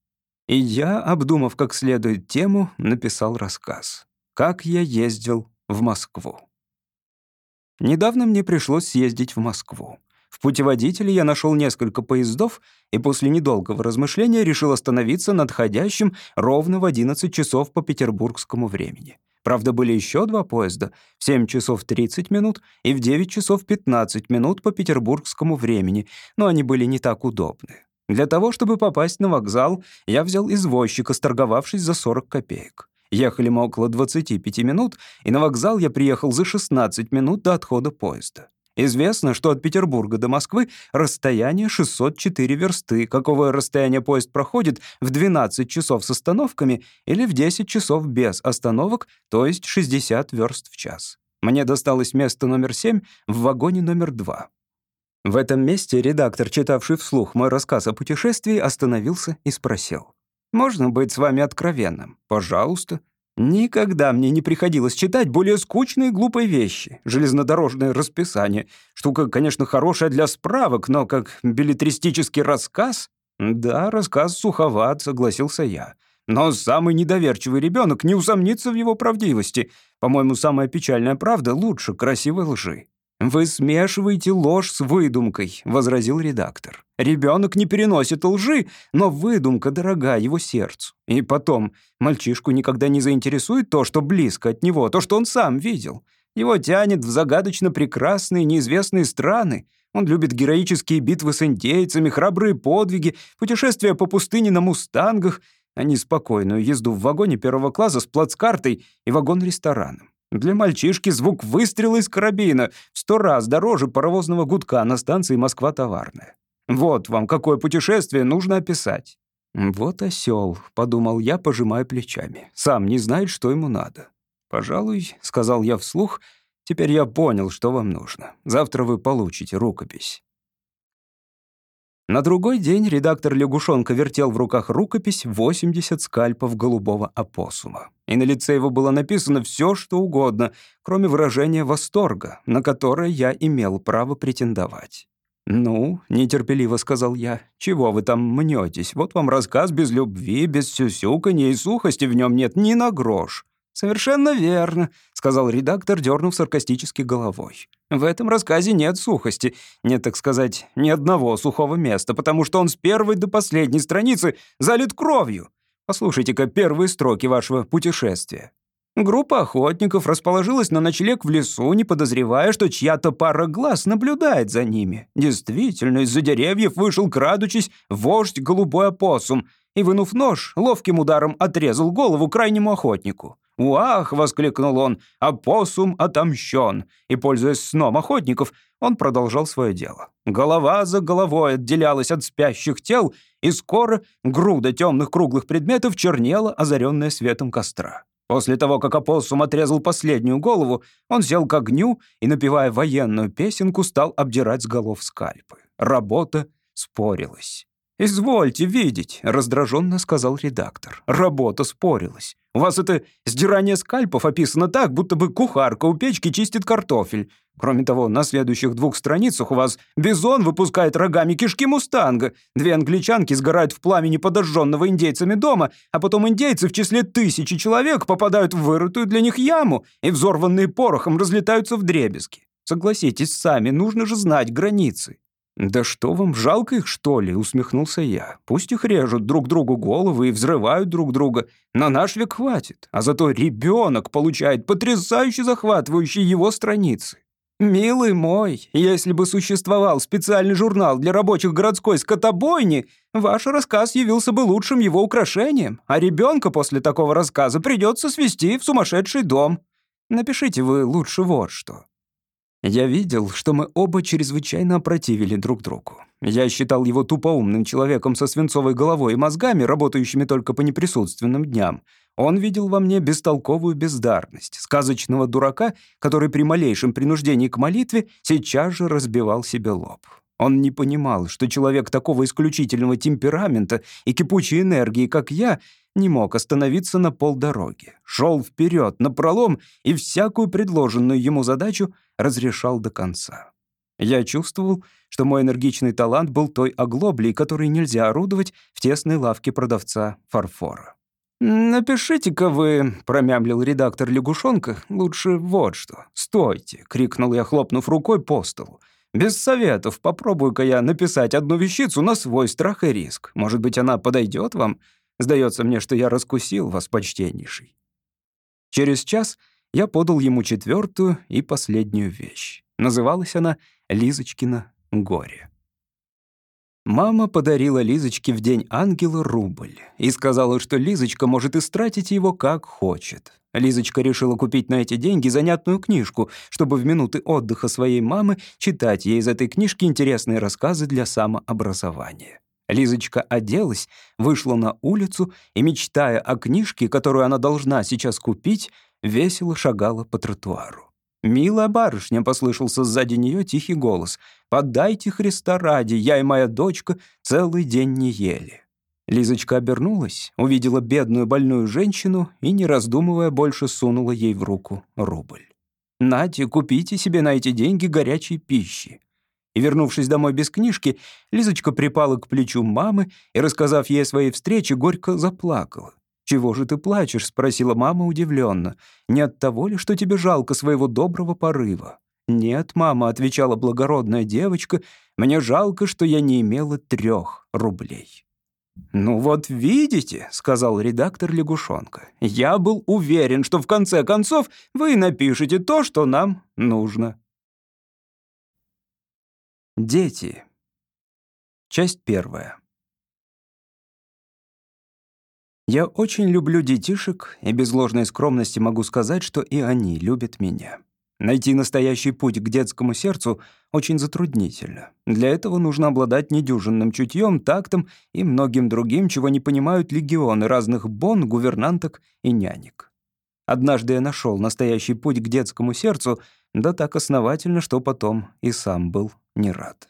И я, обдумав как следует тему, написал рассказ. Как я ездил в Москву. Недавно мне пришлось съездить в Москву. В путеводителе я нашел несколько поездов и после недолгого размышления решил остановиться над ходящим ровно в 11 часов по петербургскому времени. Правда, были еще два поезда в 7 часов 30 минут и в 9 часов 15 минут по петербургскому времени, но они были не так удобны. Для того, чтобы попасть на вокзал, я взял извозчика, сторговавшись за 40 копеек. Ехали мы около 25 минут, и на вокзал я приехал за 16 минут до отхода поезда. Известно, что от Петербурга до Москвы расстояние 604 версты, каковое расстояние поезд проходит в 12 часов с остановками или в 10 часов без остановок, то есть 60 верст в час. Мне досталось место номер 7 в вагоне номер 2. В этом месте редактор, читавший вслух мой рассказ о путешествии, остановился и спросил. «Можно быть с вами откровенным?» «Пожалуйста». Никогда мне не приходилось читать более скучные и глупые вещи. Железнодорожное расписание. Штука, конечно, хорошая для справок, но как билетристический рассказ... Да, рассказ суховат, согласился я. Но самый недоверчивый ребенок не усомнится в его правдивости. По-моему, самая печальная правда лучше красивой лжи. «Вы смешиваете ложь с выдумкой», — возразил редактор. «Ребенок не переносит лжи, но выдумка дорога его сердцу. И потом, мальчишку никогда не заинтересует то, что близко от него, то, что он сам видел. Его тянет в загадочно прекрасные неизвестные страны. Он любит героические битвы с индейцами, храбрые подвиги, путешествия по пустыне на мустангах, а не спокойную езду в вагоне первого класса с плацкартой и вагон-рестораном. Для мальчишки звук выстрела из карабина в сто раз дороже паровозного гудка на станции Москва-Товарная. Вот вам какое путешествие нужно описать. «Вот осел», — подумал я, пожимая плечами. «Сам не знает, что ему надо». «Пожалуй», — сказал я вслух, — «теперь я понял, что вам нужно. Завтра вы получите рукопись». На другой день редактор Лягушонка вертел в руках рукопись 80 скальпов голубого опоссума. И на лице его было написано все, что угодно, кроме выражения восторга, на которое я имел право претендовать. «Ну», — нетерпеливо сказал я, — «чего вы там мнетесь? Вот вам рассказ без любви, без сюсюканья и сухости в нем нет ни на грош. «Совершенно верно», — сказал редактор, дернув саркастически головой. «В этом рассказе нет сухости, нет, так сказать, ни одного сухого места, потому что он с первой до последней страницы залит кровью. Послушайте-ка первые строки вашего путешествия. Группа охотников расположилась на ночлег в лесу, не подозревая, что чья-то пара глаз наблюдает за ними. Действительно, из-за деревьев вышел, крадучись, вождь голубой опоссум и, вынув нож, ловким ударом отрезал голову крайнему охотнику. «Уах!» — воскликнул он, «опоссум отомщен!» И, пользуясь сном охотников, он продолжал свое дело. Голова за головой отделялась от спящих тел, и скоро груда темных круглых предметов чернела, озаренная светом костра. После того, как опоссум отрезал последнюю голову, он сел к огню и, напевая военную песенку, стал обдирать с голов скальпы. Работа спорилась. «Извольте видеть», — раздраженно сказал редактор. «Работа спорилась. У вас это сдирание скальпов описано так, будто бы кухарка у печки чистит картофель. Кроме того, на следующих двух страницах у вас бизон выпускает рогами кишки мустанга, две англичанки сгорают в пламени подожженного индейцами дома, а потом индейцы в числе тысячи человек попадают в вырытую для них яму и, взорванные порохом, разлетаются в дребезги. Согласитесь сами, нужно же знать границы. «Да что вам, жалко их, что ли?» — усмехнулся я. «Пусть их режут друг другу головы и взрывают друг друга. На наш век хватит. А зато ребенок получает потрясающе захватывающие его страницы. «Милый мой, если бы существовал специальный журнал для рабочих городской скотобойни, ваш рассказ явился бы лучшим его украшением, а ребенка после такого рассказа придется свести в сумасшедший дом. Напишите вы лучше вот что. Я видел, что мы оба чрезвычайно опротивили друг другу. Я считал его тупоумным человеком со свинцовой головой и мозгами, работающими только по неприсутственным дням. Он видел во мне бестолковую бездарность, сказочного дурака, который при малейшем принуждении к молитве сейчас же разбивал себе лоб. Он не понимал, что человек такого исключительного темперамента и кипучей энергии, как я, не мог остановиться на полдороги. Шел вперед, напролом, и всякую предложенную ему задачу разрешал до конца. Я чувствовал, что мой энергичный талант был той оглоблей, которой нельзя орудовать в тесной лавке продавца фарфора. «Напишите-ка вы», — промямлил редактор лягушонка, — «лучше вот что». «Стойте», — крикнул я, хлопнув рукой по столу. «Без советов попробую-ка я написать одну вещицу на свой страх и риск. Может быть, она подойдет вам? Сдается мне, что я раскусил вас, почтеннейший». Через час я подал ему четвертую и последнюю вещь. Называлась она «Лизочкина горе». Мама подарила Лизочке в день ангела рубль и сказала, что Лизочка может истратить его как хочет. Лизочка решила купить на эти деньги занятную книжку, чтобы в минуты отдыха своей мамы читать ей из этой книжки интересные рассказы для самообразования. Лизочка оделась, вышла на улицу и, мечтая о книжке, которую она должна сейчас купить, весело шагала по тротуару. «Милая барышня», — послышался сзади нее тихий голос, «подайте Христа ради, я и моя дочка целый день не ели». Лизочка обернулась, увидела бедную больную женщину и, не раздумывая, больше сунула ей в руку рубль. «Нате, купите себе на эти деньги горячей пищи». И, вернувшись домой без книжки, Лизочка припала к плечу мамы и, рассказав ей о своей встрече, горько заплакала. «Чего же ты плачешь?» — спросила мама удивленно. «Не от того ли, что тебе жалко своего доброго порыва? «Нет, мама», — отвечала благородная девочка, «мне жалко, что я не имела трех рублей». «Ну вот видите», — сказал редактор лягушонка, «я был уверен, что в конце концов вы напишете то, что нам нужно». Дети. Часть первая. Я очень люблю детишек, и без ложной скромности могу сказать, что и они любят меня. Найти настоящий путь к детскому сердцу очень затруднительно. Для этого нужно обладать недюжинным чутьем, тактом и многим другим, чего не понимают легионы разных бон, гувернанток и нянек. Однажды я нашел настоящий путь к детскому сердцу, да так основательно, что потом и сам был не рад.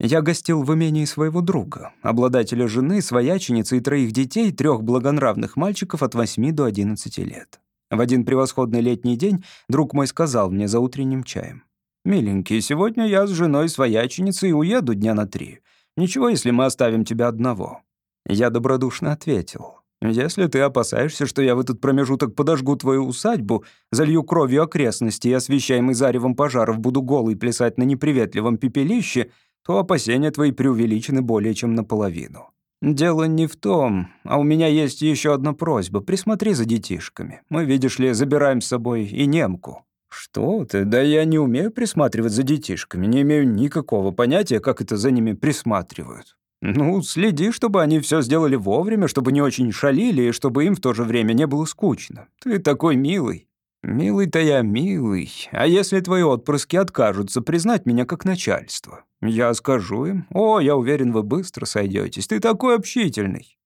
Я гостил в имении своего друга, обладателя жены, свояченицы и троих детей, трех благонравных мальчиков от 8 до 11 лет. В один превосходный летний день друг мой сказал мне за утренним чаем. «Миленький, сегодня я с женой свояченицей уеду дня на три. Ничего, если мы оставим тебя одного». Я добродушно ответил. «Если ты опасаешься, что я в этот промежуток подожгу твою усадьбу, залью кровью окрестности и, освещаемый заревом пожаров, буду голый плясать на неприветливом пепелище, то опасения твои преувеличены более чем наполовину. «Дело не в том, а у меня есть еще одна просьба. Присмотри за детишками. Мы, видишь ли, забираем с собой и немку». «Что ты? Да я не умею присматривать за детишками. Не имею никакого понятия, как это за ними присматривают». «Ну, следи, чтобы они все сделали вовремя, чтобы не очень шалили, и чтобы им в то же время не было скучно. Ты такой милый». «Милый-то я милый. А если твои отпрыски откажутся признать меня как начальство? Я скажу им, о, я уверен, вы быстро сойдетесь. Ты такой общительный».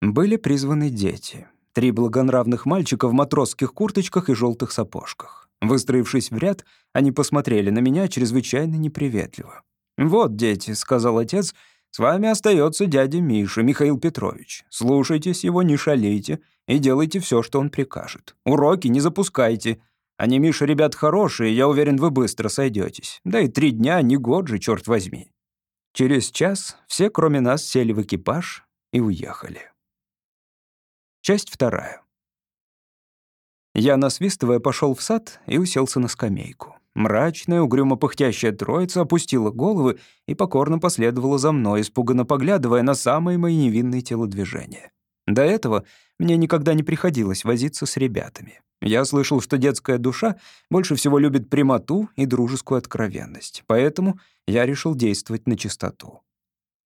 Были призваны дети. Три благонравных мальчика в матросских курточках и желтых сапожках. Выстроившись в ряд, они посмотрели на меня чрезвычайно неприветливо. «Вот, дети», — сказал отец, — с вами остается дядя Миша, Михаил Петрович. Слушайтесь его, не шалейте и делайте все, что он прикажет. Уроки не запускайте. Они, Миша, ребят хорошие, я уверен, вы быстро сойдетесь. Да и три дня, не год же, черт возьми. Через час все, кроме нас, сели в экипаж и уехали. Часть вторая. Я, насвистывая, пошел в сад и уселся на скамейку. Мрачная, угрюмо пыхтящая троица опустила головы и покорно последовала за мной, испуганно поглядывая на самые мои невинные телодвижения. До этого мне никогда не приходилось возиться с ребятами. Я слышал, что детская душа больше всего любит прямоту и дружескую откровенность, поэтому я решил действовать на чистоту.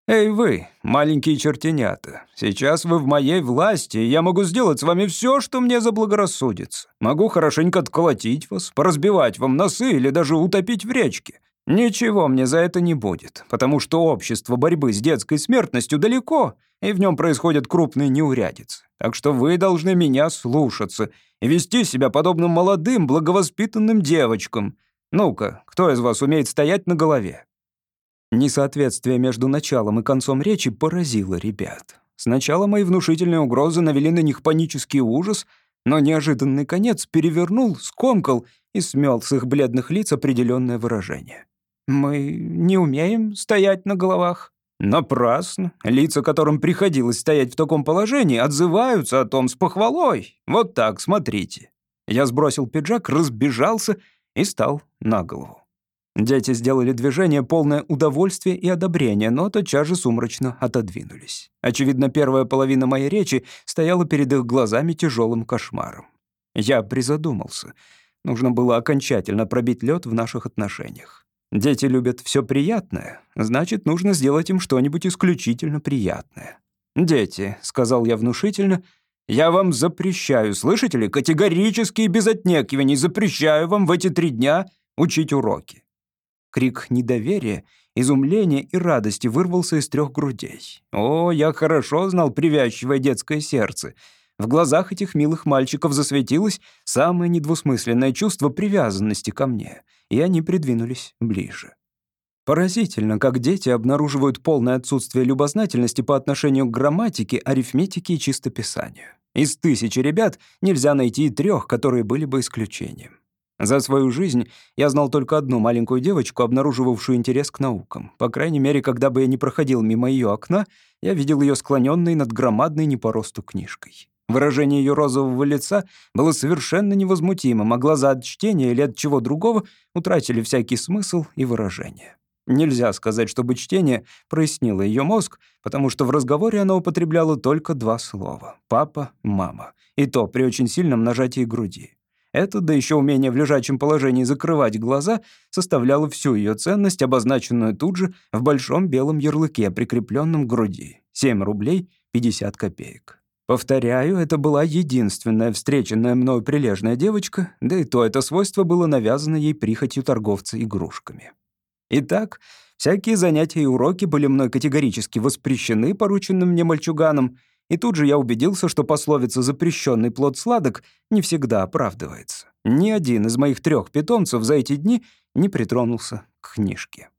«Эй вы, маленькие чертенята, сейчас вы в моей власти, и я могу сделать с вами все, что мне заблагорассудится. Могу хорошенько отколотить вас, поразбивать вам носы или даже утопить в речке. Ничего мне за это не будет, потому что общество борьбы с детской смертностью далеко, и в нем происходят крупные неурядицы. Так что вы должны меня слушаться и вести себя подобно молодым, благовоспитанным девочкам. Ну-ка, кто из вас умеет стоять на голове?» Несоответствие между началом и концом речи поразило ребят. Сначала мои внушительные угрозы навели на них панический ужас, но неожиданный конец перевернул, скомкал и смел с их бледных лиц определенное выражение. «Мы не умеем стоять на головах». Напрасно. Лица, которым приходилось стоять в таком положении, отзываются о том с похвалой. Вот так, смотрите. Я сбросил пиджак, разбежался и стал на голову. Дети сделали движение, полное удовольствия и одобрения, но тотчас же сумрачно отодвинулись. Очевидно, первая половина моей речи стояла перед их глазами тяжелым кошмаром. Я призадумался. Нужно было окончательно пробить лед в наших отношениях. Дети любят все приятное, значит, нужно сделать им что-нибудь исключительно приятное. «Дети», — сказал я внушительно, — «я вам запрещаю, слышите ли, категорически и без отнекиваний запрещаю вам в эти три дня учить уроки. Крик недоверия, изумления и радости вырвался из трех грудей. О, я хорошо знал привязчивое детское сердце. В глазах этих милых мальчиков засветилось самое недвусмысленное чувство привязанности ко мне, и они придвинулись ближе. Поразительно, как дети обнаруживают полное отсутствие любознательности по отношению к грамматике, арифметике и чистописанию. Из тысячи ребят нельзя найти и трех, которые были бы исключением. За свою жизнь я знал только одну маленькую девочку, обнаруживавшую интерес к наукам. По крайней мере, когда бы я не проходил мимо ее окна, я видел ее склоненной над громадной не по росту книжкой. Выражение ее розового лица было совершенно невозмутимым, а глаза от чтения или от чего другого утратили всякий смысл и выражение. Нельзя сказать, чтобы чтение прояснило ее мозг, потому что в разговоре она употребляла только два слова — «папа», «мама», и то при очень сильном нажатии груди. Это, да еще умение в лежачем положении закрывать глаза, составляло всю ее ценность, обозначенную тут же в большом белом ярлыке, прикрепленном к груди. 7 рублей 50 копеек. Повторяю, это была единственная встреченная мною прилежная девочка, да и то это свойство было навязано ей прихотью торговца игрушками. Итак, всякие занятия и уроки были мной категорически воспрещены порученным мне мальчуганом, и тут же я убедился, что пословица «запрещенный плод сладок» не всегда оправдывается. Ни один из моих трех питомцев за эти дни не притронулся к книжке.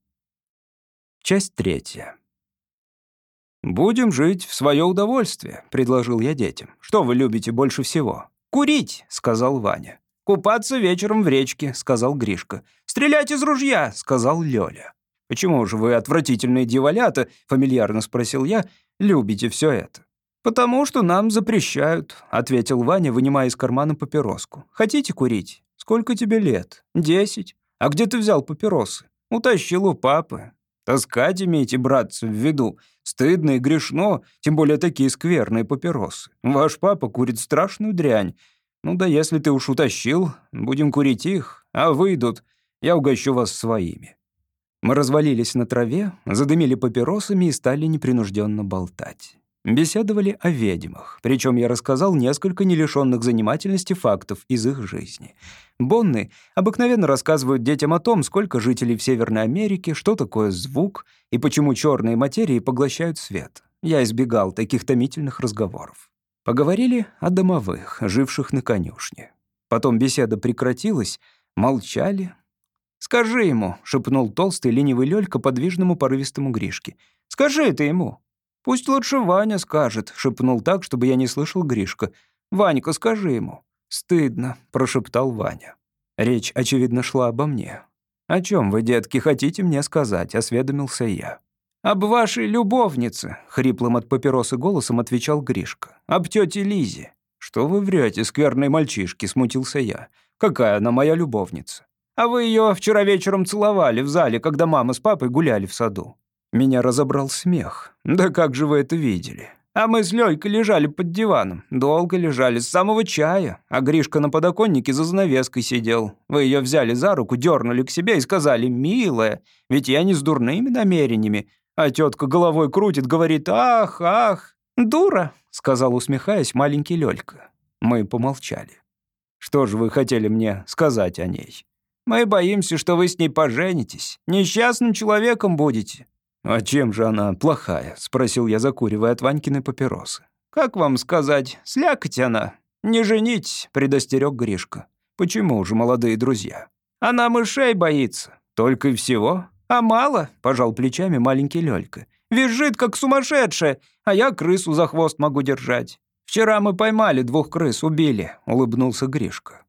Часть третья. «Будем жить в свое удовольствие», — предложил я детям. «Что вы любите больше всего?» «Курить», — сказал Ваня. «Купаться вечером в речке», — сказал Гришка. «Стрелять из ружья», — сказал Лёля. «Почему же вы, отвратительные дьяволята?» — фамильярно спросил я. «Любите все это?» «Потому что нам запрещают», — ответил Ваня, вынимая из кармана папироску. «Хотите курить? Сколько тебе лет? Десять. А где ты взял папиросы? Утащил у папы. Таскать имейте, братцы, в виду. Стыдно и грешно, тем более такие скверные папиросы. Ваш папа курит страшную дрянь. Ну да если ты уж утащил, будем курить их, а выйдут, я угощу вас своими». Мы развалились на траве, задымили папиросами и стали непринужденно болтать. Беседовали о ведьмах, причем я рассказал несколько нелишенных занимательности фактов из их жизни. Бонны обыкновенно рассказывают детям о том, сколько жителей в Северной Америке, что такое звук и почему черные материи поглощают свет. Я избегал таких томительных разговоров. Поговорили о домовых, живших на конюшне. Потом беседа прекратилась, молчали. «Скажи ему», — шепнул толстый ленивый Лёлька подвижному порывистому Гришке. «Скажи ты ему». «Пусть лучше Ваня скажет», — шепнул так, чтобы я не слышал Гришка. «Ванька, скажи ему». «Стыдно», — прошептал Ваня. Речь, очевидно, шла обо мне. «О чем вы, детки, хотите мне сказать?» — осведомился я. «Об вашей любовнице», — хриплым от папиросы голосом отвечал Гришка. «Об тете Лизе». «Что вы врете, скверные мальчишки?» — смутился я. «Какая она моя любовница?» «А вы ее вчера вечером целовали в зале, когда мама с папой гуляли в саду». Меня разобрал смех. «Да как же вы это видели?» А мы с Лёлькой лежали под диваном. Долго лежали, с самого чая. А Гришка на подоконнике за занавеской сидел. Вы ее взяли за руку, дернули к себе и сказали «Милая, ведь я не с дурными намерениями». А тетка головой крутит, говорит «Ах, ах». «Дура», — сказал, усмехаясь, маленький Лёлька. Мы помолчали. «Что же вы хотели мне сказать о ней?» «Мы боимся, что вы с ней поженитесь. Несчастным человеком будете. «А чем же она плохая?» — спросил я, закуривая от Ванькины папиросы. «Как вам сказать, слякоть она. Не женить», — предостерег Гришка. «Почему же, молодые друзья?» «Она мышей боится. Только и всего. А мало?» — пожал плечами маленький Лёлька. «Визжит, как сумасшедшая, а я крысу за хвост могу держать. Вчера мы поймали двух крыс, убили», — улыбнулся Гришка.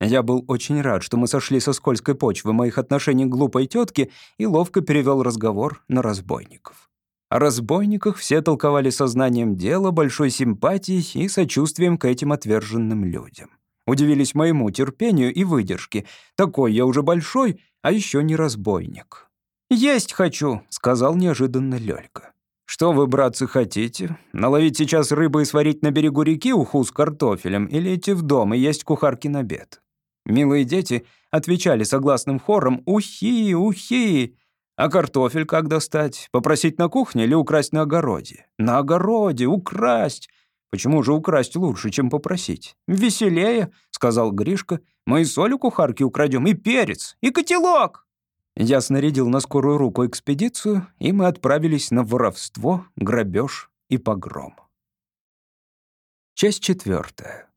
Я был очень рад, что мы сошли со скользкой почвы моих отношений к глупой тетке и ловко перевел разговор на разбойников. О разбойниках все толковали сознанием дела, большой симпатией и сочувствием к этим отверженным людям. Удивились моему терпению и выдержке. Такой я уже большой, а еще не разбойник. «Есть хочу», — сказал неожиданно Лёлька. «Что вы, братцы, хотите? Наловить сейчас рыбы и сварить на берегу реки уху с картофелем или идти в дом и есть кухаркин обед?» Милые дети отвечали согласным хором «Ухи, ухи!» А картофель как достать? Попросить на кухне или украсть на огороде? На огороде, украсть! Почему же украсть лучше, чем попросить? Веселее, сказал Гришка. Мы и соль у кухарки украдем, и перец, и котелок. Я снарядил на скорую руку экспедицию, и мы отправились на воровство, грабеж и погром. Часть четвертая.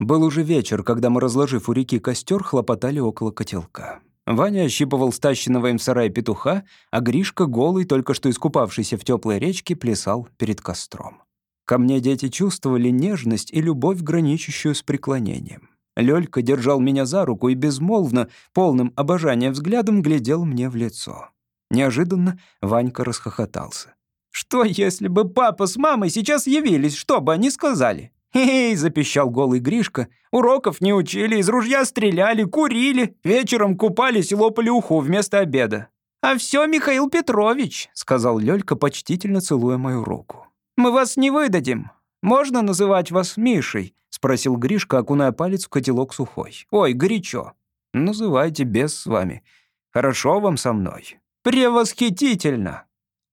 Был уже вечер, когда мы, разложив у реки костер, хлопотали около котелка. Ваня ощипывал стащенного им в сарае петуха, а Гришка, голый, только что искупавшийся в теплой речке, плясал перед костром. Ко мне дети чувствовали нежность и любовь, граничащую с преклонением. Лёлька держал меня за руку и безмолвно, полным обожания взглядом глядел мне в лицо. Неожиданно Ванька расхохотался. Что, если бы папа с мамой сейчас явились, что бы они сказали? «Эй!» — запищал голый Гришка. «Уроков не учили, из ружья стреляли, курили, вечером купались и лопали уху вместо обеда». «А все, Михаил Петрович», — сказал Лёлька, почтительно целуя мою руку. «Мы вас не выдадим. Можно называть вас Мишей?» — спросил Гришка, окуная палец в котелок сухой. «Ой, горячо». «Называйте без с вами. Хорошо вам со мной?» «Превосхитительно!»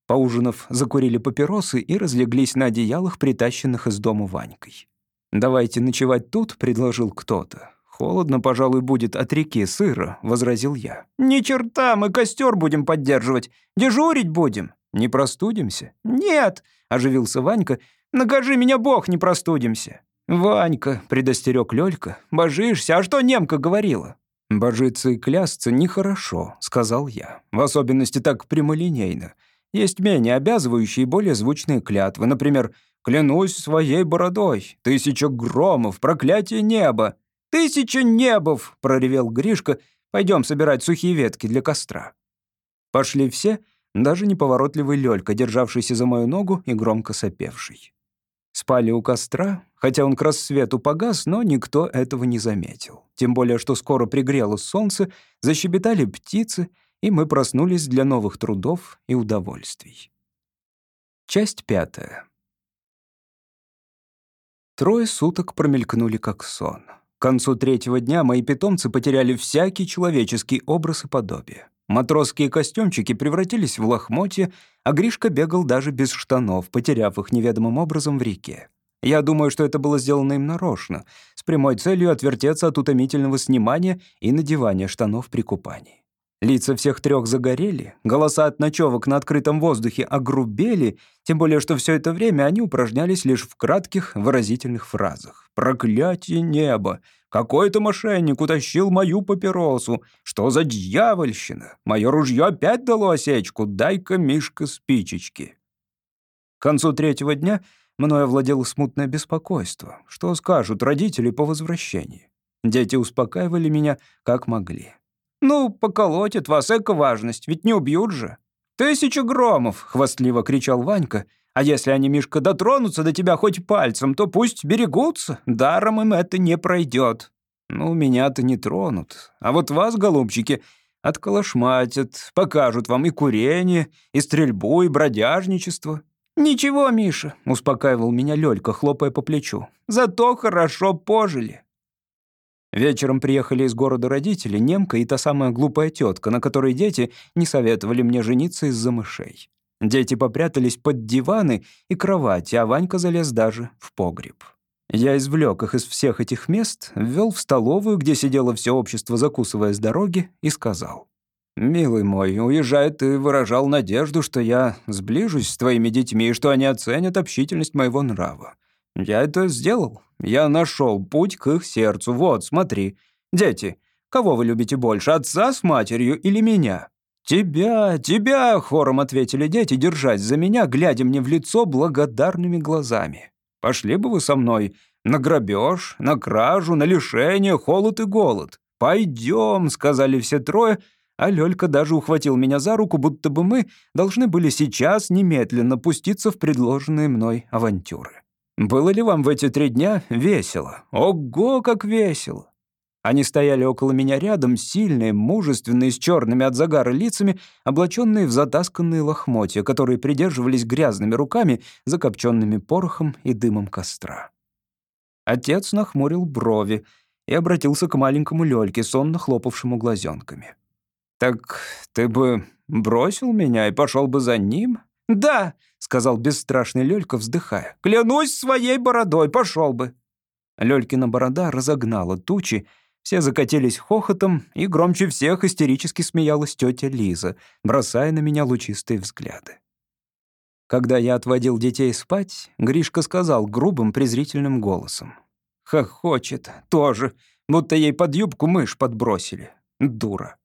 Поужинав, закурили папиросы и разлеглись на одеялах, притащенных из дома Ванькой. «Давайте ночевать тут», — предложил кто-то. «Холодно, пожалуй, будет от реки сыро», — возразил я. «Ни черта, мы костер будем поддерживать. Дежурить будем. Не простудимся?» «Нет», — оживился Ванька. «Накажи меня, Бог, не простудимся». «Ванька», — предостерег Лёлька, — «божишься, а что немка говорила?» «Божиться и клясться нехорошо», — сказал я. «В особенности так прямолинейно. Есть менее обязывающие и более звучные клятвы. Например, «Клянусь своей бородой», «Тысяча громов», «Проклятие неба». «Тысяча небов!» — проревел Гришка. «Пойдем собирать сухие ветки для костра». Пошли все, даже неповоротливый Лёлька, державшийся за мою ногу и громко сопевший. Спали у костра, хотя он к рассвету погас, но никто этого не заметил. Тем более, что скоро пригрело солнце, защебетали птицы — и мы проснулись для новых трудов и удовольствий. Часть пятая. Трое суток промелькнули как сон. К концу третьего дня мои питомцы потеряли всякий человеческий образ и подобие. Матросские костюмчики превратились в лохмотья, а Гришка бегал даже без штанов, потеряв их неведомым образом в реке. Я думаю, что это было сделано им нарочно, с прямой целью отвертеться от утомительного снимания и надевания штанов при купании. Лица всех трех загорели, голоса от ночевок на открытом воздухе огрубели, тем более что все это время они упражнялись лишь в кратких выразительных фразах. «Проклятие неба! Какой-то мошенник утащил мою папиросу! Что за дьявольщина? Мое ружье опять дало осечку! Дай-ка, Мишка, спичечки!» К концу третьего дня мною овладело смутное беспокойство. Что скажут родители по возвращении? Дети успокаивали меня, как могли. «Ну, поколотят вас, эко-важность, ведь не убьют же». «Тысяча громов!» — хвастливо кричал Ванька. «А если они, Мишка, дотронутся до тебя хоть пальцем, то пусть берегутся, даром им это не пройдет». «Ну, меня-то не тронут. А вот вас, голубчики, отколошматят, покажут вам и курение, и стрельбу, и бродяжничество». «Ничего, Миша», — успокаивал меня Лёлька, хлопая по плечу. «Зато хорошо пожили». Вечером приехали из города родители, немка и та самая глупая тетка, на которой дети не советовали мне жениться из-за мышей. Дети попрятались под диваны и кровати, а Ванька залез даже в погреб. Я извлек их из всех этих мест, ввел в столовую, где сидело все общество, закусывая с дороги, и сказал. «Милый мой, уезжая, ты выражал надежду, что я сближусь с твоими детьми и что они оценят общительность моего нрава. Я это сделал. Я нашел путь к их сердцу. Вот, смотри. Дети, кого вы любите больше, отца с матерью или меня?» «Тебя, тебя!» — хором ответили дети, держась за меня, глядя мне в лицо благодарными глазами. «Пошли бы вы со мной на грабеж, на кражу, на лишение, холод и голод. Пойдем!» — сказали все трое, а Лёлька даже ухватил меня за руку, будто бы мы должны были сейчас немедленно пуститься в предложенные мной авантюры. Было ли вам в эти три дня весело? Ого, как весело! Они стояли около меня рядом, сильные, мужественные, с черными от загара лицами, облаченные в затасканные лохмотья, которые придерживались грязными руками, закопченными порохом и дымом костра. Отец нахмурил брови и обратился к маленькому Лёльке, сонно хлопавшему глазенками. «Так ты бы бросил меня и пошел бы за ним?» «Да», — сказал бесстрашный Лёлька, вздыхая. «Клянусь своей бородой, пошел бы». Лёлькина борода разогнала тучи, все закатились хохотом, и громче всех истерически смеялась тетя Лиза, бросая на меня лучистые взгляды. Когда я отводил детей спать, Гришка сказал грубым презрительным голосом. «Хохочет, тоже, будто ей под юбку мышь подбросили. Дура».